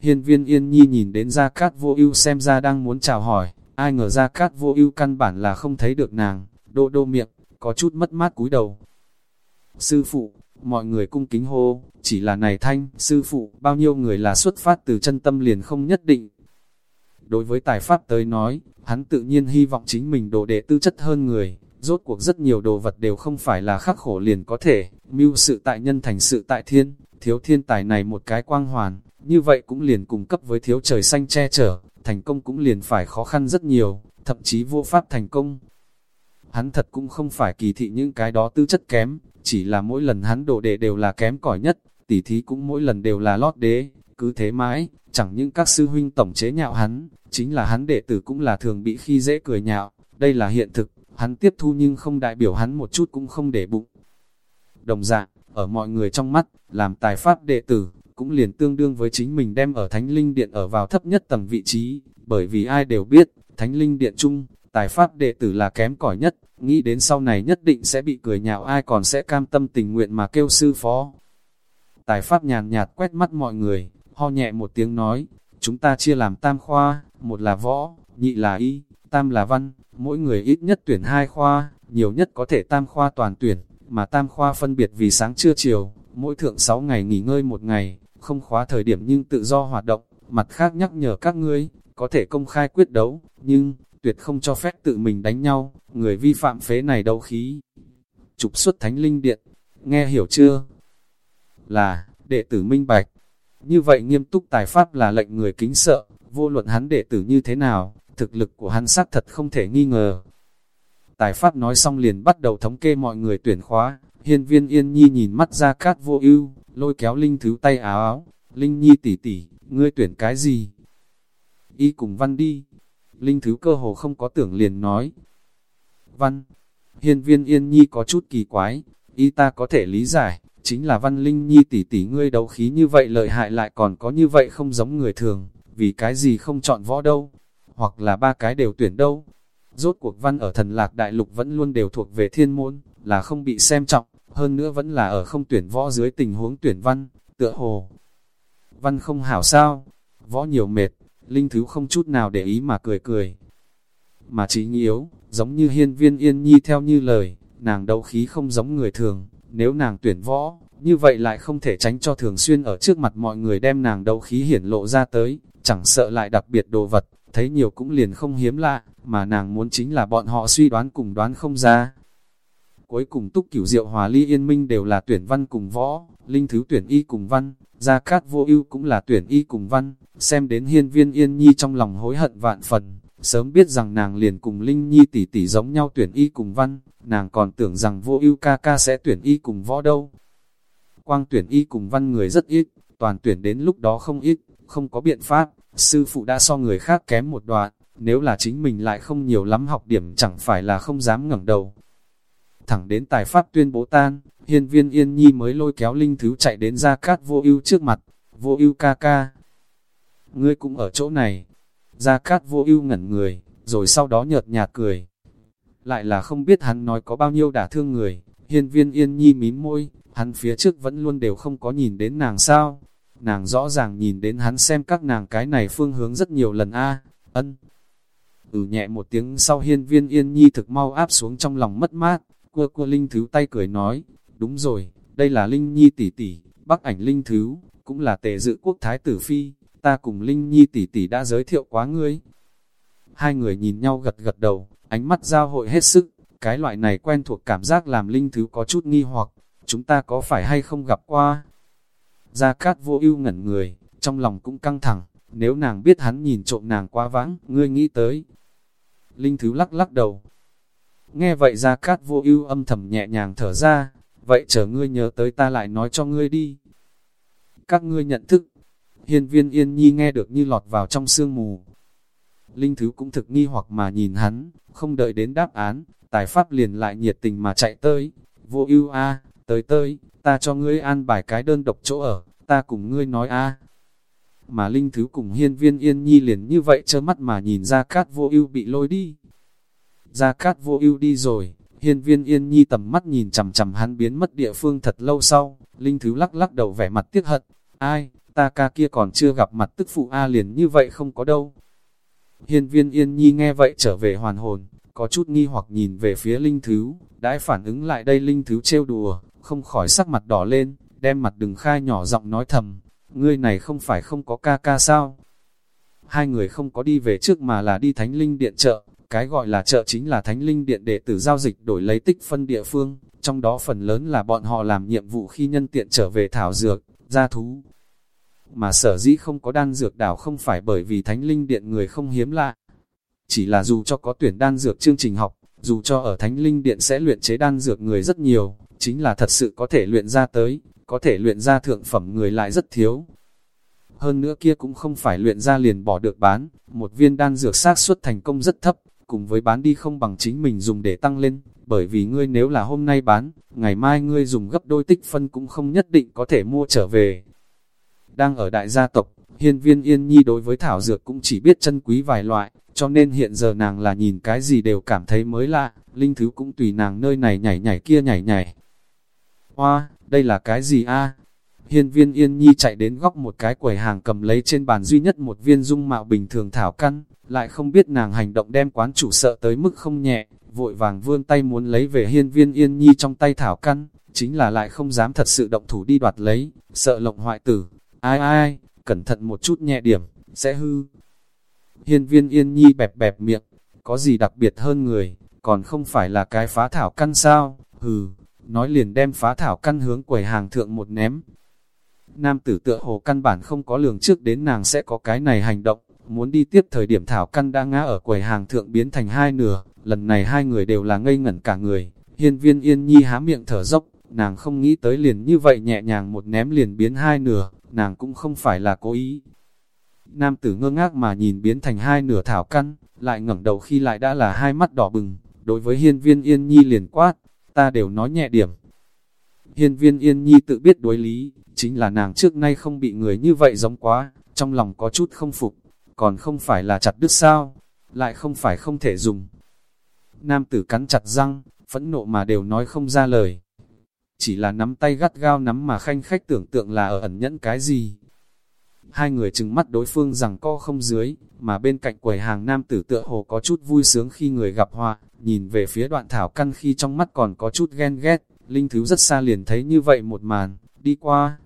Hiên viên yên nhi nhìn đến Gia Cát vô ưu xem ra đang muốn chào hỏi, ai ngờ Gia Cát vô ưu căn bản là không thấy được nàng, đô đô miệng, có chút mất mát cúi đầu. Sư phụ, mọi người cung kính hô, chỉ là này thanh, sư phụ, bao nhiêu người là xuất phát từ chân tâm liền không nhất định. Đối với tài pháp tới nói, hắn tự nhiên hy vọng chính mình đồ đệ tư chất hơn người, rốt cuộc rất nhiều đồ vật đều không phải là khắc khổ liền có thể, mưu sự tại nhân thành sự tại thiên, thiếu thiên tài này một cái quang hoàn, như vậy cũng liền cung cấp với thiếu trời xanh che chở, thành công cũng liền phải khó khăn rất nhiều, thậm chí vô pháp thành công. Hắn thật cũng không phải kỳ thị những cái đó tư chất kém, chỉ là mỗi lần hắn đồ đệ đều là kém cỏi nhất, tỉ thí cũng mỗi lần đều là lót đế, cứ thế mãi, chẳng những các sư huynh tổng chế nhạo hắn, chính là hắn đệ tử cũng là thường bị khi dễ cười nhạo, đây là hiện thực, hắn tiếp thu nhưng không đại biểu hắn một chút cũng không để bụng. Đồng dạng, ở mọi người trong mắt, làm tài pháp đệ tử, cũng liền tương đương với chính mình đem ở Thánh Linh Điện ở vào thấp nhất tầng vị trí, bởi vì ai đều biết, Thánh Linh Điện chung, tài pháp đệ tử là kém cỏi nhất, nghĩ đến sau này nhất định sẽ bị cười nhạo ai còn sẽ cam tâm tình nguyện mà kêu sư phó. Tài pháp nhàn nhạt quét mắt mọi người, ho nhẹ một tiếng nói, chúng ta chia làm tam khoa, một là võ, nhị là y, tam là văn, mỗi người ít nhất tuyển hai khoa, nhiều nhất có thể tam khoa toàn tuyển, mà tam khoa phân biệt vì sáng trưa chiều, mỗi thượng 6 ngày nghỉ ngơi một ngày, không khóa thời điểm nhưng tự do hoạt động, mặt khác nhắc nhở các ngươi, có thể công khai quyết đấu, nhưng, tuyệt không cho phép tự mình đánh nhau, người vi phạm phế này đấu khí. Trục xuất thánh linh điện, nghe hiểu chưa? Là, đệ tử minh bạch. Như vậy nghiêm túc tài pháp là lệnh người kính sợ, vô luận hắn đệ tử như thế nào, thực lực của hắn xác thật không thể nghi ngờ. Tài phát nói xong liền bắt đầu thống kê mọi người tuyển khóa, hiên viên yên nhi nhìn mắt ra cát vô ưu lôi kéo linh thứ tay áo áo, linh nhi tỷ tỷ, ngươi tuyển cái gì? Y cùng văn đi, Linh Thứ cơ hồ không có tưởng liền nói. Văn, hiên viên yên nhi có chút kỳ quái, y ta có thể lý giải, chính là Văn Linh Nhi tỷ tỷ ngươi đấu khí như vậy lợi hại lại còn có như vậy không giống người thường, vì cái gì không chọn võ đâu, hoặc là ba cái đều tuyển đâu. Rốt cuộc Văn ở thần lạc đại lục vẫn luôn đều thuộc về thiên môn, là không bị xem trọng, hơn nữa vẫn là ở không tuyển võ dưới tình huống tuyển Văn, tựa hồ. Văn không hảo sao, võ nhiều mệt, Linh Thứ không chút nào để ý mà cười cười. Mà trí yếu, giống như hiên viên yên nhi theo như lời, nàng đấu khí không giống người thường, nếu nàng tuyển võ, như vậy lại không thể tránh cho thường xuyên ở trước mặt mọi người đem nàng đấu khí hiển lộ ra tới, chẳng sợ lại đặc biệt đồ vật, thấy nhiều cũng liền không hiếm lạ, mà nàng muốn chính là bọn họ suy đoán cùng đoán không ra. Cuối cùng túc cửu diệu hòa ly yên minh đều là tuyển văn cùng võ, linh thứ tuyển y cùng văn, gia cát vô ưu cũng là tuyển y cùng văn, xem đến hiên viên yên nhi trong lòng hối hận vạn phần, sớm biết rằng nàng liền cùng linh nhi tỷ tỷ giống nhau tuyển y cùng văn, nàng còn tưởng rằng vô ưu ca ca sẽ tuyển y cùng võ đâu. Quang tuyển y cùng văn người rất ít, toàn tuyển đến lúc đó không ít, không có biện pháp, sư phụ đã so người khác kém một đoạn, nếu là chính mình lại không nhiều lắm học điểm chẳng phải là không dám ngẩng đầu. Thẳng đến tài pháp tuyên bố tan, hiên viên yên nhi mới lôi kéo linh thứ chạy đến ra cát vô ưu trước mặt, vô ưu ca ca. Ngươi cũng ở chỗ này, ra cát vô ưu ngẩn người, rồi sau đó nhợt nhạt cười lại là không biết hắn nói có bao nhiêu đả thương người. Hiên viên yên nhi mím môi, hắn phía trước vẫn luôn đều không có nhìn đến nàng sao. Nàng rõ ràng nhìn đến hắn xem các nàng cái này phương hướng rất nhiều lần a ân. Ừ nhẹ một tiếng sau hiên viên yên nhi thực mau áp xuống trong lòng mất mát, cua cua linh thứ tay cười nói, đúng rồi, đây là linh nhi tỷ tỷ, bắc ảnh linh thứ, cũng là tề dự quốc thái tử phi, ta cùng linh nhi tỷ tỷ đã giới thiệu quá ngươi. Hai người nhìn nhau gật gật đầu, Ánh mắt giao hội hết sức, cái loại này quen thuộc cảm giác làm linh thứ có chút nghi hoặc, chúng ta có phải hay không gặp qua? Gia Cát vô ưu ngẩn người, trong lòng cũng căng thẳng, nếu nàng biết hắn nhìn trộm nàng quá vãng, ngươi nghĩ tới. Linh thứ lắc lắc đầu. Nghe vậy Gia Cát vô ưu âm thầm nhẹ nhàng thở ra, vậy chờ ngươi nhớ tới ta lại nói cho ngươi đi. Các ngươi nhận thức, hiên viên yên nhi nghe được như lọt vào trong sương mù, Linh Thứ cũng thực nghi hoặc mà nhìn hắn, không đợi đến đáp án, tài pháp liền lại nhiệt tình mà chạy tới. Vô ưu a, tới tới, ta cho ngươi an bài cái đơn độc chỗ ở, ta cùng ngươi nói a. Mà Linh Thứ cùng hiên viên yên nhi liền như vậy chớ mắt mà nhìn ra cát vô ưu bị lôi đi. Ra cát vô ưu đi rồi, hiên viên yên nhi tầm mắt nhìn chằm chằm hắn biến mất địa phương thật lâu sau, Linh Thứ lắc lắc đầu vẻ mặt tiếc hận, ai, ta ca kia còn chưa gặp mặt tức phụ A liền như vậy không có đâu. Hiên viên yên nhi nghe vậy trở về hoàn hồn, có chút nghi hoặc nhìn về phía linh thứ, đãi phản ứng lại đây linh thứ trêu đùa, không khỏi sắc mặt đỏ lên, đem mặt đừng khai nhỏ giọng nói thầm, ngươi này không phải không có ca ca sao? Hai người không có đi về trước mà là đi thánh linh điện chợ, cái gọi là chợ chính là thánh linh điện để tử giao dịch đổi lấy tích phân địa phương, trong đó phần lớn là bọn họ làm nhiệm vụ khi nhân tiện trở về thảo dược, gia thú, mà sở dĩ không có đan dược đảo không phải bởi vì thánh linh điện người không hiếm lạ. Chỉ là dù cho có tuyển đan dược chương trình học, dù cho ở thánh linh điện sẽ luyện chế đan dược người rất nhiều, chính là thật sự có thể luyện ra tới, có thể luyện ra thượng phẩm người lại rất thiếu. Hơn nữa kia cũng không phải luyện ra liền bỏ được bán, một viên đan dược xác suất thành công rất thấp, cùng với bán đi không bằng chính mình dùng để tăng lên, bởi vì ngươi nếu là hôm nay bán, ngày mai ngươi dùng gấp đôi tích phân cũng không nhất định có thể mua trở về, đang ở đại gia tộc, hiên viên yên nhi đối với thảo dược cũng chỉ biết chân quý vài loại, cho nên hiện giờ nàng là nhìn cái gì đều cảm thấy mới lạ, linh thứ cũng tùy nàng nơi này nhảy nhảy kia nhảy nhảy. Hoa, đây là cái gì a? Hiên viên yên nhi chạy đến góc một cái quầy hàng cầm lấy trên bàn duy nhất một viên dung mạo bình thường thảo căn, lại không biết nàng hành động đem quán chủ sợ tới mức không nhẹ, vội vàng vươn tay muốn lấy về hiên viên yên nhi trong tay thảo căn, chính là lại không dám thật sự động thủ đi đoạt lấy, sợ lộng hoại tử, Ai ai, cẩn thận một chút nhẹ điểm, sẽ hư. Hiên viên yên nhi bẹp bẹp miệng, có gì đặc biệt hơn người, còn không phải là cái phá thảo căn sao, hừ, nói liền đem phá thảo căn hướng quầy hàng thượng một ném. Nam tử tựa hồ căn bản không có lường trước đến nàng sẽ có cái này hành động, muốn đi tiếp thời điểm thảo căn đã ngã ở quầy hàng thượng biến thành hai nửa, lần này hai người đều là ngây ngẩn cả người, hiên viên yên nhi há miệng thở dốc, nàng không nghĩ tới liền như vậy nhẹ nhàng một ném liền biến hai nửa, nàng cũng không phải là cố ý. Nam tử ngơ ngác mà nhìn biến thành hai nửa thảo căn, lại ngẩng đầu khi lại đã là hai mắt đỏ bừng, đối với hiên viên yên nhi liền quát, ta đều nói nhẹ điểm. Hiên viên yên nhi tự biết đối lý, chính là nàng trước nay không bị người như vậy giống quá, trong lòng có chút không phục, còn không phải là chặt đứt sao, lại không phải không thể dùng. Nam tử cắn chặt răng, phẫn nộ mà đều nói không ra lời. Chỉ là nắm tay gắt gao nắm mà khanh khách tưởng tượng là ở ẩn nhẫn cái gì. Hai người chừng mắt đối phương rằng co không dưới, mà bên cạnh quầy hàng nam tử tựa hồ có chút vui sướng khi người gặp họa, nhìn về phía đoạn thảo căn khi trong mắt còn có chút ghen ghét, linh thứ rất xa liền thấy như vậy một màn, đi qua.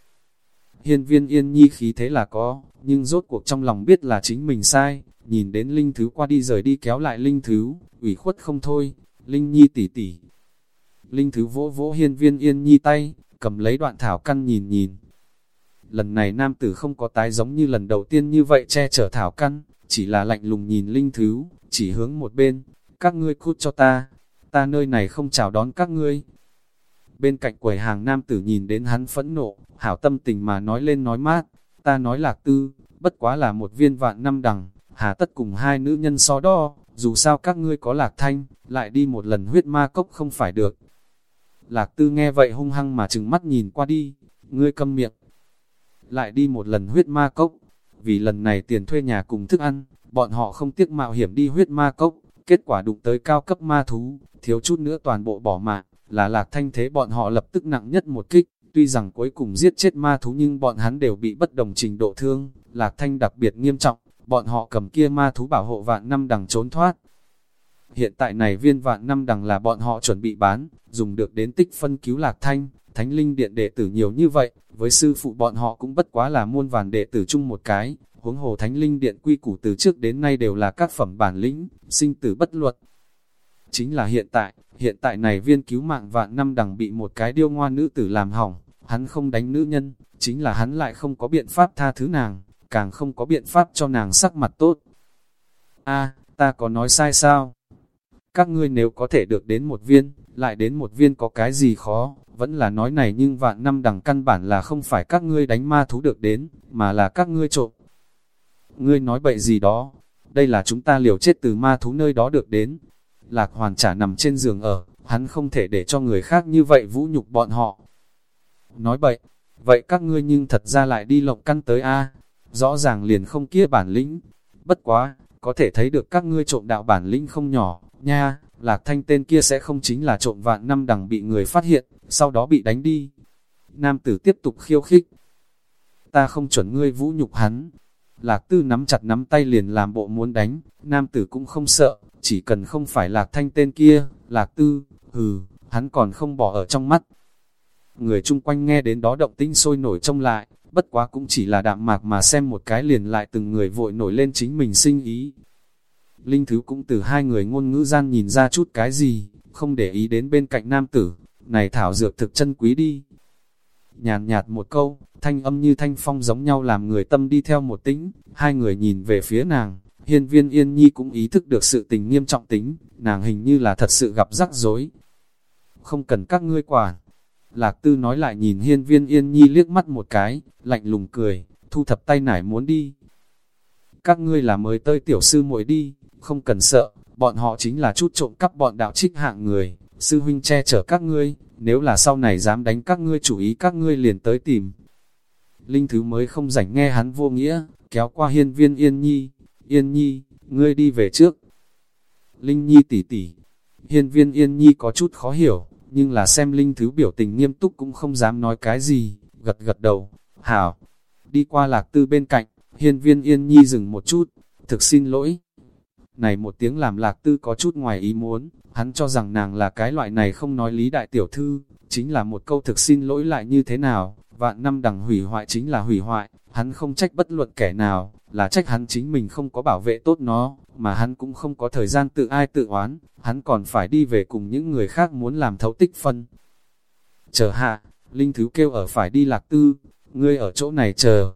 Hiên viên yên nhi khí thế là có, nhưng rốt cuộc trong lòng biết là chính mình sai, nhìn đến linh thứ qua đi rời đi kéo lại linh thứ, ủy khuất không thôi, linh nhi tỉ tỉ. Linh thứ vỗ vỗ hiên viên yên nhi tay, cầm lấy đoạn thảo căn nhìn nhìn. Lần này nam tử không có tái giống như lần đầu tiên như vậy che chở thảo căn, chỉ là lạnh lùng nhìn linh thứ, chỉ hướng một bên, các ngươi cút cho ta, ta nơi này không chào đón các ngươi. Bên cạnh quầy hàng nam tử nhìn đến hắn phẫn nộ, hảo tâm tình mà nói lên nói mát, ta nói lạc tư, bất quá là một viên vạn năm đằng, hà tất cùng hai nữ nhân so đo, dù sao các ngươi có lạc thanh, lại đi một lần huyết ma cốc không phải được. Lạc tư nghe vậy hung hăng mà trừng mắt nhìn qua đi, ngươi câm miệng. Lại đi một lần huyết ma cốc, vì lần này tiền thuê nhà cùng thức ăn, bọn họ không tiếc mạo hiểm đi huyết ma cốc, kết quả đụng tới cao cấp ma thú, thiếu chút nữa toàn bộ bỏ mạng, là lạc thanh thế bọn họ lập tức nặng nhất một kích. Tuy rằng cuối cùng giết chết ma thú nhưng bọn hắn đều bị bất đồng trình độ thương, lạc thanh đặc biệt nghiêm trọng, bọn họ cầm kia ma thú bảo hộ vạn năm đằng trốn thoát. Hiện tại này viên vạn năm đằng là bọn họ chuẩn bị bán, dùng được đến tích phân cứu lạc thanh, thánh linh điện đệ tử nhiều như vậy, với sư phụ bọn họ cũng bất quá là muôn vàn đệ tử chung một cái, huống hồ thánh linh điện quy củ từ trước đến nay đều là các phẩm bản lĩnh, sinh tử bất luật. Chính là hiện tại, hiện tại này viên cứu mạng vạn năm đằng bị một cái điêu ngoa nữ tử làm hỏng, hắn không đánh nữ nhân, chính là hắn lại không có biện pháp tha thứ nàng, càng không có biện pháp cho nàng sắc mặt tốt. a ta có nói sai sao? Các ngươi nếu có thể được đến một viên, lại đến một viên có cái gì khó, vẫn là nói này nhưng vạn năm đằng căn bản là không phải các ngươi đánh ma thú được đến, mà là các ngươi trộm. Ngươi nói bậy gì đó, đây là chúng ta liều chết từ ma thú nơi đó được đến. Lạc hoàn trả nằm trên giường ở, hắn không thể để cho người khác như vậy vũ nhục bọn họ. Nói bậy, vậy các ngươi nhưng thật ra lại đi lộng căn tới A, rõ ràng liền không kia bản lĩnh. Bất quá, có thể thấy được các ngươi trộm đạo bản lĩnh không nhỏ, nha, lạc thanh tên kia sẽ không chính là trộm vạn năm đằng bị người phát hiện, sau đó bị đánh đi. Nam tử tiếp tục khiêu khích. Ta không chuẩn ngươi vũ nhục hắn. Lạc tư nắm chặt nắm tay liền làm bộ muốn đánh, nam tử cũng không sợ, chỉ cần không phải lạc thanh tên kia, lạc tư, hừ, hắn còn không bỏ ở trong mắt. Người chung quanh nghe đến đó động tinh sôi nổi trông lại, bất quá cũng chỉ là đạm mạc mà xem một cái liền lại từng người vội nổi lên chính mình sinh ý. Linh Thứ cũng từ hai người ngôn ngữ gian nhìn ra chút cái gì, không để ý đến bên cạnh nam tử, này thảo dược thực chân quý đi. Nhàn nhạt một câu, thanh âm như thanh phong giống nhau làm người tâm đi theo một tính, hai người nhìn về phía nàng, hiên viên yên nhi cũng ý thức được sự tình nghiêm trọng tính, nàng hình như là thật sự gặp rắc rối. Không cần các ngươi quản. Lạc tư nói lại nhìn hiên viên yên nhi liếc mắt một cái, lạnh lùng cười, thu thập tay nải muốn đi. Các ngươi là mới tơi tiểu sư muội đi, không cần sợ, bọn họ chính là chút trộm cắp bọn đạo trích hạng người, sư huynh che chở các ngươi, nếu là sau này dám đánh các ngươi chủ ý các ngươi liền tới tìm. Linh Thứ mới không rảnh nghe hắn vô nghĩa, kéo qua hiên viên Yên Nhi, Yên Nhi, ngươi đi về trước. Linh Nhi tỉ tỉ, hiên viên Yên Nhi có chút khó hiểu, nhưng là xem Linh Thứ biểu tình nghiêm túc cũng không dám nói cái gì, gật gật đầu, hảo. Đi qua lạc tư bên cạnh, hiên viên Yên Nhi dừng một chút, thực xin lỗi. Này một tiếng làm lạc tư có chút ngoài ý muốn, hắn cho rằng nàng là cái loại này không nói lý đại tiểu thư, chính là một câu thực xin lỗi lại như thế nào, vạn năm đằng hủy hoại chính là hủy hoại, hắn không trách bất luận kẻ nào, là trách hắn chính mình không có bảo vệ tốt nó, mà hắn cũng không có thời gian tự ai tự oán, hắn còn phải đi về cùng những người khác muốn làm thấu tích phân. Chờ hạ, Linh Thứ kêu ở phải đi lạc tư, ngươi ở chỗ này chờ.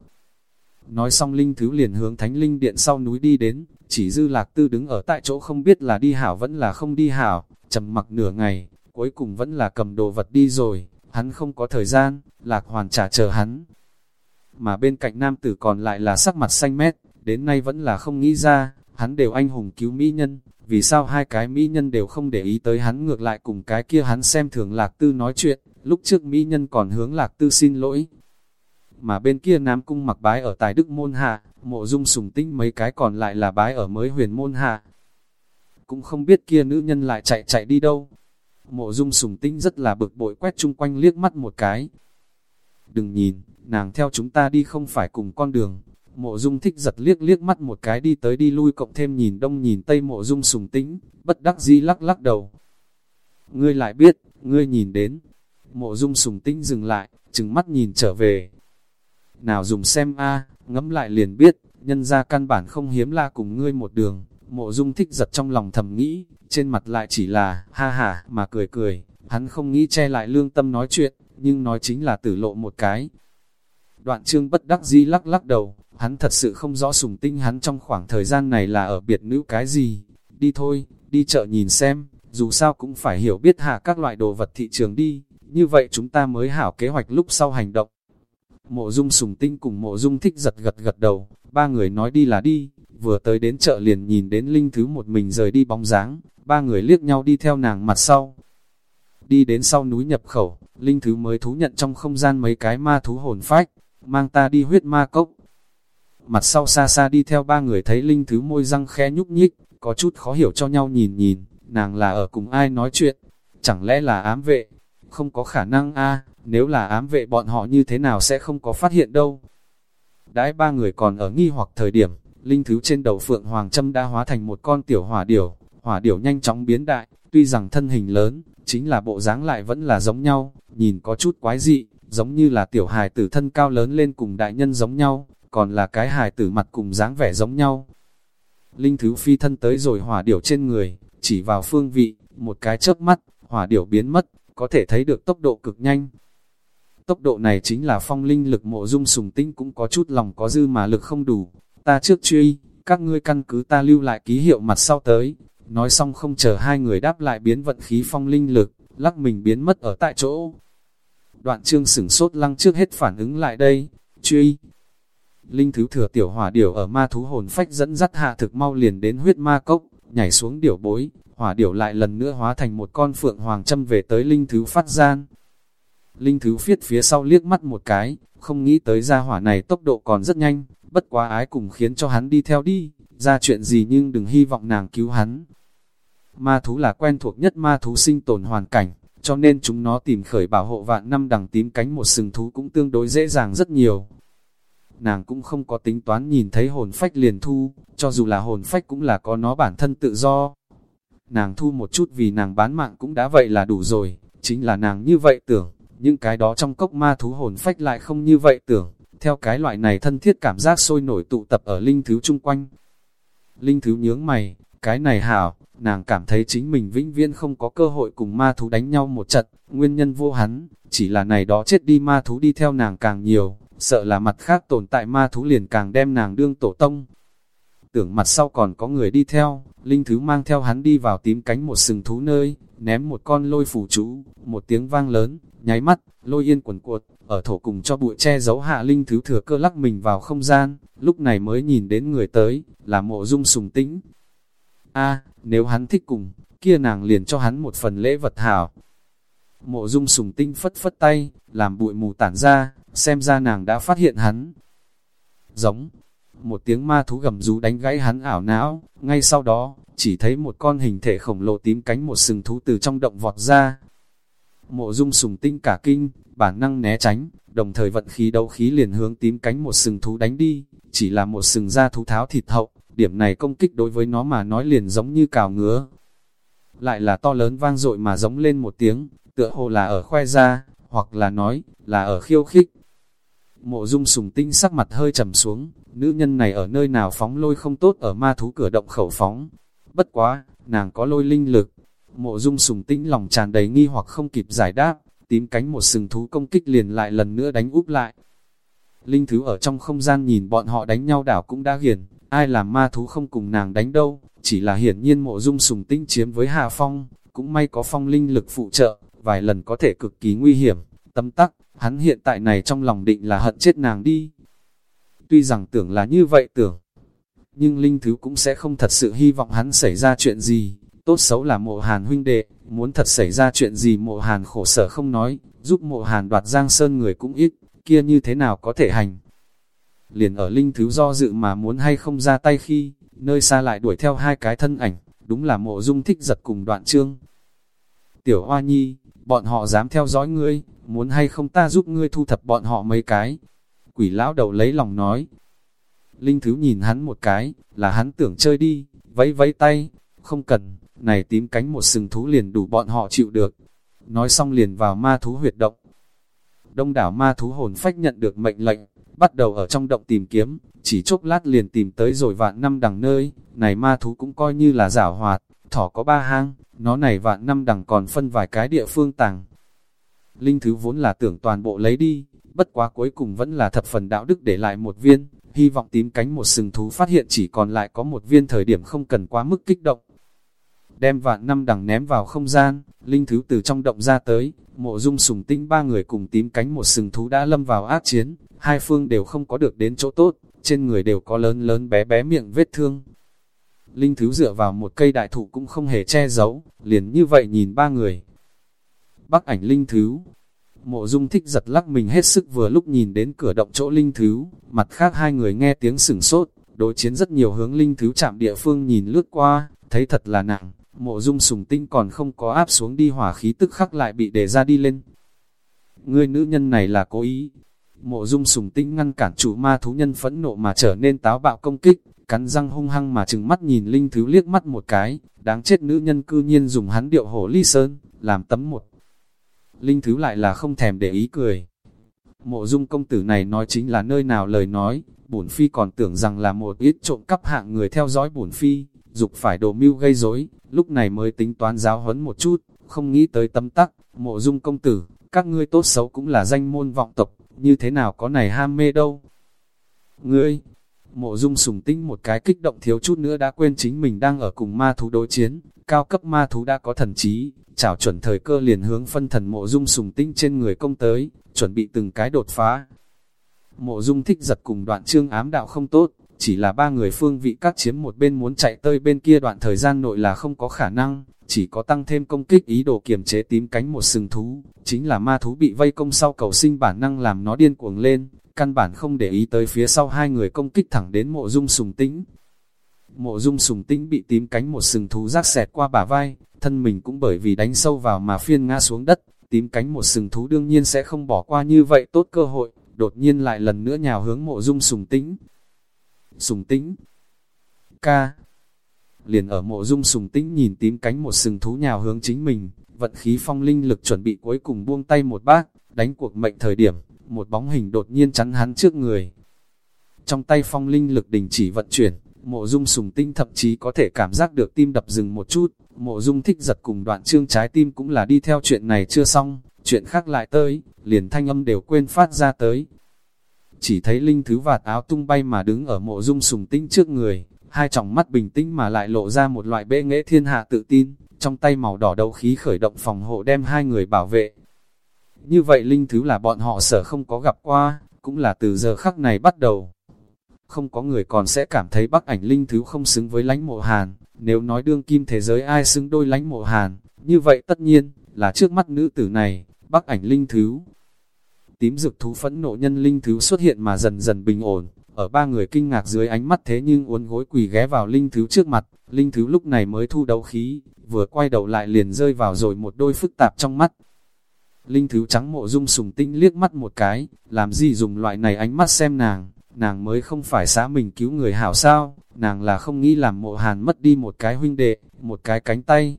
Nói xong Linh Thứ liền hướng Thánh Linh Điện sau núi đi đến, chỉ dư lạc tư đứng ở tại chỗ không biết là đi hảo vẫn là không đi hảo, trầm mặc nửa ngày, cuối cùng vẫn là cầm đồ vật đi rồi, hắn không có thời gian, lạc hoàn trả chờ hắn. Mà bên cạnh nam tử còn lại là sắc mặt xanh mét, đến nay vẫn là không nghĩ ra, hắn đều anh hùng cứu mỹ nhân, vì sao hai cái mỹ nhân đều không để ý tới hắn ngược lại cùng cái kia hắn xem thường lạc tư nói chuyện, lúc trước mỹ nhân còn hướng lạc tư xin lỗi. Mà bên kia Nam Cung mặc bái ở Tài Đức Môn Hạ, mộ dung sùng tinh mấy cái còn lại là bái ở mới huyền Môn Hạ. Cũng không biết kia nữ nhân lại chạy chạy đi đâu. Mộ dung sùng tinh rất là bực bội quét chung quanh liếc mắt một cái. Đừng nhìn, nàng theo chúng ta đi không phải cùng con đường, Mộ dung thích giật liếc liếc mắt một cái đi tới đi lui cộng thêm nhìn đông nhìn tây mộ dung sùng tĩnh, bất đắc dĩ lắc lắc đầu. Ngươi lại biết, ngươi nhìn đến. Mộ dung sùng tĩnh dừng lại, chừng mắt nhìn trở về. Nào dùng xem a ngẫm lại liền biết, nhân ra căn bản không hiếm la cùng ngươi một đường. Mộ dung thích giật trong lòng thầm nghĩ, trên mặt lại chỉ là, ha ha, mà cười cười. Hắn không nghĩ che lại lương tâm nói chuyện, nhưng nói chính là tử lộ một cái. Đoạn trương bất đắc dĩ lắc lắc đầu, Hắn thật sự không rõ sùng tinh hắn trong khoảng thời gian này là ở biệt nữ cái gì. Đi thôi, đi chợ nhìn xem, dù sao cũng phải hiểu biết hạ các loại đồ vật thị trường đi, như vậy chúng ta mới hảo kế hoạch lúc sau hành động. Mộ dung sùng tinh cùng mộ dung thích giật gật gật đầu, ba người nói đi là đi, vừa tới đến chợ liền nhìn đến linh thứ một mình rời đi bóng dáng, ba người liếc nhau đi theo nàng mặt sau. Đi đến sau núi nhập khẩu, linh thứ mới thú nhận trong không gian mấy cái ma thú hồn phách, mang ta đi huyết ma cốc, Mặt sau xa xa đi theo ba người thấy Linh Thứ môi răng khẽ nhúc nhích, có chút khó hiểu cho nhau nhìn nhìn, nàng là ở cùng ai nói chuyện, chẳng lẽ là ám vệ, không có khả năng a nếu là ám vệ bọn họ như thế nào sẽ không có phát hiện đâu. Đãi ba người còn ở nghi hoặc thời điểm, Linh Thứ trên đầu Phượng Hoàng châm đã hóa thành một con tiểu hỏa điểu, hỏa điểu nhanh chóng biến đại, tuy rằng thân hình lớn, chính là bộ dáng lại vẫn là giống nhau, nhìn có chút quái dị, giống như là tiểu hài tử thân cao lớn lên cùng đại nhân giống nhau, còn là cái hài tử mặt cùng dáng vẻ giống nhau. Linh thứ phi thân tới rồi hỏa điểu trên người, chỉ vào phương vị, một cái chớp mắt, hỏa điểu biến mất, có thể thấy được tốc độ cực nhanh. Tốc độ này chính là phong linh lực mộ dung sùng tinh cũng có chút lòng có dư mà lực không đủ. Ta trước truy, các ngươi căn cứ ta lưu lại ký hiệu mặt sau tới. Nói xong không chờ hai người đáp lại biến vận khí phong linh lực, lắc mình biến mất ở tại chỗ. Đoạn trương sửng sốt lăng trước hết phản ứng lại đây, truy, Linh thứ thừa tiểu hỏa điểu ở ma thú hồn phách dẫn dắt hạ thực mau liền đến huyết ma cốc, nhảy xuống điểu bối, hỏa điểu lại lần nữa hóa thành một con phượng hoàng châm về tới linh thứ phát gian. Linh thứ phiết phía sau liếc mắt một cái, không nghĩ tới ra hỏa này tốc độ còn rất nhanh, bất quá ái cùng khiến cho hắn đi theo đi, ra chuyện gì nhưng đừng hy vọng nàng cứu hắn. Ma thú là quen thuộc nhất ma thú sinh tồn hoàn cảnh, cho nên chúng nó tìm khởi bảo hộ vạn năm đằng tím cánh một sừng thú cũng tương đối dễ dàng rất nhiều nàng cũng không có tính toán nhìn thấy hồn phách liền thu, cho dù là hồn phách cũng là có nó bản thân tự do. Nàng thu một chút vì nàng bán mạng cũng đã vậy là đủ rồi, chính là nàng như vậy tưởng, những cái đó trong cốc ma thú hồn phách lại không như vậy tưởng, theo cái loại này thân thiết cảm giác sôi nổi tụ tập ở linh thứ chung quanh. Linh thứ nhướng mày, cái này hảo, nàng cảm thấy chính mình vĩnh viễn không có cơ hội cùng ma thú đánh nhau một trận, nguyên nhân vô hắn, chỉ là này đó chết đi ma thú đi theo nàng càng nhiều, sợ là mặt khác tồn tại ma thú liền càng đem nàng đương tổ tông. Tưởng mặt sau còn có người đi theo, linh thứ mang theo hắn đi vào tím cánh một sừng thú nơi, ném một con lôi phủ chú, một tiếng vang lớn, nháy mắt, lôi yên quần cuột, ở thổ cùng cho bụi che giấu hạ linh thứ thừa cơ lắc mình vào không gian, lúc này mới nhìn đến người tới, là mộ dung sùng tĩnh. a nếu hắn thích cùng, kia nàng liền cho hắn một phần lễ vật hảo. Mộ dung sùng tinh phất phất tay, làm bụi mù tản ra, xem ra nàng đã phát hiện hắn. Giống, một tiếng ma thú gầm rú đánh gãy hắn ảo não, ngay sau đó, chỉ thấy một con hình thể khổng lồ tím cánh một sừng thú từ trong động vọt ra. Mộ dung sùng tinh cả kinh, bản năng né tránh, đồng thời vận khí đấu khí liền hướng tím cánh một sừng thú đánh đi, chỉ là một sừng da thú tháo thịt hậu, điểm này công kích đối với nó mà nói liền giống như cào ngứa. Lại là to lớn vang dội mà giống lên một tiếng, tựa hồ là ở khoe ra, hoặc là nói, là ở khiêu khích. Mộ dung sùng tinh sắc mặt hơi trầm xuống, nữ nhân này ở nơi nào phóng lôi không tốt ở ma thú cửa động khẩu phóng. Bất quá, nàng có lôi linh lực. Mộ dung sùng tinh lòng tràn đầy nghi hoặc không kịp giải đáp, tím cánh một sừng thú công kích liền lại lần nữa đánh úp lại. Linh thứ ở trong không gian nhìn bọn họ đánh nhau đảo cũng đã hiền, ai làm ma thú không cùng nàng đánh đâu, chỉ là hiển nhiên mộ dung sùng tinh chiếm với Hà Phong, cũng may có phong linh lực phụ trợ, vài lần có thể cực kỳ nguy hiểm, tâm tắc, hắn hiện tại này trong lòng định là hận chết nàng đi. Tuy rằng tưởng là như vậy tưởng, nhưng Linh Thứ cũng sẽ không thật sự hy vọng hắn xảy ra chuyện gì. Tốt xấu là mộ hàn huynh đệ, muốn thật xảy ra chuyện gì mộ hàn khổ sở không nói, giúp mộ hàn đoạt giang sơn người cũng ít, kia như thế nào có thể hành. Liền ở Linh Thứ do dự mà muốn hay không ra tay khi, nơi xa lại đuổi theo hai cái thân ảnh, đúng là mộ dung thích giật cùng đoạn trương. Tiểu Hoa Nhi, bọn họ dám theo dõi ngươi, muốn hay không ta giúp ngươi thu thập bọn họ mấy cái. Quỷ lão đầu lấy lòng nói. Linh Thứ nhìn hắn một cái, là hắn tưởng chơi đi, vẫy vẫy tay, không cần, này tím cánh một sừng thú liền đủ bọn họ chịu được. Nói xong liền vào ma thú huyệt động. Đông đảo ma thú hồn phách nhận được mệnh lệnh, bắt đầu ở trong động tìm kiếm, chỉ chốc lát liền tìm tới rồi vạn năm đằng nơi, này ma thú cũng coi như là giả hoạt, thỏ có ba hang, nó này vạn năm đằng còn phân vài cái địa phương tàng. Linh thứ vốn là tưởng toàn bộ lấy đi, bất quá cuối cùng vẫn là thập phần đạo đức để lại một viên, hy vọng tím cánh một sừng thú phát hiện chỉ còn lại có một viên thời điểm không cần quá mức kích động. Đem vạn năm đằng ném vào không gian, linh thứ từ trong động ra tới, mộ dung sùng tinh ba người cùng tím cánh một sừng thú đã lâm vào ác chiến, hai phương đều không có được đến chỗ tốt, trên người đều có lớn lớn bé bé miệng vết thương. Linh Thứ dựa vào một cây đại thụ cũng không hề che giấu, liền như vậy nhìn ba người. Bắc ảnh Linh Thứ. Mộ dung thích giật lắc mình hết sức vừa lúc nhìn đến cửa động chỗ Linh Thứ, mặt khác hai người nghe tiếng sửng sốt, đối chiến rất nhiều hướng Linh Thứ chạm địa phương nhìn lướt qua, thấy thật là nặng, mộ dung sùng tinh còn không có áp xuống đi hỏa khí tức khắc lại bị đề ra đi lên. người nữ nhân này là cố ý, Mộ dung sùng tinh ngăn cản chủ ma thú nhân phẫn nộ mà trở nên táo bạo công kích, cắn răng hung hăng mà trừng mắt nhìn Linh Thứ liếc mắt một cái, đáng chết nữ nhân cư nhiên dùng hắn điệu hổ ly sơn, làm tấm một. Linh Thứ lại là không thèm để ý cười. Mộ dung công tử này nói chính là nơi nào lời nói, bổn phi còn tưởng rằng là một ít trộm cắp hạng người theo dõi bổn phi, dục phải đồ mưu gây rối, lúc này mới tính toán giáo huấn một chút, không nghĩ tới tâm tắc, mộ dung công tử, các ngươi tốt xấu cũng là danh môn vọng tộc, như thế nào có này ham mê đâu. Ngươi, mộ dung sùng tinh một cái kích động thiếu chút nữa đã quên chính mình đang ở cùng ma thú đối chiến, cao cấp ma thú đã có thần trí, chảo chuẩn thời cơ liền hướng phân thần mộ dung sùng tinh trên người công tới, chuẩn bị từng cái đột phá. Mộ dung thích giật cùng đoạn trương ám đạo không tốt, chỉ là ba người phương vị các chiếm một bên muốn chạy tơi bên kia đoạn thời gian nội là không có khả năng, chỉ có tăng thêm công kích ý đồ kiềm chế tím cánh một sừng thú, chính là ma thú bị vây công sau cầu sinh bản năng làm nó điên cuồng lên, căn bản không để ý tới phía sau hai người công kích thẳng đến mộ dung sùng tĩnh. Mộ dung sùng tĩnh bị tím cánh một sừng thú rác xẹt qua bả vai, thân mình cũng bởi vì đánh sâu vào mà phiên ngã xuống đất, tím cánh một sừng thú đương nhiên sẽ không bỏ qua như vậy tốt cơ hội, đột nhiên lại lần nữa nhào hướng mộ dung sùng tĩnh. Sùng tĩnh Ca liền ở mộ dung sùng tĩnh nhìn tím cánh một sừng thú nhào hướng chính mình, vận khí phong linh lực chuẩn bị cuối cùng buông tay một bác, đánh cuộc mệnh thời điểm, một bóng hình đột nhiên chắn hắn trước người. Trong tay phong linh lực đình chỉ vận chuyển, mộ dung sùng tinh thậm chí có thể cảm giác được tim đập dừng một chút, mộ dung thích giật cùng đoạn trương trái tim cũng là đi theo chuyện này chưa xong, chuyện khác lại tới, liền thanh âm đều quên phát ra tới. Chỉ thấy linh thứ vạt áo tung bay mà đứng ở mộ dung sùng tinh trước người, hai tròng mắt bình tĩnh mà lại lộ ra một loại bệ nghệ thiên hạ tự tin, trong tay màu đỏ đầu khí khởi động phòng hộ đem hai người bảo vệ. Như vậy linh thứ là bọn họ sở không có gặp qua, cũng là từ giờ khắc này bắt đầu. Không có người còn sẽ cảm thấy bắc ảnh linh thứ không xứng với lánh mộ hàn, nếu nói đương kim thế giới ai xứng đôi lánh mộ hàn, như vậy tất nhiên, là trước mắt nữ tử này, bắc ảnh linh thứ. Tím dực thú phẫn nộ nhân linh thứ xuất hiện mà dần dần bình ổn, ở ba người kinh ngạc dưới ánh mắt thế nhưng uốn gối quỳ ghé vào linh thứ trước mặt, linh thứ lúc này mới thu đấu khí, vừa quay đầu lại liền rơi vào rồi một đôi phức tạp trong mắt. Linh thứ trắng mộ dung sùng tinh liếc mắt một cái, làm gì dùng loại này ánh mắt xem nàng, nàng mới không phải xã mình cứu người hảo sao, nàng là không nghĩ làm mộ hàn mất đi một cái huynh đệ, một cái cánh tay.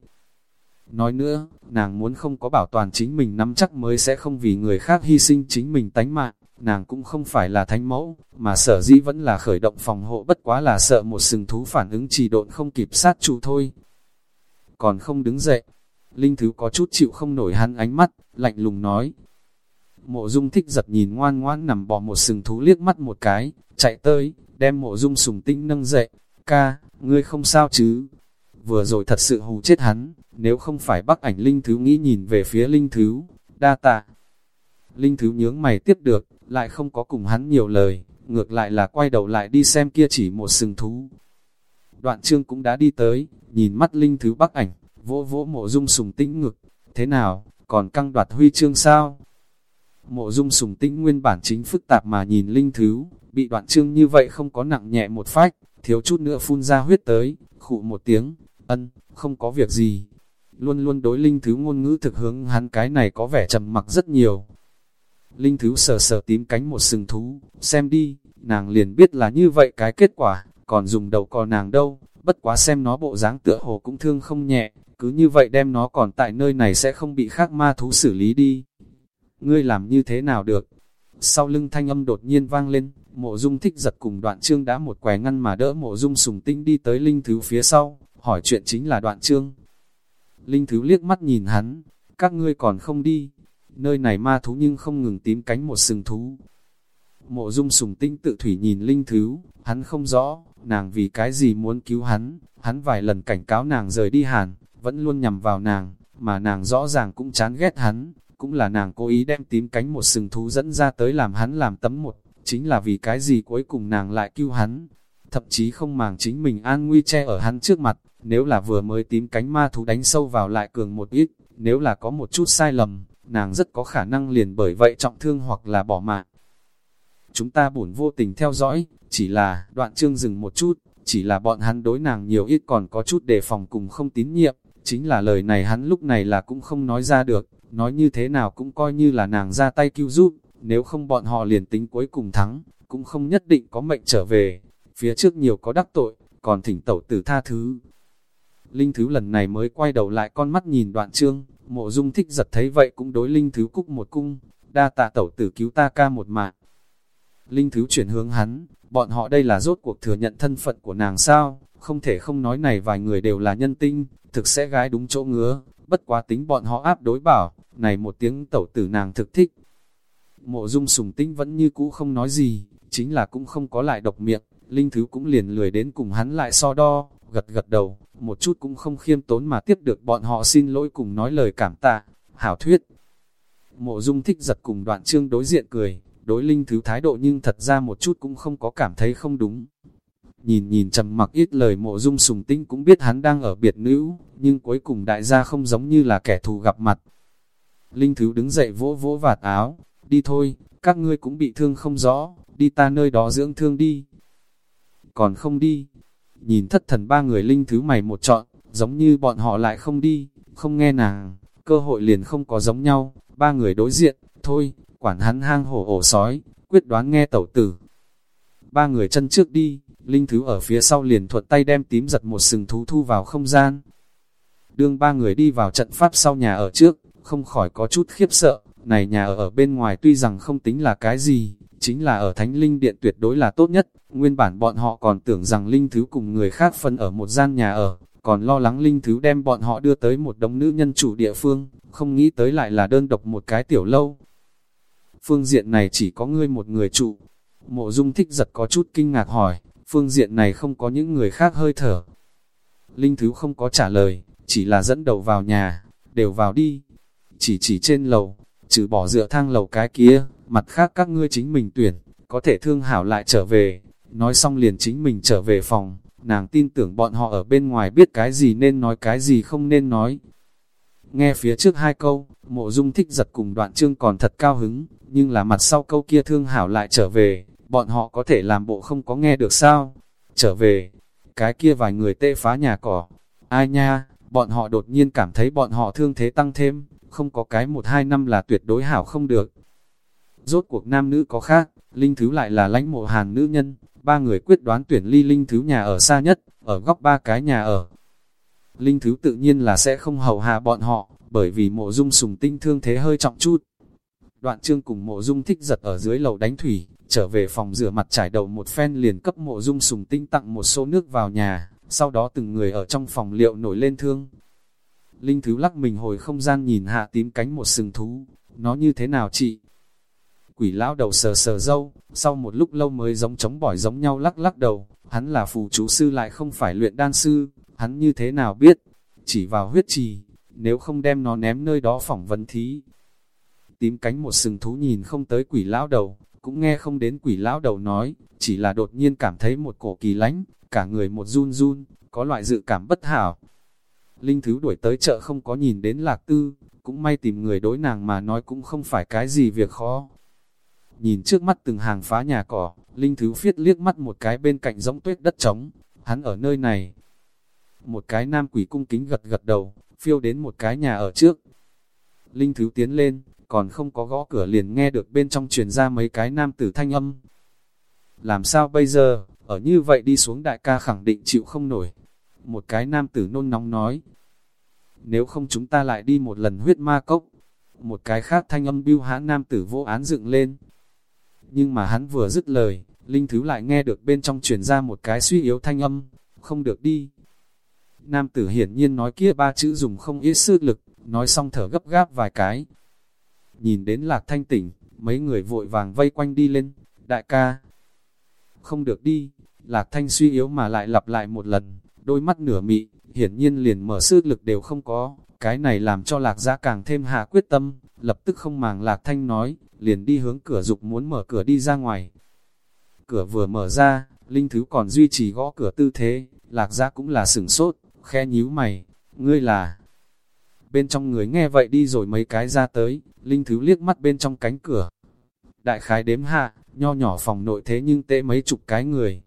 Nói nữa, nàng muốn không có bảo toàn chính mình nắm chắc mới sẽ không vì người khác hy sinh chính mình tánh mạng nàng cũng không phải là thánh mẫu, mà sở dĩ vẫn là khởi động phòng hộ bất quá là sợ một sừng thú phản ứng trì độn không kịp sát trụ thôi. Còn không đứng dậy, Linh Thứ có chút chịu không nổi hắn ánh mắt, lạnh lùng nói. Mộ dung thích giật nhìn ngoan ngoan nằm bò một sừng thú liếc mắt một cái, chạy tới, đem mộ dung sùng tinh nâng dậy, ca, ngươi không sao chứ. Vừa rồi thật sự hù chết hắn, nếu không phải bắc ảnh Linh Thứ nghĩ nhìn về phía Linh Thứ, đa tạ. Linh Thứ nhướng mày tiếp được, lại không có cùng hắn nhiều lời, ngược lại là quay đầu lại đi xem kia chỉ một sừng thú. đoạn trương cũng đã đi tới, nhìn mắt linh thứ bắc ảnh, vỗ vỗ mộ dung sùng tĩnh ngực, thế nào, còn căng đoạt huy chương sao? Mộ dung sùng tĩnh nguyên bản chính phức tạp mà nhìn linh thứ, bị đoạn chương như vậy không có nặng nhẹ một phách, thiếu chút nữa phun ra huyết tới, khụ một tiếng, ân, không có việc gì. Luôn luôn đối linh thứ ngôn ngữ thực hướng hắn cái này có vẻ trầm mặc rất nhiều. Linh thứ sờ sờ tím cánh một sừng thú, xem đi, nàng liền biết là như vậy cái kết quả, còn dùng đầu cò nàng đâu, bất quá xem nó bộ dáng tựa hồ cũng thương không nhẹ, cứ như vậy đem nó còn tại nơi này sẽ không bị khác ma thú xử lý đi. Ngươi làm như thế nào được? Sau lưng thanh âm đột nhiên vang lên, mộ dung thích giật cùng đoạn trương đã một quẻ ngăn mà đỡ mộ dung sùng tinh đi tới linh thứ phía sau, hỏi chuyện chính là đoạn trương. Linh thứ liếc mắt nhìn hắn, các ngươi còn không đi, nơi này ma thú nhưng không ngừng tím cánh một sừng thú. Mộ dung sùng tinh tự thủy nhìn linh thứ, hắn không rõ, nàng vì cái gì muốn cứu hắn, hắn vài lần cảnh cáo nàng rời đi hàn, vẫn luôn nhằm vào nàng, mà nàng rõ ràng cũng chán ghét hắn, cũng là nàng cố ý đem tím cánh một sừng thú dẫn ra tới làm hắn làm tấm một, chính là vì cái gì cuối cùng nàng lại cứu hắn, thậm chí không màng chính mình an nguy che ở hắn trước mặt, nếu là vừa mới tím cánh ma thú đánh sâu vào lại cường một ít, nếu là có một chút sai lầm, nàng rất có khả năng liền bởi vậy trọng thương hoặc là bỏ mạng. Chúng ta buồn vô tình theo dõi, chỉ là đoạn chương dừng một chút, chỉ là bọn hắn đối nàng nhiều ít còn có chút đề phòng cùng không tín nhiệm, chính là lời này hắn lúc này là cũng không nói ra được, nói như thế nào cũng coi như là nàng ra tay cứu giúp, nếu không bọn họ liền tính cuối cùng thắng, cũng không nhất định có mệnh trở về, phía trước nhiều có đắc tội, còn thỉnh tẩu tử tha thứ. Linh Thứ lần này mới quay đầu lại con mắt nhìn đoạn trương, mộ dung thích giật thấy vậy cũng đối Linh Thứ cúc một cung, đa tạ tẩu tử cứu ta ca một mạng. Linh Thứ chuyển hướng hắn, bọn họ đây là rốt cuộc thừa nhận thân phận của nàng sao, không thể không nói này vài người đều là nhân tinh, thực sẽ gái đúng chỗ ngứa, bất quá tính bọn họ áp đối bảo, này một tiếng tẩu tử nàng thực thích. Mộ dung sùng tinh vẫn như cũ không nói gì, chính là cũng không có lại độc miệng, Linh Thứ cũng liền lười đến cùng hắn lại so đo, gật gật đầu, một chút cũng không khiêm tốn mà tiếp được bọn họ xin lỗi cùng nói lời cảm tạ, hảo thuyết. Mộ dung thích giật cùng đoạn trương đối diện cười, đối Linh Thứ thái độ nhưng thật ra một chút cũng không có cảm thấy không đúng. Nhìn nhìn trầm mặc ít lời mộ dung sùng tinh cũng biết hắn đang ở biệt nữ, nhưng cuối cùng đại gia không giống như là kẻ thù gặp mặt. Linh Thứ đứng dậy vỗ vỗ vạt áo, đi thôi, các ngươi cũng bị thương không rõ, đi ta nơi đó dưỡng thương đi. Còn không đi, nhìn thất thần ba người Linh Thứ mày một chọn, giống như bọn họ lại không đi, không nghe nàng, cơ hội liền không có giống nhau, ba người đối diện, thôi, quản hắn hang hổ ổ sói, quyết đoán nghe tẩu tử. Ba người chân trước đi, Linh Thứ ở phía sau liền thuật tay đem tím giật một sừng thú thu vào không gian. Đương ba người đi vào trận pháp sau nhà ở trước, không khỏi có chút khiếp sợ, này nhà ở ở bên ngoài tuy rằng không tính là cái gì, chính là ở Thánh Linh Điện tuyệt đối là tốt nhất, nguyên bản bọn họ còn tưởng rằng Linh Thứ cùng người khác phân ở một gian nhà ở, còn lo lắng Linh Thứ đem bọn họ đưa tới một đống nữ nhân chủ địa phương, không nghĩ tới lại là đơn độc một cái tiểu lâu. Phương diện này chỉ có ngươi một người trụ. Mộ dung thích giật có chút kinh ngạc hỏi, phương diện này không có những người khác hơi thở. Linh Thứ không có trả lời, chỉ là dẫn đầu vào nhà, đều vào đi. Chỉ chỉ trên lầu, trừ bỏ dựa thang lầu cái kia, mặt khác các ngươi chính mình tuyển, có thể thương hảo lại trở về. Nói xong liền chính mình trở về phòng, nàng tin tưởng bọn họ ở bên ngoài biết cái gì nên nói cái gì không nên nói. Nghe phía trước hai câu, mộ dung thích giật cùng đoạn chương còn thật cao hứng, nhưng là mặt sau câu kia thương hảo lại trở về, bọn họ có thể làm bộ không có nghe được sao. Trở về, cái kia vài người tê phá nhà cỏ, ai nha, bọn họ đột nhiên cảm thấy bọn họ thương thế tăng thêm, không có cái một hai năm là tuyệt đối hảo không được. Rốt cuộc nam nữ có khác, Linh Thứ lại là lãnh mộ hàng nữ nhân, ba người quyết đoán tuyển ly Linh Thứ nhà ở xa nhất, ở góc ba cái nhà ở. Linh Thứ tự nhiên là sẽ không hầu hạ bọn họ, bởi vì mộ dung sùng tinh thương thế hơi trọng chút. Đoạn trương cùng mộ dung thích giật ở dưới lầu đánh thủy, trở về phòng rửa mặt trải đầu một phen liền cấp mộ dung sùng tinh tặng một số nước vào nhà, sau đó từng người ở trong phòng liệu nổi lên thương. Linh Thứ lắc mình hồi không gian nhìn hạ tím cánh một sừng thú, nó như thế nào chị? Quỷ lão đầu sờ sờ dâu, sau một lúc lâu mới giống chống bỏi giống nhau lắc lắc đầu, hắn là phù chú sư lại không phải luyện đan sư, hắn như thế nào biết? Chỉ vào huyết trì, nếu không đem nó ném nơi đó phỏng vấn thí. Tím cánh một sừng thú nhìn không tới quỷ lão đầu, cũng nghe không đến quỷ lão đầu nói, chỉ là đột nhiên cảm thấy một cổ kỳ lánh, cả người một run run, có loại dự cảm bất hảo. Linh Thứ đuổi tới chợ không có nhìn đến lạc tư, cũng may tìm người đối nàng mà nói cũng không phải cái gì việc khó. Nhìn trước mắt từng hàng phá nhà cỏ, Linh Thứ phiết liếc mắt một cái bên cạnh giống tuyết đất trống, hắn ở nơi này. Một cái nam quỷ cung kính gật gật đầu, phiêu đến một cái nhà ở trước. Linh Thứ tiến lên, còn không có gõ cửa liền nghe được bên trong truyền ra mấy cái nam tử thanh âm. Làm sao bây giờ, ở như vậy đi xuống đại ca khẳng định chịu không nổi. Một cái nam tử nôn nóng nói, nếu không chúng ta lại đi một lần huyết ma cốc. Một cái khác thanh âm biêu hãn nam tử vô án dựng lên. Nhưng mà hắn vừa dứt lời, Linh Thứ lại nghe được bên trong truyền ra một cái suy yếu thanh âm, không được đi. Nam tử hiển nhiên nói kia ba chữ dùng không ít sức lực, nói xong thở gấp gáp vài cái. Nhìn đến lạc thanh tỉnh, mấy người vội vàng vây quanh đi lên, đại ca. Không được đi, lạc thanh suy yếu mà lại lặp lại một lần, đôi mắt nửa mị, hiển nhiên liền mở sức lực đều không có, cái này làm cho lạc giã càng thêm hạ quyết tâm, lập tức không màng lạc thanh nói, liền đi hướng cửa dục muốn mở cửa đi ra ngoài. Cửa vừa mở ra, Linh Thứ còn duy trì gõ cửa tư thế, lạc giã cũng là sửng sốt, khe nhíu mày, ngươi là... Bên trong người nghe vậy đi rồi mấy cái ra tới, Linh Thứ liếc mắt bên trong cánh cửa. Đại khái đếm hạ, nho nhỏ phòng nội thế nhưng tệ mấy chục cái người.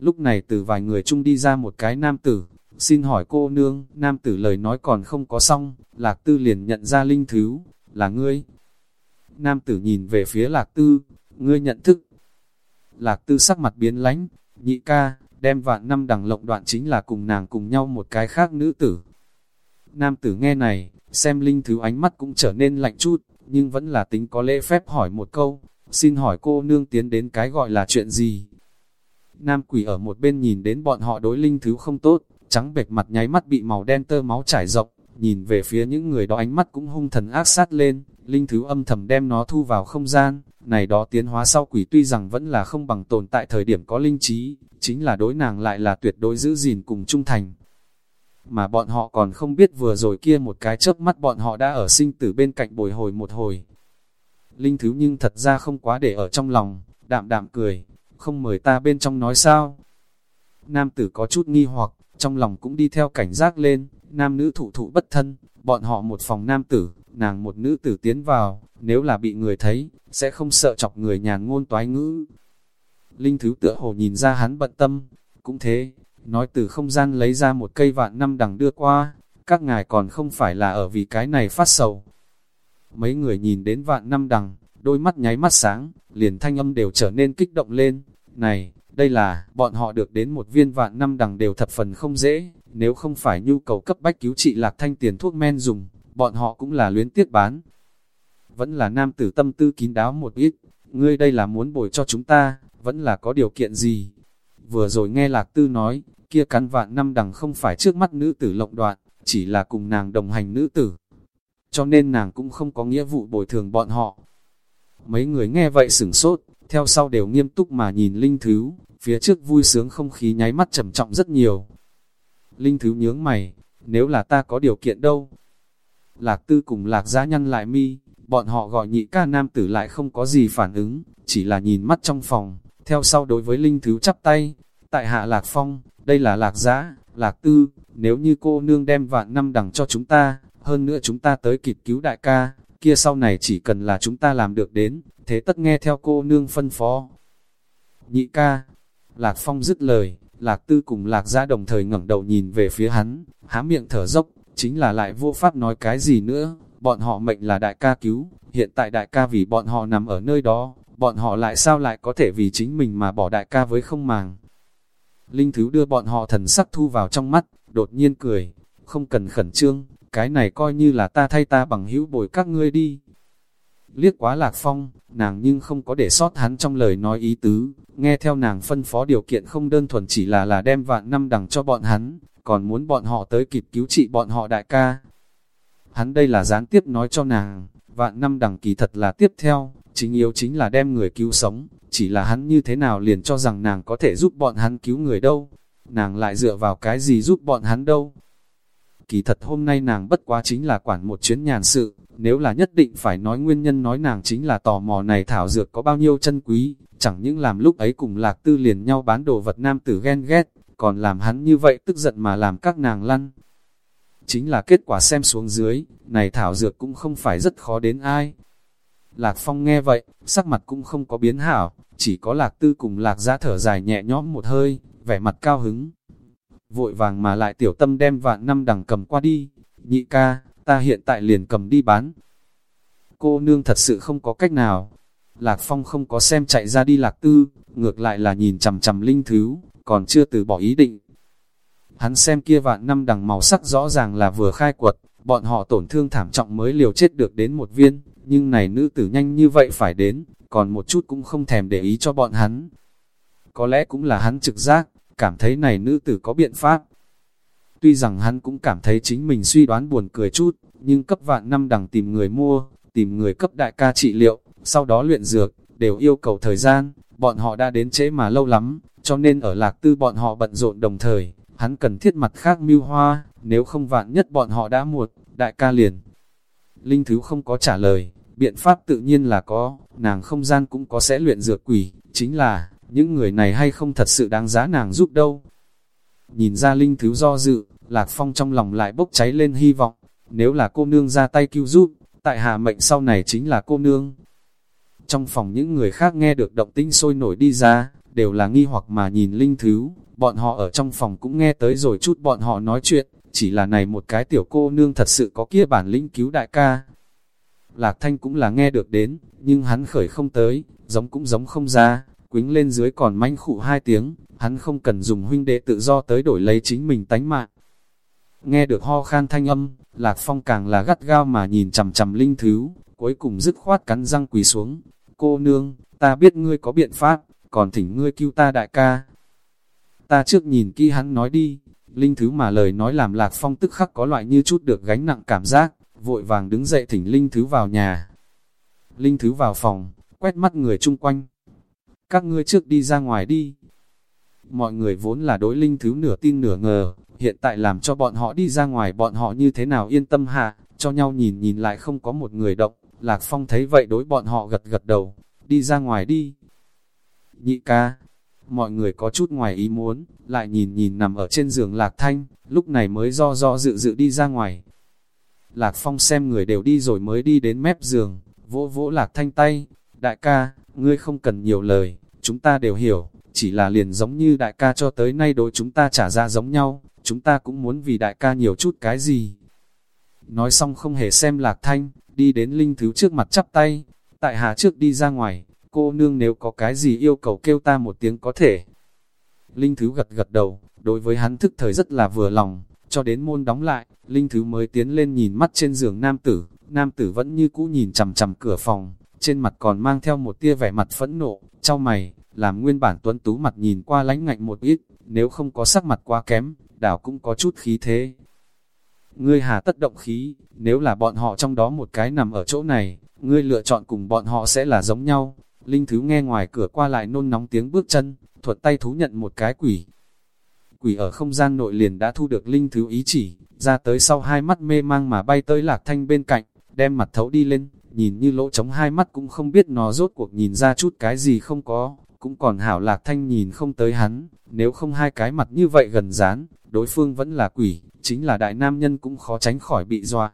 Lúc này từ vài người chung đi ra một cái nam tử, Xin hỏi cô nương, nam tử lời nói còn không có xong, lạc tư liền nhận ra linh thứ, là ngươi. Nam tử nhìn về phía lạc tư, ngươi nhận thức. Lạc tư sắc mặt biến lánh, nhị ca, đem vạn năm đằng lộng đoạn chính là cùng nàng cùng nhau một cái khác nữ tử. Nam tử nghe này, xem linh thứ ánh mắt cũng trở nên lạnh chút, nhưng vẫn là tính có lễ phép hỏi một câu, xin hỏi cô nương tiến đến cái gọi là chuyện gì? Nam quỷ ở một bên nhìn đến bọn họ đối linh thứ không tốt, trắng bệch mặt nháy mắt bị màu đen tơ máu trải rộng, nhìn về phía những người đó ánh mắt cũng hung thần ác sát lên, linh thứ âm thầm đem nó thu vào không gian, này đó tiến hóa sau quỷ tuy rằng vẫn là không bằng tồn tại thời điểm có linh trí, chính là đối nàng lại là tuyệt đối giữ gìn cùng trung thành. Mà bọn họ còn không biết vừa rồi kia một cái chớp mắt bọn họ đã ở sinh tử bên cạnh bồi hồi một hồi. Linh thứ nhưng thật ra không quá để ở trong lòng, đạm đạm cười, không mời ta bên trong nói sao. Nam tử có chút nghi hoặc, trong lòng cũng đi theo cảnh giác lên, nam nữ thụ thụ bất thân, bọn họ một phòng nam tử, nàng một nữ tử tiến vào, nếu là bị người thấy, sẽ không sợ chọc người nhàn ngôn toái ngữ. Linh thứ tựa hồ nhìn ra hắn bận tâm, cũng thế, nói từ không gian lấy ra một cây vạn năm đằng đưa qua, các ngài còn không phải là ở vì cái này phát sầu. Mấy người nhìn đến vạn năm đằng, đôi mắt nháy mắt sáng, liền thanh âm đều trở nên kích động lên, này, đây là, bọn họ được đến một viên vạn năm đằng đều thập phần không dễ, nếu không phải nhu cầu cấp bách cứu trị lạc thanh tiền thuốc men dùng, bọn họ cũng là luyến tiếc bán. Vẫn là nam tử tâm tư kín đáo một ít, ngươi đây là muốn bồi cho chúng ta, vẫn là có điều kiện gì. Vừa rồi nghe lạc tư nói, kia cắn vạn năm đằng không phải trước mắt nữ tử lộng đoạn, chỉ là cùng nàng đồng hành nữ tử. Cho nên nàng cũng không có nghĩa vụ bồi thường bọn họ. Mấy người nghe vậy sửng sốt, theo sau đều nghiêm túc mà nhìn Linh Thứ, phía trước vui sướng không khí nháy mắt trầm trọng rất nhiều. Linh Thứ nhướng mày, nếu là ta có điều kiện đâu? Lạc Tư cùng Lạc Giá nhăn lại mi, bọn họ gọi nhị ca nam tử lại không có gì phản ứng, chỉ là nhìn mắt trong phòng, theo sau đối với Linh Thứ chắp tay, tại hạ Lạc Phong, đây là Lạc giã, Lạc Tư, nếu như cô nương đem vạn năm đằng cho chúng ta, hơn nữa chúng ta tới kịp cứu đại ca, kia sau này chỉ cần là chúng ta làm được đến, thế tất nghe theo cô nương phân phó. Nhị ca, Lạc Phong dứt lời, Lạc Tư cùng Lạc Gia đồng thời ngẩng đầu nhìn về phía hắn, há miệng thở dốc, chính là lại vô pháp nói cái gì nữa, bọn họ mệnh là đại ca cứu, hiện tại đại ca vì bọn họ nằm ở nơi đó, bọn họ lại sao lại có thể vì chính mình mà bỏ đại ca với không màng. Linh Thứ đưa bọn họ thần sắc thu vào trong mắt, đột nhiên cười, không cần khẩn trương, cái này coi như là ta thay ta bằng hữu bồi các ngươi đi. Liếc quá lạc phong, nàng nhưng không có để sót hắn trong lời nói ý tứ, nghe theo nàng phân phó điều kiện không đơn thuần chỉ là là đem vạn năm đằng cho bọn hắn, còn muốn bọn họ tới kịp cứu trị bọn họ đại ca. Hắn đây là gián tiếp nói cho nàng, vạn năm đằng kỳ thật là tiếp theo, chính yếu chính là đem người cứu sống, chỉ là hắn như thế nào liền cho rằng nàng có thể giúp bọn hắn cứu người đâu, nàng lại dựa vào cái gì giúp bọn hắn đâu Kỳ thật hôm nay nàng bất quá chính là quản một chuyến nhàn sự, nếu là nhất định phải nói nguyên nhân nói nàng chính là tò mò này thảo dược có bao nhiêu chân quý, chẳng những làm lúc ấy cùng lạc tư liền nhau bán đồ vật nam tử ghen ghét, còn làm hắn như vậy tức giận mà làm các nàng lăn. Chính là kết quả xem xuống dưới, này thảo dược cũng không phải rất khó đến ai. Lạc Phong nghe vậy, sắc mặt cũng không có biến hảo, chỉ có lạc tư cùng lạc giá thở dài nhẹ nhõm một hơi, vẻ mặt cao hứng. Vội vàng mà lại tiểu tâm đem vạn năm đằng cầm qua đi, nhị ca, ta hiện tại liền cầm đi bán. Cô nương thật sự không có cách nào. Lạc Phong không có xem chạy ra đi lạc tư, ngược lại là nhìn chằm chằm linh thứ, còn chưa từ bỏ ý định. Hắn xem kia vạn năm đằng màu sắc rõ ràng là vừa khai quật, bọn họ tổn thương thảm trọng mới liều chết được đến một viên, nhưng này nữ tử nhanh như vậy phải đến, còn một chút cũng không thèm để ý cho bọn hắn. Có lẽ cũng là hắn trực giác, cảm thấy này nữ tử có biện pháp. Tuy rằng hắn cũng cảm thấy chính mình suy đoán buồn cười chút, nhưng cấp vạn năm đằng tìm người mua, tìm người cấp đại ca trị liệu, sau đó luyện dược, đều yêu cầu thời gian, bọn họ đã đến trễ mà lâu lắm, cho nên ở lạc tư bọn họ bận rộn đồng thời, hắn cần thiết mặt khác mưu hoa, nếu không vạn nhất bọn họ đã muộn, đại ca liền. Linh Thứ không có trả lời, biện pháp tự nhiên là có, nàng không gian cũng có sẽ luyện dược quỷ, chính là, những người này hay không thật sự đáng giá nàng giúp đâu. Nhìn ra Linh Thứ do dự, Lạc Phong trong lòng lại bốc cháy lên hy vọng, nếu là cô nương ra tay cứu giúp, tại hạ mệnh sau này chính là cô nương. Trong phòng những người khác nghe được động tinh sôi nổi đi ra, đều là nghi hoặc mà nhìn Linh Thứ, bọn họ ở trong phòng cũng nghe tới rồi chút bọn họ nói chuyện, chỉ là này một cái tiểu cô nương thật sự có kia bản lĩnh cứu đại ca. Lạc Thanh cũng là nghe được đến, nhưng hắn khởi không tới, giống cũng giống không ra, quính lên dưới còn manh khụ hai tiếng, hắn không cần dùng huynh đệ tự do tới đổi lấy chính mình tánh mạng. Nghe được ho khan thanh âm, Lạc Phong càng là gắt gao mà nhìn chầm chầm linh thứ, cuối cùng dứt khoát cắn răng quỳ xuống. Cô nương, ta biết ngươi có biện pháp, còn thỉnh ngươi cứu ta đại ca. Ta trước nhìn kỹ hắn nói đi, linh thứ mà lời nói làm Lạc Phong tức khắc có loại như chút được gánh nặng cảm giác, vội vàng đứng dậy thỉnh linh thứ vào nhà. Linh thứ vào phòng, quét mắt người chung quanh. Các ngươi trước đi ra ngoài đi. Mọi người vốn là đối linh thứ nửa tin nửa ngờ, hiện tại làm cho bọn họ đi ra ngoài bọn họ như thế nào yên tâm hạ, cho nhau nhìn nhìn lại không có một người động, Lạc Phong thấy vậy đối bọn họ gật gật đầu, đi ra ngoài đi. Nhị ca, mọi người có chút ngoài ý muốn, lại nhìn nhìn nằm ở trên giường Lạc Thanh, lúc này mới do do dự dự đi ra ngoài. Lạc Phong xem người đều đi rồi mới đi đến mép giường, vỗ vỗ Lạc Thanh tay, đại ca, ngươi không cần nhiều lời, chúng ta đều hiểu, chỉ là liền giống như đại ca cho tới nay đối chúng ta trả ra giống nhau, chúng ta cũng muốn vì đại ca nhiều chút cái gì. Nói xong không hề xem lạc thanh, đi đến linh thứ trước mặt chắp tay, tại hạ trước đi ra ngoài, cô nương nếu có cái gì yêu cầu kêu ta một tiếng có thể. Linh thứ gật gật đầu, đối với hắn thức thời rất là vừa lòng, cho đến môn đóng lại, Linh thứ mới tiến lên nhìn mắt trên giường nam tử, nam tử vẫn như cũ nhìn chằm chằm cửa phòng, trên mặt còn mang theo một tia vẻ mặt phẫn nộ, trao mày, làm nguyên bản tuấn tú mặt nhìn qua lánh ngạnh một ít, nếu không có sắc mặt quá kém, đảo cũng có chút khí thế. Ngươi hà tất động khí, nếu là bọn họ trong đó một cái nằm ở chỗ này, ngươi lựa chọn cùng bọn họ sẽ là giống nhau. Linh Thứ nghe ngoài cửa qua lại nôn nóng tiếng bước chân, thuật tay thú nhận một cái quỷ. Quỷ ở không gian nội liền đã thu được Linh Thứ ý chỉ, ra tới sau hai mắt mê mang mà bay tới lạc thanh bên cạnh, đem mặt thấu đi lên, nhìn như lỗ trống hai mắt cũng không biết nó rốt cuộc nhìn ra chút cái gì không có, cũng còn hảo lạc thanh nhìn không tới hắn, nếu không hai cái mặt như vậy gần dán, đối phương vẫn là quỷ, chính là đại nam nhân cũng khó tránh khỏi bị dọa.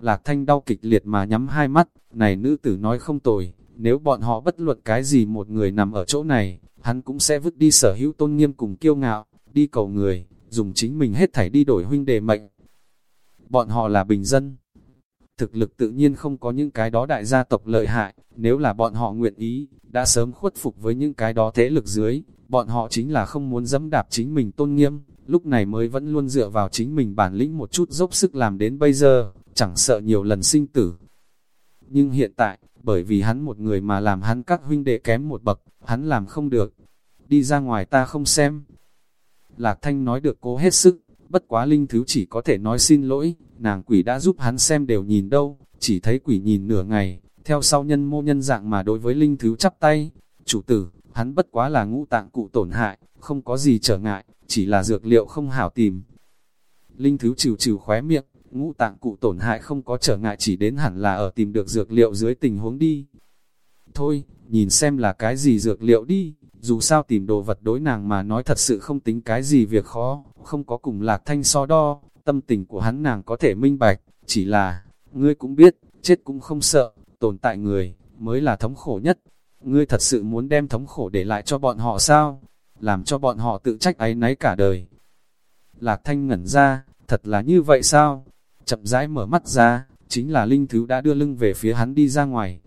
Lạc thanh đau kịch liệt mà nhắm hai mắt, này nữ tử nói không tồi, nếu bọn họ bất luận cái gì một người nằm ở chỗ này, hắn cũng sẽ vứt đi sở hữu tôn nghiêm cùng kiêu ngạo, đi cầu người, dùng chính mình hết thảy đi đổi huynh đề mệnh. Bọn họ là bình dân. Thực lực tự nhiên không có những cái đó đại gia tộc lợi hại, nếu là bọn họ nguyện ý, đã sớm khuất phục với những cái đó thế lực dưới, bọn họ chính là không muốn dẫm đạp chính mình tôn nghiêm, lúc này mới vẫn luôn dựa vào chính mình bản lĩnh một chút dốc sức làm đến bây giờ, chẳng sợ nhiều lần sinh tử. Nhưng hiện tại, bởi vì hắn một người mà làm hắn các huynh đệ kém một bậc, hắn làm không được. Đi ra ngoài ta không xem. Lạc Thanh nói được cố hết sức, bất quá linh thứ chỉ có thể nói xin lỗi, nàng quỷ đã giúp hắn xem đều nhìn đâu, chỉ thấy quỷ nhìn nửa ngày, theo sau nhân mô nhân dạng mà đối với linh thứ chắp tay. Chủ tử, hắn bất quá là ngũ tạng cụ tổn hại, không có gì trở ngại, chỉ là dược liệu không hảo tìm. Linh Thứ trừ trừ khóe miệng, ngũ tạng cụ tổn hại không có trở ngại chỉ đến hẳn là ở tìm được dược liệu dưới tình huống đi. Thôi, nhìn xem là cái gì dược liệu đi, dù sao tìm đồ vật đối nàng mà nói thật sự không tính cái gì việc khó, không có cùng lạc thanh so đo, tâm tình của hắn nàng có thể minh bạch, chỉ là, ngươi cũng biết, chết cũng không sợ, tồn tại người, mới là thống khổ nhất. Ngươi thật sự muốn đem thống khổ để lại cho bọn họ sao? Làm cho bọn họ tự trách ấy nấy cả đời. Lạc thanh ngẩn ra, thật là như vậy sao? Chậm rãi mở mắt ra, chính là Linh Thứ đã đưa lưng về phía hắn đi ra ngoài.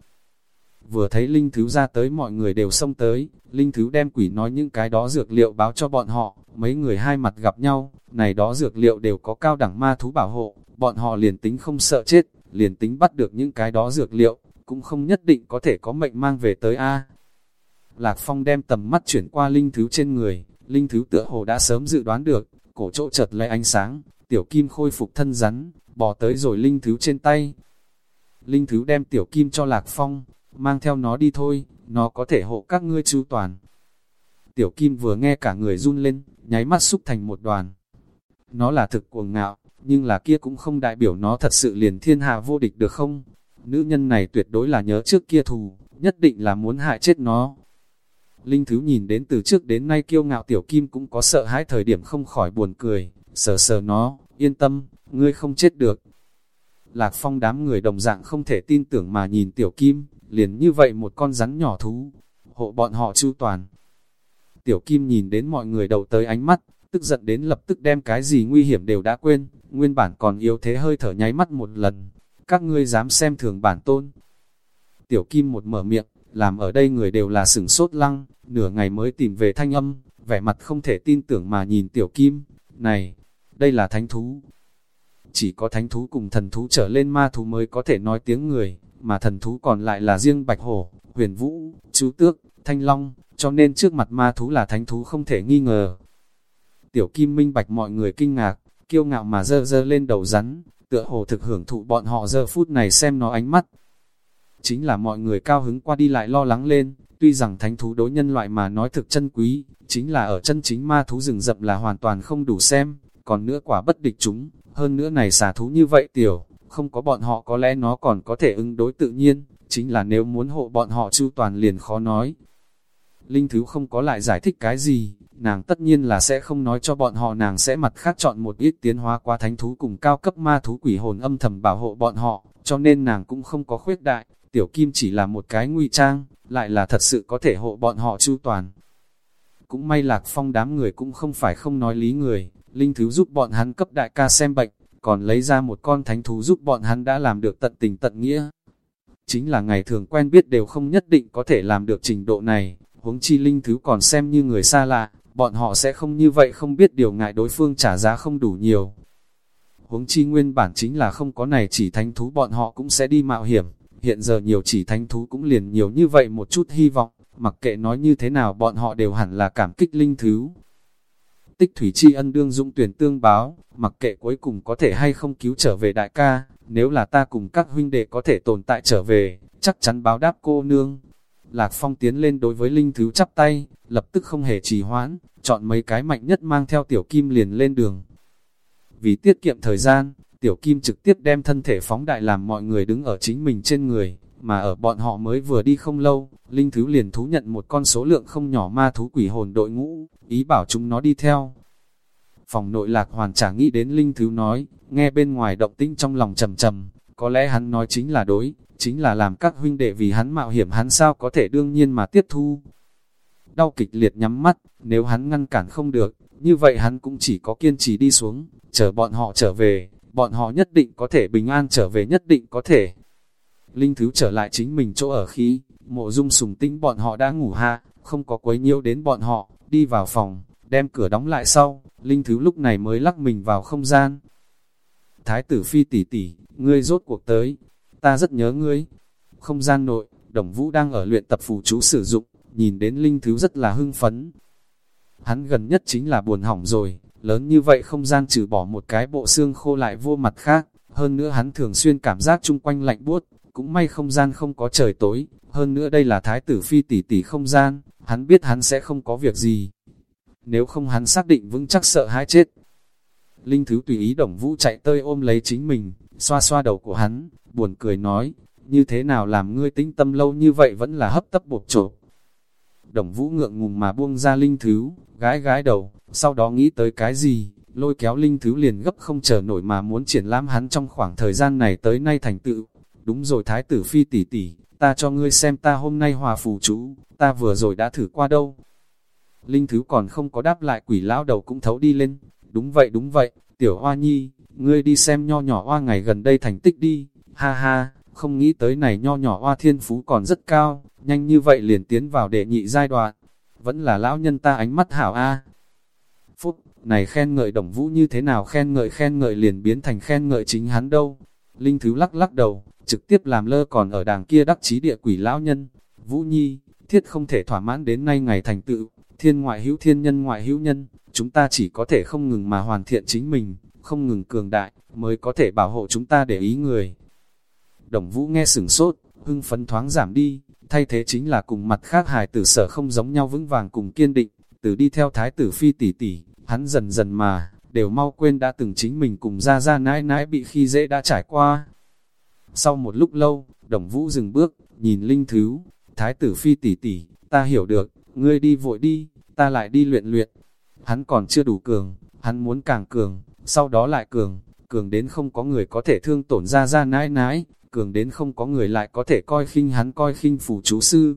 Vừa thấy Linh Thứ ra tới mọi người đều xông tới, Linh Thứ đem quỷ nói những cái đó dược liệu báo cho bọn họ, mấy người hai mặt gặp nhau, này đó dược liệu đều có cao đẳng ma thú bảo hộ, bọn họ liền tính không sợ chết, liền tính bắt được những cái đó dược liệu, cũng không nhất định có thể có mệnh mang về tới A. Lạc Phong đem tầm mắt chuyển qua Linh Thứ trên người, Linh Thứ tựa hồ đã sớm dự đoán được, cổ chỗ chợt lấy ánh sáng, tiểu kim khôi phục thân rắn, bò tới rồi Linh Thứ trên tay. Linh Thứ đem tiểu kim cho Lạc Phong, mang theo nó đi thôi, nó có thể hộ các ngươi chu toàn. Tiểu kim vừa nghe cả người run lên, nháy mắt xúc thành một đoàn. Nó là thực cuồng ngạo, nhưng là kia cũng không đại biểu nó thật sự liền thiên hạ vô địch được không? Nữ nhân này tuyệt đối là nhớ trước kia thù, nhất định là muốn hại chết nó. Linh Thứ nhìn đến từ trước đến nay kiêu ngạo tiểu kim cũng có sợ hãi thời điểm không khỏi buồn cười, sờ sờ nó, yên tâm, ngươi không chết được. Lạc Phong đám người đồng dạng không thể tin tưởng mà nhìn tiểu kim, liền như vậy một con rắn nhỏ thú, hộ bọn họ chu toàn. Tiểu kim nhìn đến mọi người đầu tới ánh mắt, tức giận đến lập tức đem cái gì nguy hiểm đều đã quên, nguyên bản còn yếu thế hơi thở nháy mắt một lần, các ngươi dám xem thường bản tôn. Tiểu kim một mở miệng, làm ở đây người đều là sửng sốt lăng, nửa ngày mới tìm về thanh âm, vẻ mặt không thể tin tưởng mà nhìn tiểu kim, này, đây là thánh thú. Chỉ có thánh thú cùng thần thú trở lên ma thú mới có thể nói tiếng người, mà thần thú còn lại là riêng bạch hổ, huyền vũ, chú tước, thanh long, cho nên trước mặt ma thú là thánh thú không thể nghi ngờ. Tiểu kim minh bạch mọi người kinh ngạc, kiêu ngạo mà dơ dơ lên đầu rắn, tựa hồ thực hưởng thụ bọn họ giờ phút này xem nó ánh mắt. Chính là mọi người cao hứng qua đi lại lo lắng lên, tuy rằng thánh thú đối nhân loại mà nói thực chân quý, chính là ở chân chính ma thú rừng rậm là hoàn toàn không đủ xem, còn nữa quả bất địch chúng, hơn nữa này xà thú như vậy tiểu, không có bọn họ có lẽ nó còn có thể ứng đối tự nhiên, chính là nếu muốn hộ bọn họ chu toàn liền khó nói. Linh Thứ không có lại giải thích cái gì, nàng tất nhiên là sẽ không nói cho bọn họ nàng sẽ mặt khác chọn một ít tiến hóa qua thánh thú cùng cao cấp ma thú quỷ hồn âm thầm bảo hộ bọn họ, cho nên nàng cũng không có khuyết đại, tiểu kim chỉ là một cái nguy trang, lại là thật sự có thể hộ bọn họ chu toàn. Cũng may lạc phong đám người cũng không phải không nói lý người, linh thứ giúp bọn hắn cấp đại ca xem bệnh, còn lấy ra một con thánh thú giúp bọn hắn đã làm được tận tình tận nghĩa. Chính là ngày thường quen biết đều không nhất định có thể làm được trình độ này, huống chi linh thứ còn xem như người xa lạ, bọn họ sẽ không như vậy không biết điều ngại đối phương trả giá không đủ nhiều. Huống chi nguyên bản chính là không có này chỉ thánh thú bọn họ cũng sẽ đi mạo hiểm, hiện giờ nhiều chỉ thánh thú cũng liền nhiều như vậy một chút hy vọng, mặc kệ nói như thế nào bọn họ đều hẳn là cảm kích linh thứ. Tích thủy tri ân đương dũng tuyển tương báo, mặc kệ cuối cùng có thể hay không cứu trở về đại ca, nếu là ta cùng các huynh đệ có thể tồn tại trở về, chắc chắn báo đáp cô nương. Lạc Phong tiến lên đối với Linh Thứ chắp tay, lập tức không hề trì hoãn, chọn mấy cái mạnh nhất mang theo Tiểu Kim liền lên đường. Vì tiết kiệm thời gian, Tiểu Kim trực tiếp đem thân thể phóng đại làm mọi người đứng ở chính mình trên người, mà ở bọn họ mới vừa đi không lâu, Linh Thứ liền thú nhận một con số lượng không nhỏ ma thú quỷ hồn đội ngũ, ý bảo chúng nó đi theo. Phòng nội lạc hoàn trả nghĩ đến Linh Thứ nói, nghe bên ngoài động tĩnh trong lòng trầm trầm, có lẽ hắn nói chính là đối, chính là làm các huynh đệ vì hắn mạo hiểm hắn sao có thể đương nhiên mà tiếp thu. Đau kịch liệt nhắm mắt, nếu hắn ngăn cản không được, như vậy hắn cũng chỉ có kiên trì đi xuống, chờ bọn họ trở về, bọn họ nhất định có thể bình an trở về nhất định có thể. Linh Thứ trở lại chính mình chỗ ở khí, mộ dung sùng tinh bọn họ đã ngủ ha, không có quấy nhiễu đến bọn họ, đi vào phòng, đem cửa đóng lại sau, Linh Thứ lúc này mới lắc mình vào không gian. Thái tử phi tỷ tỷ, ngươi rốt cuộc tới, ta rất nhớ ngươi. Không gian nội, Đồng Vũ đang ở luyện tập phù chú sử dụng, nhìn đến Linh Thứ rất là hưng phấn. Hắn gần nhất chính là buồn hỏng rồi, lớn như vậy không gian trừ bỏ một cái bộ xương khô lại vô mặt khác, hơn nữa hắn thường xuyên cảm giác chung quanh lạnh buốt, cũng may không gian không có trời tối, hơn nữa đây là thái tử phi tỷ tỷ không gian, hắn biết hắn sẽ không có việc gì. Nếu không hắn xác định vững chắc sợ hãi chết. Linh Thứ tùy ý Đồng Vũ chạy tơi ôm lấy chính mình, xoa xoa đầu của hắn, buồn cười nói, như thế nào làm ngươi tĩnh tâm lâu như vậy vẫn là hấp tấp bột trộp. Đồng Vũ ngượng ngùng mà buông ra Linh Thứ, gái gái đầu, sau đó nghĩ tới cái gì, lôi kéo Linh Thứ liền gấp không chờ nổi mà muốn triển lãm hắn trong khoảng thời gian này tới nay thành tựu. Đúng rồi Thái tử Phi tỷ tỷ, ta cho ngươi xem ta hôm nay hòa phù chú, ta vừa rồi đã thử qua đâu. Linh Thứ còn không có đáp lại quỷ lão đầu cũng thấu đi lên, đúng vậy đúng vậy, tiểu hoa nhi, ngươi đi xem nho nhỏ hoa ngày gần đây thành tích đi, ha ha, không nghĩ tới này nho nhỏ hoa thiên phú còn rất cao, nhanh như vậy liền tiến vào đệ nhị giai đoạn, vẫn là lão nhân ta ánh mắt hảo a. Phúc, này khen ngợi đồng vũ như thế nào khen ngợi khen ngợi liền biến thành khen ngợi chính hắn đâu. Linh Thứ lắc lắc đầu, trực tiếp làm lơ còn ở đàng kia đắc chí địa quỷ lão nhân. Vũ Nhi, thiết không thể thỏa mãn đến nay ngày thành tựu, thiên ngoại hữu thiên nhân ngoại hữu nhân, chúng ta chỉ có thể không ngừng mà hoàn thiện chính mình, không ngừng cường đại, mới có thể bảo hộ chúng ta để ý người. Đồng Vũ nghe sửng sốt, hưng phấn thoáng giảm đi, thay thế chính là cùng mặt khác hài tử sở không giống nhau vững vàng cùng kiên định, từ đi theo thái tử phi tỷ tỷ, hắn dần dần mà, đều mau quên đã từng chính mình cùng ra ra nãi nãi bị khi dễ đã trải qua. Sau một lúc lâu, đồng vũ dừng bước, nhìn linh thứ, thái tử phi tỷ tỷ, ta hiểu được, ngươi đi vội đi, ta lại đi luyện luyện. Hắn còn chưa đủ cường, hắn muốn càng cường, sau đó lại cường, cường đến không có người có thể thương tổn ra ra nãi nãi, cường đến không có người lại có thể coi khinh hắn coi khinh phù chú sư.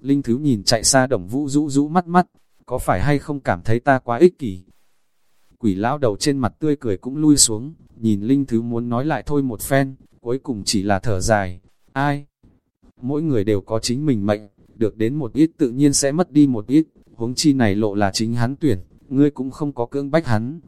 Linh Thứ nhìn chạy xa đồng vũ rũ rũ mắt mắt, có phải hay không cảm thấy ta quá ích kỷ? Quỷ lão đầu trên mặt tươi cười cũng lui xuống, nhìn Linh Thứ muốn nói lại thôi một phen, cuối cùng chỉ là thở dài. Ai? Mỗi người đều có chính mình mệnh, được đến một ít tự nhiên sẽ mất đi một ít, huống chi này lộ là chính hắn tuyển, ngươi cũng không có cưỡng bách hắn.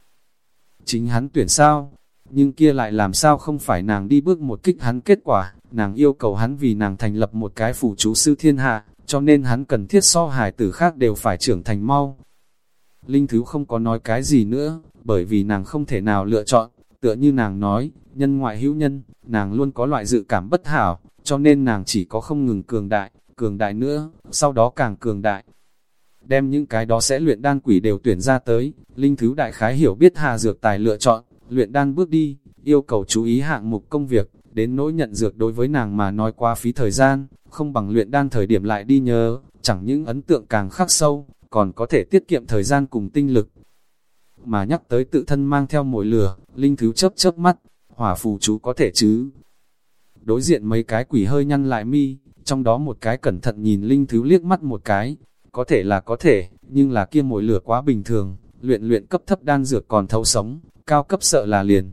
Chính hắn tuyển sao? nhưng kia lại làm sao không phải nàng đi bước một kích hắn kết quả, nàng yêu cầu hắn vì nàng thành lập một cái phủ chú sư thiên hạ, cho nên hắn cần thiết so hài tử khác đều phải trưởng thành mau. Linh Thứ không có nói cái gì nữa, bởi vì nàng không thể nào lựa chọn, tựa như nàng nói, nhân ngoại hữu nhân, nàng luôn có loại dự cảm bất hảo, cho nên nàng chỉ có không ngừng cường đại, cường đại nữa, sau đó càng cường đại. Đem những cái đó sẽ luyện đan quỷ đều tuyển ra tới, Linh Thứ đại khái hiểu biết hà dược tài lựa chọn, luyện đan bước đi, yêu cầu chú ý hạng mục công việc, đến nỗi nhận dược đối với nàng mà nói qua phí thời gian, không bằng luyện đan thời điểm lại đi nhớ, chẳng những ấn tượng càng khắc sâu, còn có thể tiết kiệm thời gian cùng tinh lực. Mà nhắc tới tự thân mang theo mồi lửa, linh thứ chớp chớp mắt, hỏa phù chú có thể chứ. Đối diện mấy cái quỷ hơi nhăn lại mi, trong đó một cái cẩn thận nhìn linh thứ liếc mắt một cái, có thể là có thể, nhưng là kia mồi lửa quá bình thường, luyện luyện cấp thấp đan dược còn thấu sống, cao cấp sợ là liền.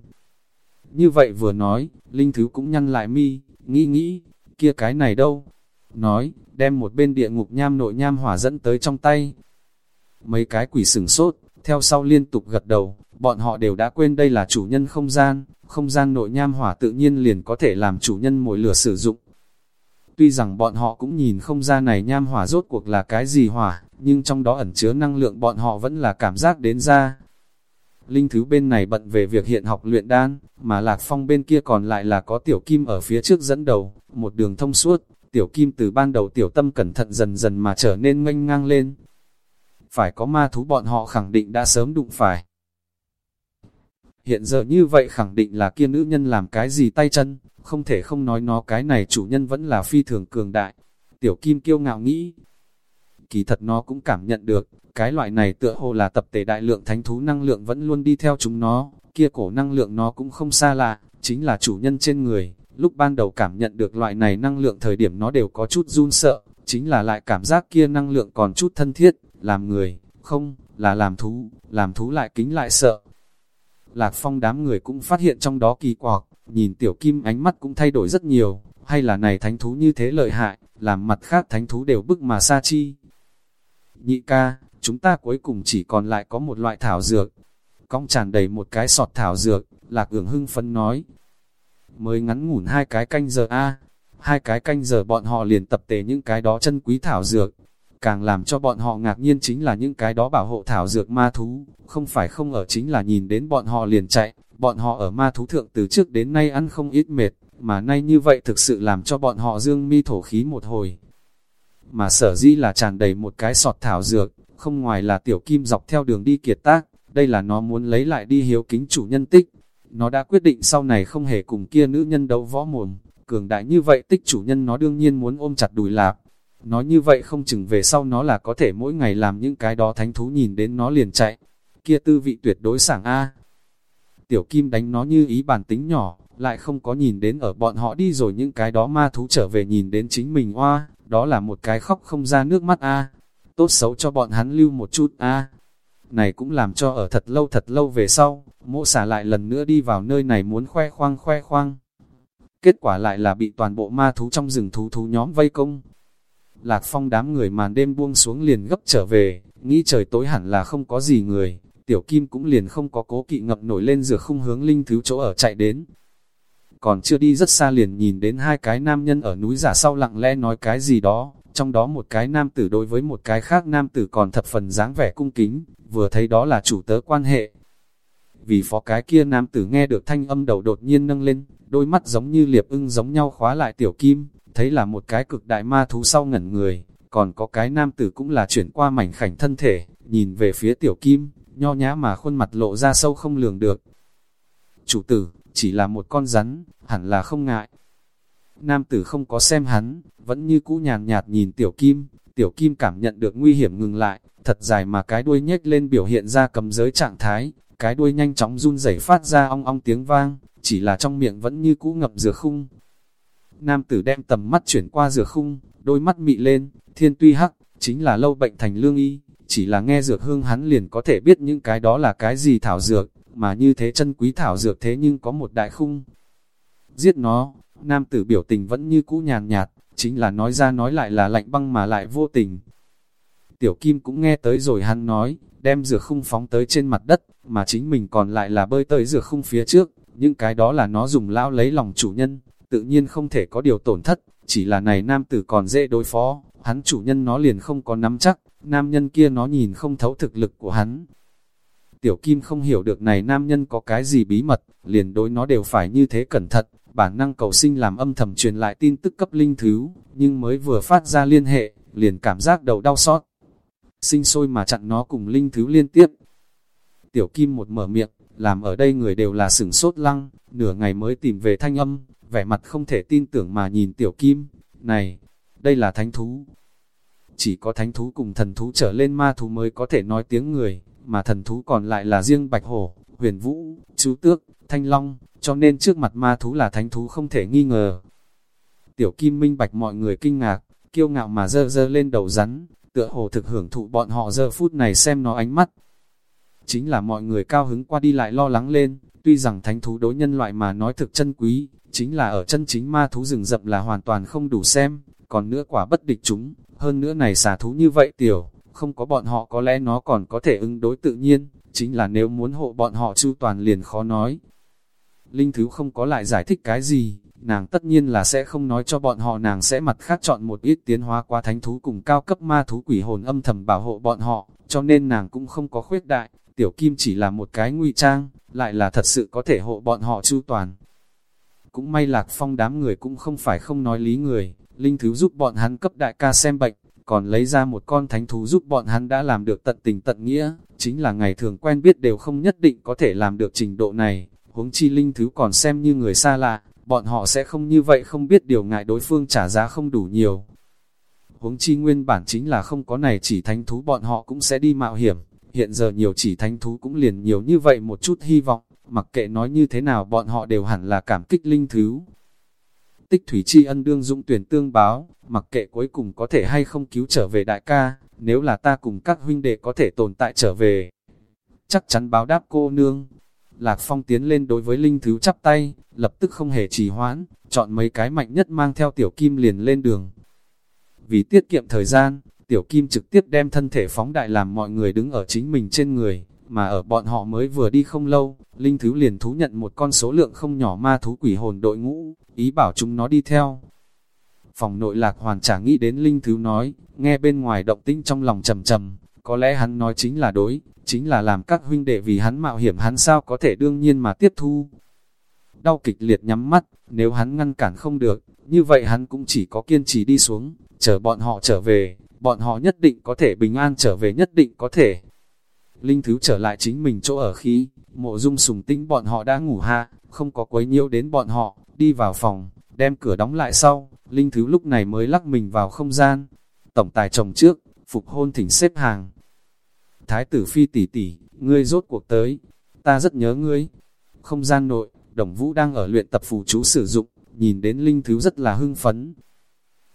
Như vậy vừa nói, Linh Thứ cũng nhăn lại mi, nghĩ nghĩ, kia cái này đâu? Nói, đem một bên địa ngục nham nội nham hỏa dẫn tới trong tay. Mấy cái quỷ sừng sốt, theo sau liên tục gật đầu, bọn họ đều đã quên đây là chủ nhân không gian, không gian nội nham hỏa tự nhiên liền có thể làm chủ nhân mỗi lửa sử dụng. Tuy rằng bọn họ cũng nhìn không ra này nham hỏa rốt cuộc là cái gì hỏa, nhưng trong đó ẩn chứa năng lượng bọn họ vẫn là cảm giác đến ra, Linh Thứ bên này bận về việc hiện học luyện đan, mà Lạc Phong bên kia còn lại là có Tiểu Kim ở phía trước dẫn đầu, một đường thông suốt, Tiểu Kim từ ban đầu Tiểu Tâm cẩn thận dần dần mà trở nên nganh ngang lên. Phải có ma thú bọn họ khẳng định đã sớm đụng phải. Hiện giờ như vậy khẳng định là kia nữ nhân làm cái gì tay chân, không thể không nói nó cái này chủ nhân vẫn là phi thường cường đại. Tiểu Kim kiêu ngạo nghĩ, kỳ thật nó cũng cảm nhận được, cái loại này tựa hồ là tập thể đại lượng thánh thú năng lượng vẫn luôn đi theo chúng nó, kia cổ năng lượng nó cũng không xa lạ, chính là chủ nhân trên người. Lúc ban đầu cảm nhận được loại này năng lượng thời điểm nó đều có chút run sợ, chính là lại cảm giác kia năng lượng còn chút thân thiết, làm người, không, là làm thú, làm thú lại kính lại sợ. Lạc phong đám người cũng phát hiện trong đó kỳ quặc, nhìn tiểu kim ánh mắt cũng thay đổi rất nhiều, hay là này thánh thú như thế lợi hại, làm mặt khác thánh thú đều bức mà xa chi. Nhị ca, chúng ta cuối cùng chỉ còn lại có một loại thảo dược. Cong tràn đầy một cái sọt thảo dược, lạc ưởng hưng phấn nói. Mới ngắn ngủn hai cái canh giờ a hai cái canh giờ bọn họ liền tập tề những cái đó chân quý thảo dược. Càng làm cho bọn họ ngạc nhiên chính là những cái đó bảo hộ thảo dược ma thú, không phải không ở chính là nhìn đến bọn họ liền chạy, bọn họ ở ma thú thượng từ trước đến nay ăn không ít mệt, mà nay như vậy thực sự làm cho bọn họ dương mi thổ khí một hồi. Mà sở dĩ là tràn đầy một cái sọt thảo dược, không ngoài là tiểu kim dọc theo đường đi kiệt tác, đây là nó muốn lấy lại đi hiếu kính chủ nhân tích. Nó đã quyết định sau này không hề cùng kia nữ nhân đấu võ mồm, cường đại như vậy tích chủ nhân nó đương nhiên muốn ôm chặt đùi lạp. Nói như vậy không chừng về sau nó là có thể mỗi ngày làm những cái đó thánh thú nhìn đến nó liền chạy. Kia tư vị tuyệt đối sảng A. Tiểu Kim đánh nó như ý bản tính nhỏ, lại không có nhìn đến ở bọn họ đi rồi những cái đó ma thú trở về nhìn đến chính mình hoa đó là một cái khóc không ra nước mắt A. Tốt xấu cho bọn hắn lưu một chút A. Này cũng làm cho ở thật lâu thật lâu về sau, mộ xả lại lần nữa đi vào nơi này muốn khoe khoang khoe khoang. Kết quả lại là bị toàn bộ ma thú trong rừng thú thú nhóm vây công. Lạc phong đám người màn đêm buông xuống liền gấp trở về, nghĩ trời tối hẳn là không có gì người, tiểu kim cũng liền không có cố kỵ ngập nổi lên rửa không hướng linh thứ chỗ ở chạy đến. Còn chưa đi rất xa liền nhìn đến hai cái nam nhân ở núi giả sau lặng lẽ nói cái gì đó, trong đó một cái nam tử đối với một cái khác nam tử còn thập phần dáng vẻ cung kính, vừa thấy đó là chủ tớ quan hệ. Vì phó cái kia nam tử nghe được thanh âm đầu đột nhiên nâng lên, đôi mắt giống như liệp ưng giống nhau khóa lại tiểu kim, thấy là một cái cực đại ma thú sau ngẩn người, còn có cái nam tử cũng là chuyển qua mảnh khảnh thân thể, nhìn về phía tiểu kim, nho nhã mà khuôn mặt lộ ra sâu không lường được. Chủ tử, chỉ là một con rắn, hẳn là không ngại. Nam tử không có xem hắn, vẫn như cũ nhàn nhạt nhìn tiểu kim, tiểu kim cảm nhận được nguy hiểm ngừng lại, thật dài mà cái đuôi nhếch lên biểu hiện ra cầm giới trạng thái, cái đuôi nhanh chóng run rẩy phát ra ong ong tiếng vang, chỉ là trong miệng vẫn như cũ ngập dừa khung. Nam tử đem tầm mắt chuyển qua dừa khung, đôi mắt mị lên, thiên tuy hắc, chính là lâu bệnh thành lương y, chỉ là nghe dược hương hắn liền có thể biết những cái đó là cái gì thảo dược, mà như thế chân quý thảo dược thế nhưng có một đại khung. Giết nó, nam tử biểu tình vẫn như cũ nhàn nhạt, chính là nói ra nói lại là lạnh băng mà lại vô tình. Tiểu Kim cũng nghe tới rồi hắn nói, đem dược khung phóng tới trên mặt đất, mà chính mình còn lại là bơi tới rửa khung phía trước, những cái đó là nó dùng lão lấy lòng chủ nhân, tự nhiên không thể có điều tổn thất, chỉ là này nam tử còn dễ đối phó, hắn chủ nhân nó liền không có nắm chắc, nam nhân kia nó nhìn không thấu thực lực của hắn. Tiểu Kim không hiểu được này nam nhân có cái gì bí mật, liền đối nó đều phải như thế cẩn thận, bản năng cầu sinh làm âm thầm truyền lại tin tức cấp linh thứ, nhưng mới vừa phát ra liên hệ, liền cảm giác đầu đau xót. Sinh sôi mà chặn nó cùng linh thứ liên tiếp. Tiểu Kim một mở miệng, làm ở đây người đều là sửng sốt lăng, nửa ngày mới tìm về thanh âm, vẻ mặt không thể tin tưởng mà nhìn Tiểu Kim, này, đây là thánh thú. Chỉ có thánh thú cùng thần thú trở lên ma thú mới có thể nói tiếng người, mà thần thú còn lại là riêng bạch hổ, huyền vũ, chú tước, thanh long, cho nên trước mặt ma thú là thánh thú không thể nghi ngờ. Tiểu kim minh bạch mọi người kinh ngạc, kiêu ngạo mà dơ dơ lên đầu rắn, tựa hồ thực hưởng thụ bọn họ giờ phút này xem nó ánh mắt. Chính là mọi người cao hứng qua đi lại lo lắng lên, tuy rằng thánh thú đối nhân loại mà nói thực chân quý, chính là ở chân chính ma thú rừng rậm là hoàn toàn không đủ xem, còn nữa quả bất địch chúng, hơn nữa này xả thú như vậy tiểu, không có bọn họ có lẽ nó còn có thể ứng đối tự nhiên, chính là nếu muốn hộ bọn họ chu toàn liền khó nói. Linh Thứ không có lại giải thích cái gì, nàng tất nhiên là sẽ không nói cho bọn họ nàng sẽ mặt khác chọn một ít tiến hóa qua thánh thú cùng cao cấp ma thú quỷ hồn âm thầm bảo hộ bọn họ, cho nên nàng cũng không có khuyết đại, tiểu kim chỉ là một cái nguy trang, lại là thật sự có thể hộ bọn họ chu toàn. Cũng may lạc phong đám người cũng không phải không nói lý người, Linh Thứ giúp bọn hắn cấp đại ca xem bệnh, còn lấy ra một con thánh thú giúp bọn hắn đã làm được tận tình tận nghĩa, chính là ngày thường quen biết đều không nhất định có thể làm được trình độ này, huống chi Linh Thứ còn xem như người xa lạ, bọn họ sẽ không như vậy không biết điều ngại đối phương trả giá không đủ nhiều. Huống chi nguyên bản chính là không có này chỉ thánh thú bọn họ cũng sẽ đi mạo hiểm, hiện giờ nhiều chỉ thánh thú cũng liền nhiều như vậy một chút hy vọng, mặc kệ nói như thế nào bọn họ đều hẳn là cảm kích Linh Thứ, tích thủy tri ân đương dũng tuyển tương báo, mặc kệ cuối cùng có thể hay không cứu trở về đại ca, nếu là ta cùng các huynh đệ có thể tồn tại trở về. Chắc chắn báo đáp cô nương. Lạc Phong tiến lên đối với Linh Thứ chắp tay, lập tức không hề trì hoãn, chọn mấy cái mạnh nhất mang theo Tiểu Kim liền lên đường. Vì tiết kiệm thời gian, Tiểu Kim trực tiếp đem thân thể phóng đại làm mọi người đứng ở chính mình trên người, mà ở bọn họ mới vừa đi không lâu, Linh Thứ liền thú nhận một con số lượng không nhỏ ma thú quỷ hồn đội ngũ, ý bảo chúng nó đi theo. Phòng nội lạc hoàn trả nghĩ đến Linh Thứ nói, nghe bên ngoài động tinh trong lòng trầm trầm, có lẽ hắn nói chính là đối, chính là làm các huynh đệ vì hắn mạo hiểm hắn sao có thể đương nhiên mà tiếp thu. Đau kịch liệt nhắm mắt, nếu hắn ngăn cản không được, như vậy hắn cũng chỉ có kiên trì đi xuống, chờ bọn họ trở về, bọn họ nhất định có thể bình an trở về nhất định có thể. Linh Thứ trở lại chính mình chỗ ở khí, mộ dung sùng tĩnh bọn họ đã ngủ ha, không có quấy nhiễu đến bọn họ, đi vào phòng, đem cửa đóng lại sau, Linh Thứ lúc này mới lắc mình vào không gian. Tổng tài chồng trước, phục hôn thỉnh xếp hàng. Thái tử phi tỷ tỷ, ngươi rốt cuộc tới, ta rất nhớ ngươi. Không gian nội, Đồng Vũ đang ở luyện tập phù chú sử dụng, nhìn đến Linh Thứ rất là hưng phấn.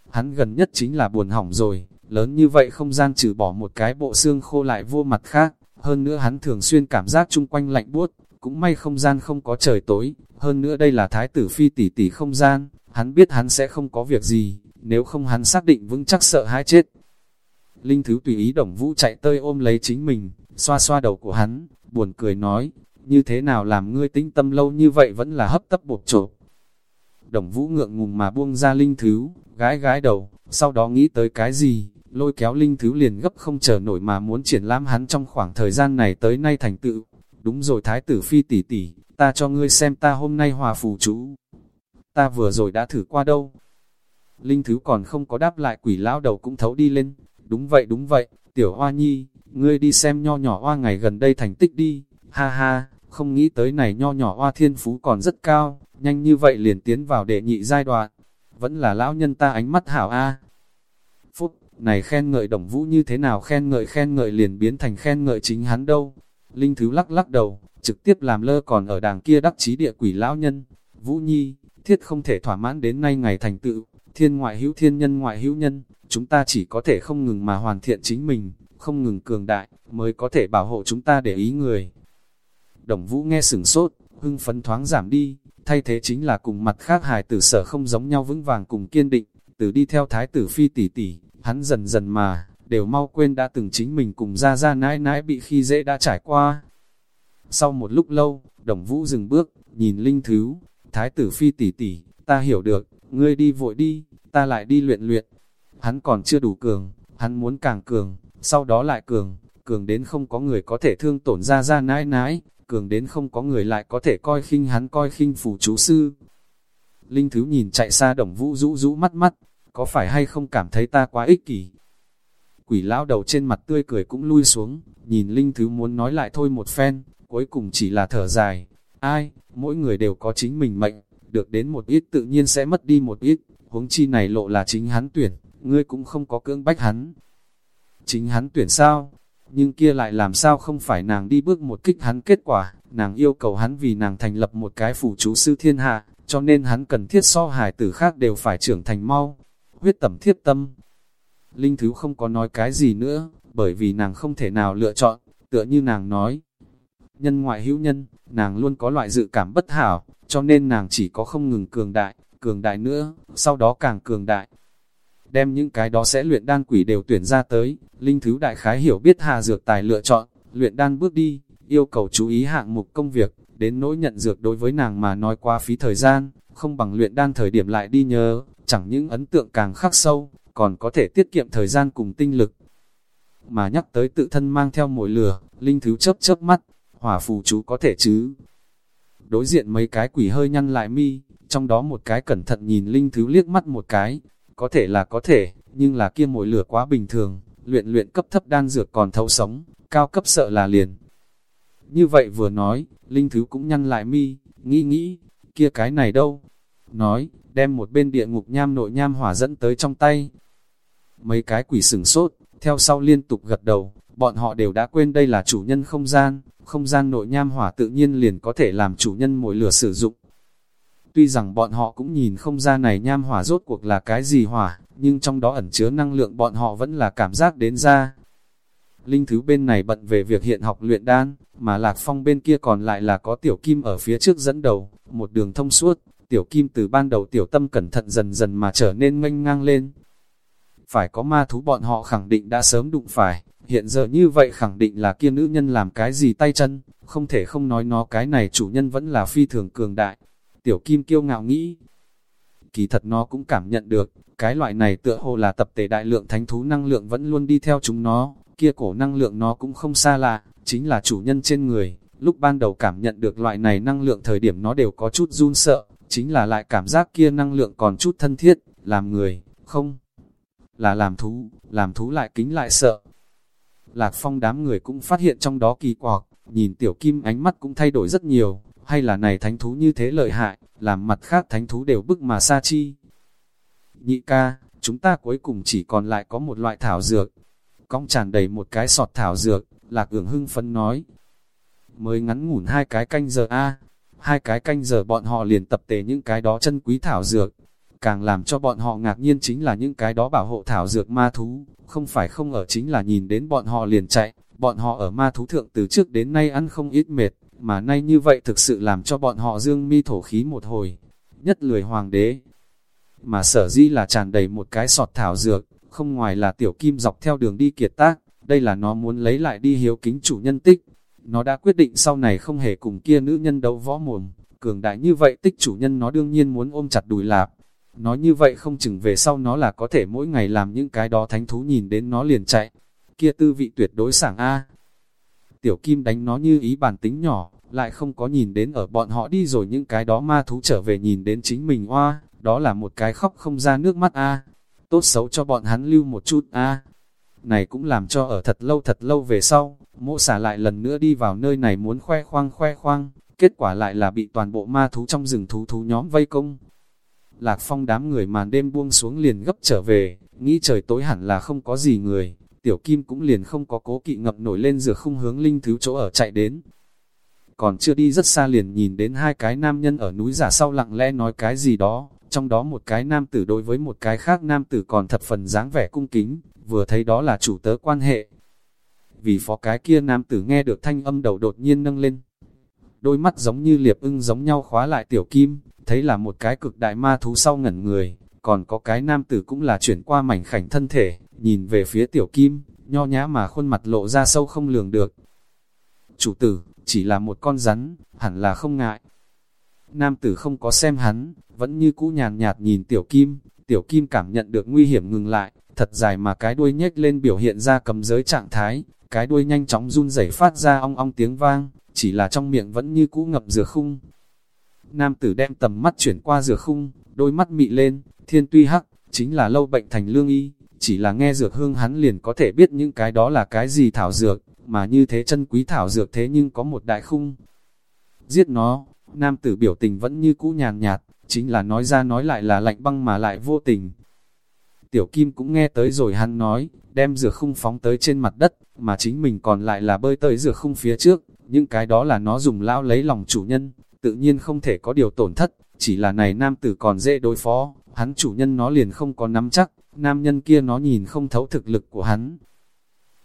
Hắn gần nhất chính là buồn hỏng rồi, lớn như vậy không gian trừ bỏ một cái bộ xương khô lại vô mặt khác, hơn nữa hắn thường xuyên cảm giác chung quanh lạnh buốt, cũng may không gian không có trời tối, hơn nữa đây là thái tử phi tỷ tỷ không gian, hắn biết hắn sẽ không có việc gì, nếu không hắn xác định vững chắc sợ hãi chết. Linh Thứ tùy ý đồng vũ chạy tơi ôm lấy chính mình, xoa xoa đầu của hắn, buồn cười nói, như thế nào làm ngươi tĩnh tâm lâu như vậy vẫn là hấp tấp bột trộp. Đồng vũ ngượng ngùng mà buông ra Linh Thứ, gái gái đầu, sau đó nghĩ tới cái gì, lôi kéo Linh Thứ liền gấp không chờ nổi mà muốn triển lãm hắn trong khoảng thời gian này tới nay thành tựu. Đúng rồi Thái tử Phi tỷ tỷ, ta cho ngươi xem ta hôm nay hòa phù chú. Ta vừa rồi đã thử qua đâu. Linh Thứ còn không có đáp lại quỷ lão đầu cũng thấu đi lên. Đúng vậy đúng vậy, tiểu hoa nhi, ngươi đi xem nho nhỏ hoa ngày gần đây thành tích đi. Ha ha, không nghĩ tới này nho nhỏ hoa thiên phú còn rất cao, nhanh như vậy liền tiến vào đệ nhị giai đoạn. Vẫn là lão nhân ta ánh mắt hảo a này khen ngợi đồng vũ như thế nào khen ngợi khen ngợi liền biến thành khen ngợi chính hắn đâu. Linh Thứ lắc lắc đầu, trực tiếp làm lơ còn ở đàng kia đắc chí địa quỷ lão nhân. Vũ Nhi, thiết không thể thỏa mãn đến nay ngày thành tựu, thiên ngoại hữu thiên nhân ngoại hữu nhân, chúng ta chỉ có thể không ngừng mà hoàn thiện chính mình, không ngừng cường đại, mới có thể bảo hộ chúng ta để ý người. Đồng Vũ nghe sửng sốt, hưng phấn thoáng giảm đi, thay thế chính là cùng mặt khác hài tử sở không giống nhau vững vàng cùng kiên định, từ đi theo thái tử phi tỷ tỷ, hắn dần dần mà, đều mau quên đã từng chính mình cùng ra ra nãi nãi bị khi dễ đã trải qua. Sau một lúc lâu, đồng vũ dừng bước, nhìn linh thứ, thái tử phi tỷ tỷ, ta hiểu được, ngươi đi vội đi, ta lại đi luyện luyện. Hắn còn chưa đủ cường, hắn muốn càng cường, sau đó lại cường, cường đến không có người có thể thương tổn ra ra nãi nãi, cường đến không có người lại có thể coi khinh hắn coi khinh phù chú sư. Linh Thứ nhìn chạy xa đồng vũ rũ rũ mắt mắt, có phải hay không cảm thấy ta quá ích kỷ? Quỷ lão đầu trên mặt tươi cười cũng lui xuống, nhìn Linh Thứ muốn nói lại thôi một phen, cuối cùng chỉ là thở dài. Ai, mỗi người đều có chính mình mệnh, được đến một ít tự nhiên sẽ mất đi một ít, huống chi này lộ là chính hắn tuyển, ngươi cũng không có cưỡng bách hắn. Chính hắn tuyển sao? nhưng kia lại làm sao không phải nàng đi bước một kích hắn kết quả, nàng yêu cầu hắn vì nàng thành lập một cái phủ chú sư thiên hạ, cho nên hắn cần thiết so hài tử khác đều phải trưởng thành mau, huyết tẩm thiết tâm. Linh Thứ không có nói cái gì nữa, bởi vì nàng không thể nào lựa chọn, tựa như nàng nói. Nhân ngoại hữu nhân, nàng luôn có loại dự cảm bất hảo, cho nên nàng chỉ có không ngừng cường đại, cường đại nữa, sau đó càng cường đại đem những cái đó sẽ luyện đan quỷ đều tuyển ra tới, linh thứ đại khái hiểu biết hà dược tài lựa chọn, luyện đan bước đi, yêu cầu chú ý hạng mục công việc, đến nỗi nhận dược đối với nàng mà nói qua phí thời gian, không bằng luyện đan thời điểm lại đi nhớ, chẳng những ấn tượng càng khắc sâu, còn có thể tiết kiệm thời gian cùng tinh lực. Mà nhắc tới tự thân mang theo mồi lửa, linh thứ chớp chớp mắt, hỏa phù chú có thể chứ. Đối diện mấy cái quỷ hơi nhăn lại mi, trong đó một cái cẩn thận nhìn linh thứ liếc mắt một cái, có thể là có thể, nhưng là kia mồi lửa quá bình thường, luyện luyện cấp thấp đan dược còn thấu sống, cao cấp sợ là liền. Như vậy vừa nói, Linh Thứ cũng nhăn lại mi, nghĩ nghĩ, kia cái này đâu? Nói, đem một bên địa ngục nham nội nham hỏa dẫn tới trong tay. Mấy cái quỷ sừng sốt, theo sau liên tục gật đầu, bọn họ đều đã quên đây là chủ nhân không gian, không gian nội nham hỏa tự nhiên liền có thể làm chủ nhân mỗi lửa sử dụng. Tuy rằng bọn họ cũng nhìn không ra này nham hỏa rốt cuộc là cái gì hỏa, nhưng trong đó ẩn chứa năng lượng bọn họ vẫn là cảm giác đến ra. Linh thứ bên này bận về việc hiện học luyện đan, mà Lạc Phong bên kia còn lại là có tiểu kim ở phía trước dẫn đầu, một đường thông suốt, tiểu kim từ ban đầu tiểu tâm cẩn thận dần dần mà trở nên nganh ngang lên. Phải có ma thú bọn họ khẳng định đã sớm đụng phải, hiện giờ như vậy khẳng định là kia nữ nhân làm cái gì tay chân, không thể không nói nó cái này chủ nhân vẫn là phi thường cường đại, Tiểu Kim kiêu ngạo nghĩ, kỳ thật nó cũng cảm nhận được, cái loại này tựa hồ là tập thể đại lượng thánh thú năng lượng vẫn luôn đi theo chúng nó, kia cổ năng lượng nó cũng không xa lạ, chính là chủ nhân trên người. Lúc ban đầu cảm nhận được loại này năng lượng thời điểm nó đều có chút run sợ, chính là lại cảm giác kia năng lượng còn chút thân thiết, làm người, không, là làm thú, làm thú lại kính lại sợ. Lạc Phong đám người cũng phát hiện trong đó kỳ quặc, nhìn tiểu kim ánh mắt cũng thay đổi rất nhiều, hay là này thánh thú như thế lợi hại, làm mặt khác thánh thú đều bức mà xa chi. Nhị ca, chúng ta cuối cùng chỉ còn lại có một loại thảo dược. Cong tràn đầy một cái sọt thảo dược, lạc ưởng hưng phấn nói. Mới ngắn ngủn hai cái canh giờ a hai cái canh giờ bọn họ liền tập tề những cái đó chân quý thảo dược. Càng làm cho bọn họ ngạc nhiên chính là những cái đó bảo hộ thảo dược ma thú, không phải không ở chính là nhìn đến bọn họ liền chạy, bọn họ ở ma thú thượng từ trước đến nay ăn không ít mệt, mà nay như vậy thực sự làm cho bọn họ dương mi thổ khí một hồi, nhất lười hoàng đế. Mà sở dĩ là tràn đầy một cái sọt thảo dược, không ngoài là tiểu kim dọc theo đường đi kiệt tác, đây là nó muốn lấy lại đi hiếu kính chủ nhân tích. Nó đã quyết định sau này không hề cùng kia nữ nhân đấu võ mồm, cường đại như vậy tích chủ nhân nó đương nhiên muốn ôm chặt đùi lạp. Nói như vậy không chừng về sau nó là có thể mỗi ngày làm những cái đó thánh thú nhìn đến nó liền chạy. Kia tư vị tuyệt đối sảng A. Tiểu kim đánh nó như ý bản tính nhỏ, lại không có nhìn đến ở bọn họ đi rồi những cái đó ma thú trở về nhìn đến chính mình oa, đó là một cái khóc không ra nước mắt a tốt xấu cho bọn hắn lưu một chút a này cũng làm cho ở thật lâu thật lâu về sau, mộ xả lại lần nữa đi vào nơi này muốn khoe khoang khoe khoang, kết quả lại là bị toàn bộ ma thú trong rừng thú thú nhóm vây công. Lạc phong đám người màn đêm buông xuống liền gấp trở về, nghĩ trời tối hẳn là không có gì người, tiểu kim cũng liền không có cố kỵ ngập nổi lên rửa khung hướng linh thứ chỗ ở chạy đến, còn chưa đi rất xa liền nhìn đến hai cái nam nhân ở núi giả sau lặng lẽ nói cái gì đó, trong đó một cái nam tử đối với một cái khác nam tử còn thật phần dáng vẻ cung kính, vừa thấy đó là chủ tớ quan hệ. Vì phó cái kia nam tử nghe được thanh âm đầu đột nhiên nâng lên. Đôi mắt giống như liệp ưng giống nhau khóa lại tiểu kim, thấy là một cái cực đại ma thú sau ngẩn người, còn có cái nam tử cũng là chuyển qua mảnh khảnh thân thể, nhìn về phía tiểu kim, nho nhã mà khuôn mặt lộ ra sâu không lường được. Chủ tử, chỉ là một con rắn, hẳn là không ngại. Nam tử không có xem hắn, vẫn như cũ nhàn nhạt nhìn tiểu kim, tiểu kim cảm nhận được nguy hiểm ngừng lại, thật dài mà cái đuôi nhếch lên biểu hiện ra cầm giới trạng thái, cái đuôi nhanh chóng run rẩy phát ra ong ong tiếng vang, chỉ là trong miệng vẫn như cũ ngập dừa khung. Nam tử đem tầm mắt chuyển qua dừa khung, đôi mắt mị lên, thiên tuy hắc, chính là lâu bệnh thành lương y, chỉ là nghe dược hương hắn liền có thể biết những cái đó là cái gì thảo dược, mà như thế chân quý thảo dược thế nhưng có một đại khung. Giết nó, nam tử biểu tình vẫn như cũ nhàn nhạt, chính là nói ra nói lại là lạnh băng mà lại vô tình. Tiểu Kim cũng nghe tới rồi hắn nói, đem rửa khung phóng tới trên mặt đất, mà chính mình còn lại là bơi tới rửa khung phía trước, những cái đó là nó dùng lão lấy lòng chủ nhân, tự nhiên không thể có điều tổn thất, chỉ là này nam tử còn dễ đối phó, hắn chủ nhân nó liền không có nắm chắc, nam nhân kia nó nhìn không thấu thực lực của hắn,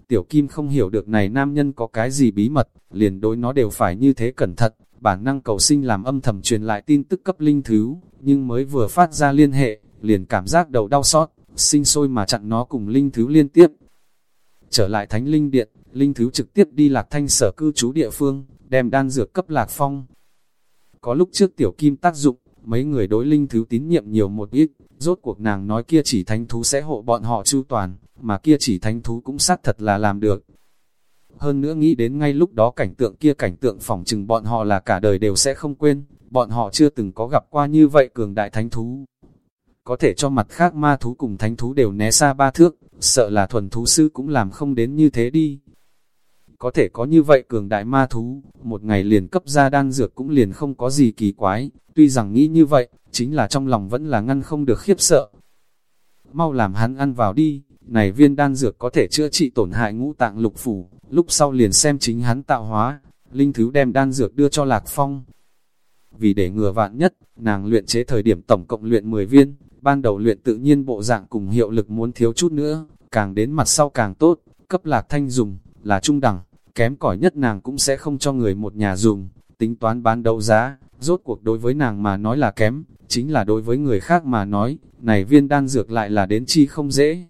Tiểu Kim không hiểu được này nam nhân có cái gì bí mật, liền đối nó đều phải như thế cẩn thận, bản năng cầu sinh làm âm thầm truyền lại tin tức cấp linh thứ, nhưng mới vừa phát ra liên hệ, liền cảm giác đầu đau xót, sinh sôi mà chặn nó cùng linh thứ liên tiếp. Trở lại thánh linh điện, linh thứ trực tiếp đi lạc thanh sở cư trú địa phương, đem đan dược cấp lạc phong. Có lúc trước tiểu kim tác dụng, mấy người đối linh thứ tín nhiệm nhiều một ít, rốt cuộc nàng nói kia chỉ thánh thú sẽ hộ bọn họ chu toàn, mà kia chỉ thánh thú cũng xác thật là làm được. Hơn nữa nghĩ đến ngay lúc đó cảnh tượng kia cảnh tượng phỏng chừng bọn họ là cả đời đều sẽ không quên, bọn họ chưa từng có gặp qua như vậy cường đại thánh thú. Có thể cho mặt khác ma thú cùng thánh thú đều né xa ba thước, sợ là thuần thú sư cũng làm không đến như thế đi. Có thể có như vậy cường đại ma thú, một ngày liền cấp ra đan dược cũng liền không có gì kỳ quái, tuy rằng nghĩ như vậy, chính là trong lòng vẫn là ngăn không được khiếp sợ. Mau làm hắn ăn vào đi, này viên đan dược có thể chữa trị tổn hại ngũ tạng lục phủ, lúc sau liền xem chính hắn tạo hóa, linh thứ đem đan dược đưa cho Lạc Phong. Vì để ngừa vạn nhất, nàng luyện chế thời điểm tổng cộng luyện 10 viên, ban đầu luyện tự nhiên bộ dạng cùng hiệu lực muốn thiếu chút nữa, càng đến mặt sau càng tốt, cấp Lạc Thanh dùng, là trung đẳng, kém cỏi nhất nàng cũng sẽ không cho người một nhà dùng, tính toán bán đấu giá, rốt cuộc đối với nàng mà nói là kém, chính là đối với người khác mà nói, này viên đan dược lại là đến chi không dễ,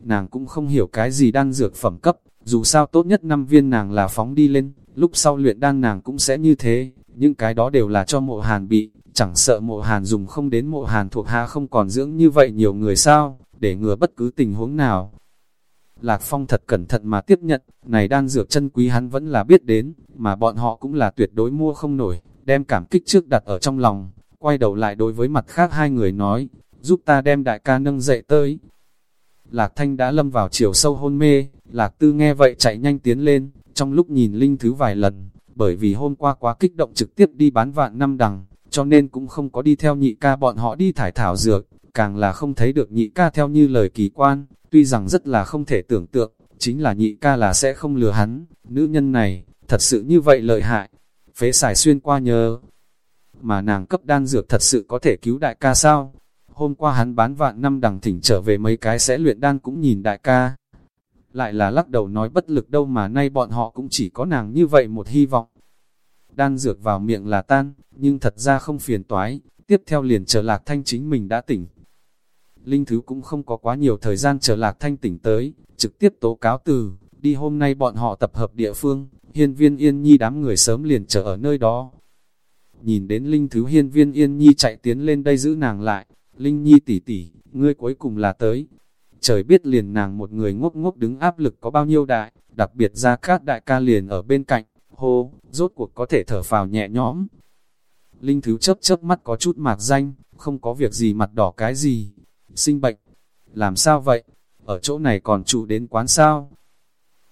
nàng cũng không hiểu cái gì đan dược phẩm cấp, dù sao tốt nhất năm viên nàng là phóng đi lên, lúc sau luyện đan nàng cũng sẽ như thế, những cái đó đều là cho mộ hàn bị, chẳng sợ mộ hàn dùng không đến mộ hàn thuộc hạ không còn dưỡng như vậy nhiều người sao, để ngừa bất cứ tình huống nào. Lạc Phong thật cẩn thận mà tiếp nhận, này đan dược chân quý hắn vẫn là biết đến, mà bọn họ cũng là tuyệt đối mua không nổi, đem cảm kích trước đặt ở trong lòng, quay đầu lại đối với mặt khác hai người nói, giúp ta đem đại ca nâng dậy tới, Lạc Thanh đã lâm vào chiều sâu hôn mê, Lạc Tư nghe vậy chạy nhanh tiến lên, trong lúc nhìn Linh Thứ vài lần, bởi vì hôm qua quá kích động trực tiếp đi bán vạn năm đằng, cho nên cũng không có đi theo nhị ca bọn họ đi thải thảo dược, càng là không thấy được nhị ca theo như lời kỳ quan, tuy rằng rất là không thể tưởng tượng, chính là nhị ca là sẽ không lừa hắn, nữ nhân này, thật sự như vậy lợi hại, phế xài xuyên qua nhờ mà nàng cấp đan dược thật sự có thể cứu đại ca sao? Hôm qua hắn bán vạn năm đằng thỉnh trở về mấy cái sẽ luyện đan cũng nhìn đại ca. Lại là lắc đầu nói bất lực đâu mà nay bọn họ cũng chỉ có nàng như vậy một hy vọng. Đan dược vào miệng là tan, nhưng thật ra không phiền toái, tiếp theo liền chờ lạc thanh chính mình đã tỉnh. Linh Thứ cũng không có quá nhiều thời gian chờ lạc thanh tỉnh tới, trực tiếp tố cáo từ, đi hôm nay bọn họ tập hợp địa phương, hiên viên yên nhi đám người sớm liền chờ ở nơi đó. Nhìn đến Linh Thứ hiên viên yên nhi chạy tiến lên đây giữ nàng lại, Linh Nhi tỷ tỷ, ngươi cuối cùng là tới. Trời biết liền nàng một người ngốc ngốc đứng áp lực có bao nhiêu đại, đặc biệt ra các đại ca liền ở bên cạnh, hô, rốt cuộc có thể thở phào nhẹ nhõm. Linh Thứ chấp chấp mắt có chút mạc danh, không có việc gì mặt đỏ cái gì, sinh bệnh. Làm sao vậy? Ở chỗ này còn trụ đến quán sao?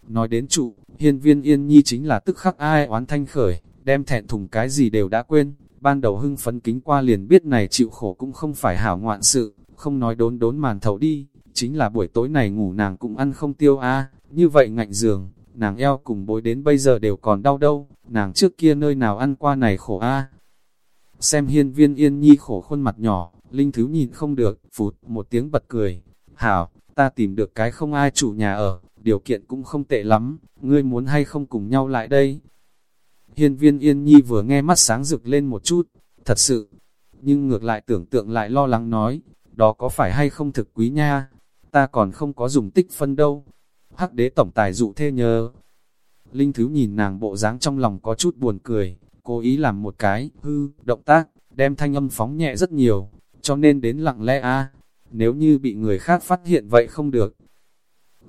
Nói đến trụ, hiên viên yên nhi chính là tức khắc ai oán thanh khởi, đem thẹn thùng cái gì đều đã quên, ban đầu hưng phấn kính qua liền biết này chịu khổ cũng không phải hảo ngoạn sự, không nói đốn đốn màn thầu đi, chính là buổi tối này ngủ nàng cũng ăn không tiêu a như vậy ngạnh giường, nàng eo cùng bối đến bây giờ đều còn đau đâu, nàng trước kia nơi nào ăn qua này khổ a? Xem hiên viên yên nhi khổ khuôn mặt nhỏ, linh thứ nhìn không được, phụt, một tiếng bật cười, hảo, ta tìm được cái không ai chủ nhà ở, điều kiện cũng không tệ lắm, ngươi muốn hay không cùng nhau lại đây, Hiên viên yên nhi vừa nghe mắt sáng rực lên một chút, thật sự, nhưng ngược lại tưởng tượng lại lo lắng nói, đó có phải hay không thực quý nha, ta còn không có dùng tích phân đâu. Hắc đế tổng tài dụ thê nhớ. Linh Thứ nhìn nàng bộ dáng trong lòng có chút buồn cười, cố ý làm một cái, hư, động tác, đem thanh âm phóng nhẹ rất nhiều, cho nên đến lặng lẽ a nếu như bị người khác phát hiện vậy không được.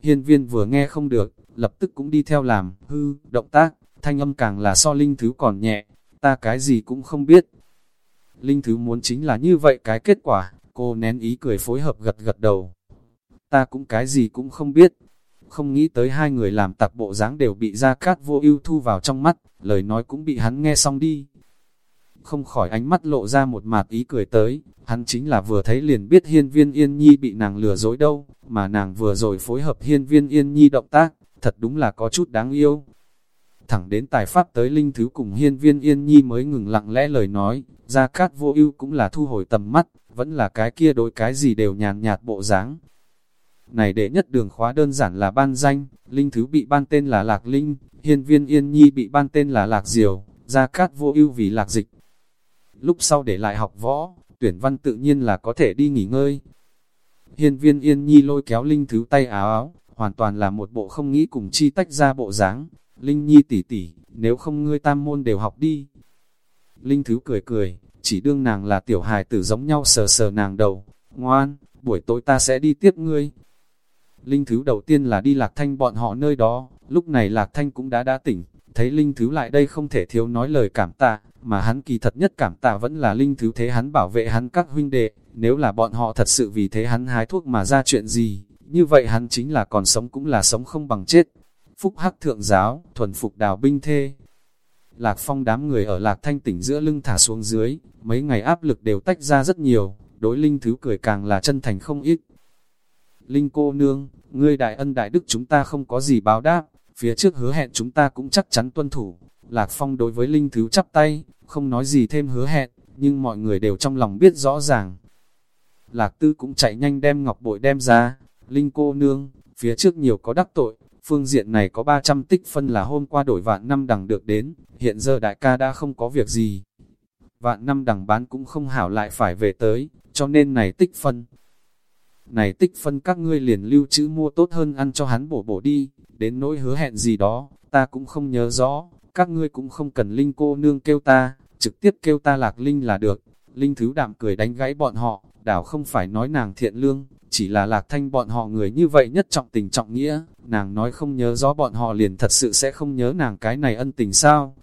Hiên viên vừa nghe không được, lập tức cũng đi theo làm, hư, động tác, thanh âm càng là so linh thứ còn nhẹ, ta cái gì cũng không biết. Linh thứ muốn chính là như vậy cái kết quả, cô nén ý cười phối hợp gật gật đầu. Ta cũng cái gì cũng không biết. Không nghĩ tới hai người làm tặc bộ dáng đều bị ra cát vô ưu thu vào trong mắt, lời nói cũng bị hắn nghe xong đi. Không khỏi ánh mắt lộ ra một mạt ý cười tới, hắn chính là vừa thấy liền biết hiên viên yên nhi bị nàng lừa dối đâu, mà nàng vừa rồi phối hợp hiên viên yên nhi động tác, thật đúng là có chút đáng yêu thẳng đến tài pháp tới linh thứ cùng hiên viên yên nhi mới ngừng lặng lẽ lời nói, ra cát vô ưu cũng là thu hồi tầm mắt, vẫn là cái kia đối cái gì đều nhàn nhạt bộ dáng. Này đệ nhất đường khóa đơn giản là ban danh, linh thứ bị ban tên là Lạc Linh, hiên viên yên nhi bị ban tên là Lạc Diều, ra cát vô ưu vì Lạc Dịch. Lúc sau để lại học võ, tuyển văn tự nhiên là có thể đi nghỉ ngơi. Hiên viên yên nhi lôi kéo linh thứ tay áo áo, hoàn toàn là một bộ không nghĩ cùng chi tách ra bộ dáng Linh Nhi tỷ tỷ, nếu không ngươi tam môn đều học đi. Linh Thứ cười cười, chỉ đương nàng là tiểu hài tử giống nhau sờ sờ nàng đầu. Ngoan, buổi tối ta sẽ đi tiếp ngươi. Linh Thứ đầu tiên là đi Lạc Thanh bọn họ nơi đó, lúc này Lạc Thanh cũng đã đã tỉnh, thấy Linh Thứ lại đây không thể thiếu nói lời cảm tạ, mà hắn kỳ thật nhất cảm tạ vẫn là Linh Thứ thế hắn bảo vệ hắn các huynh đệ, nếu là bọn họ thật sự vì thế hắn hái thuốc mà ra chuyện gì, như vậy hắn chính là còn sống cũng là sống không bằng chết phúc hắc thượng giáo, thuần phục đào binh thê. Lạc phong đám người ở lạc thanh tỉnh giữa lưng thả xuống dưới, mấy ngày áp lực đều tách ra rất nhiều, đối linh thứ cười càng là chân thành không ít. Linh cô nương, ngươi đại ân đại đức chúng ta không có gì báo đáp, phía trước hứa hẹn chúng ta cũng chắc chắn tuân thủ. Lạc phong đối với linh thứ chắp tay, không nói gì thêm hứa hẹn, nhưng mọi người đều trong lòng biết rõ ràng. Lạc tư cũng chạy nhanh đem ngọc bội đem ra, linh cô nương, phía trước nhiều có đắc tội, Phương diện này có 300 tích phân là hôm qua đổi vạn năm đằng được đến, hiện giờ đại ca đã không có việc gì. Vạn năm đằng bán cũng không hảo lại phải về tới, cho nên này tích phân. Này tích phân các ngươi liền lưu trữ mua tốt hơn ăn cho hắn bổ bổ đi, đến nỗi hứa hẹn gì đó, ta cũng không nhớ rõ, các ngươi cũng không cần Linh cô nương kêu ta, trực tiếp kêu ta lạc Linh là được. Linh thứ đạm cười đánh gãy bọn họ, đảo không phải nói nàng thiện lương, chỉ là lạc thanh bọn họ người như vậy nhất trọng tình trọng nghĩa, nàng nói không nhớ rõ bọn họ liền thật sự sẽ không nhớ nàng cái này ân tình sao.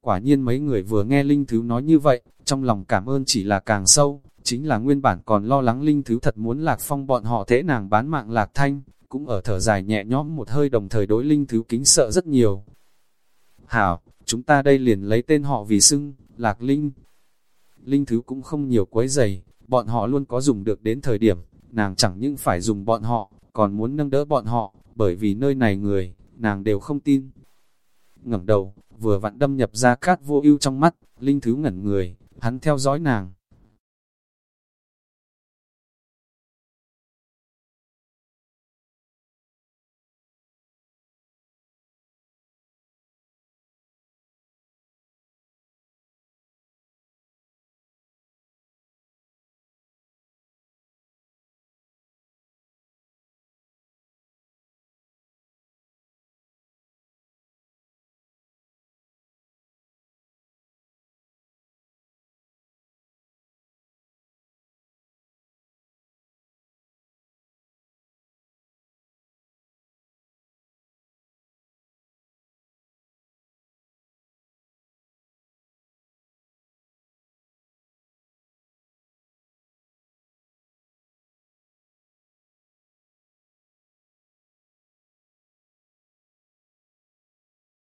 Quả nhiên mấy người vừa nghe Linh Thứ nói như vậy, trong lòng cảm ơn chỉ là càng sâu, chính là nguyên bản còn lo lắng linh thứ thật muốn lạc phong bọn họ thế nàng bán mạng lạc thanh, cũng ở thở dài nhẹ nhõm một hơi đồng thời đối linh thứ kính sợ rất nhiều. Hảo, chúng ta đây liền lấy tên họ vì xưng, lạc linh. Linh thứ cũng không nhiều quấy giày, bọn họ luôn có dùng được đến thời điểm, nàng chẳng những phải dùng bọn họ, còn muốn nâng đỡ bọn họ, bởi vì nơi này người, nàng đều không tin. ngẩng đầu, vừa vặn đâm nhập ra cát vô ưu trong mắt, linh thứ ngẩn người, hắn theo dõi nàng,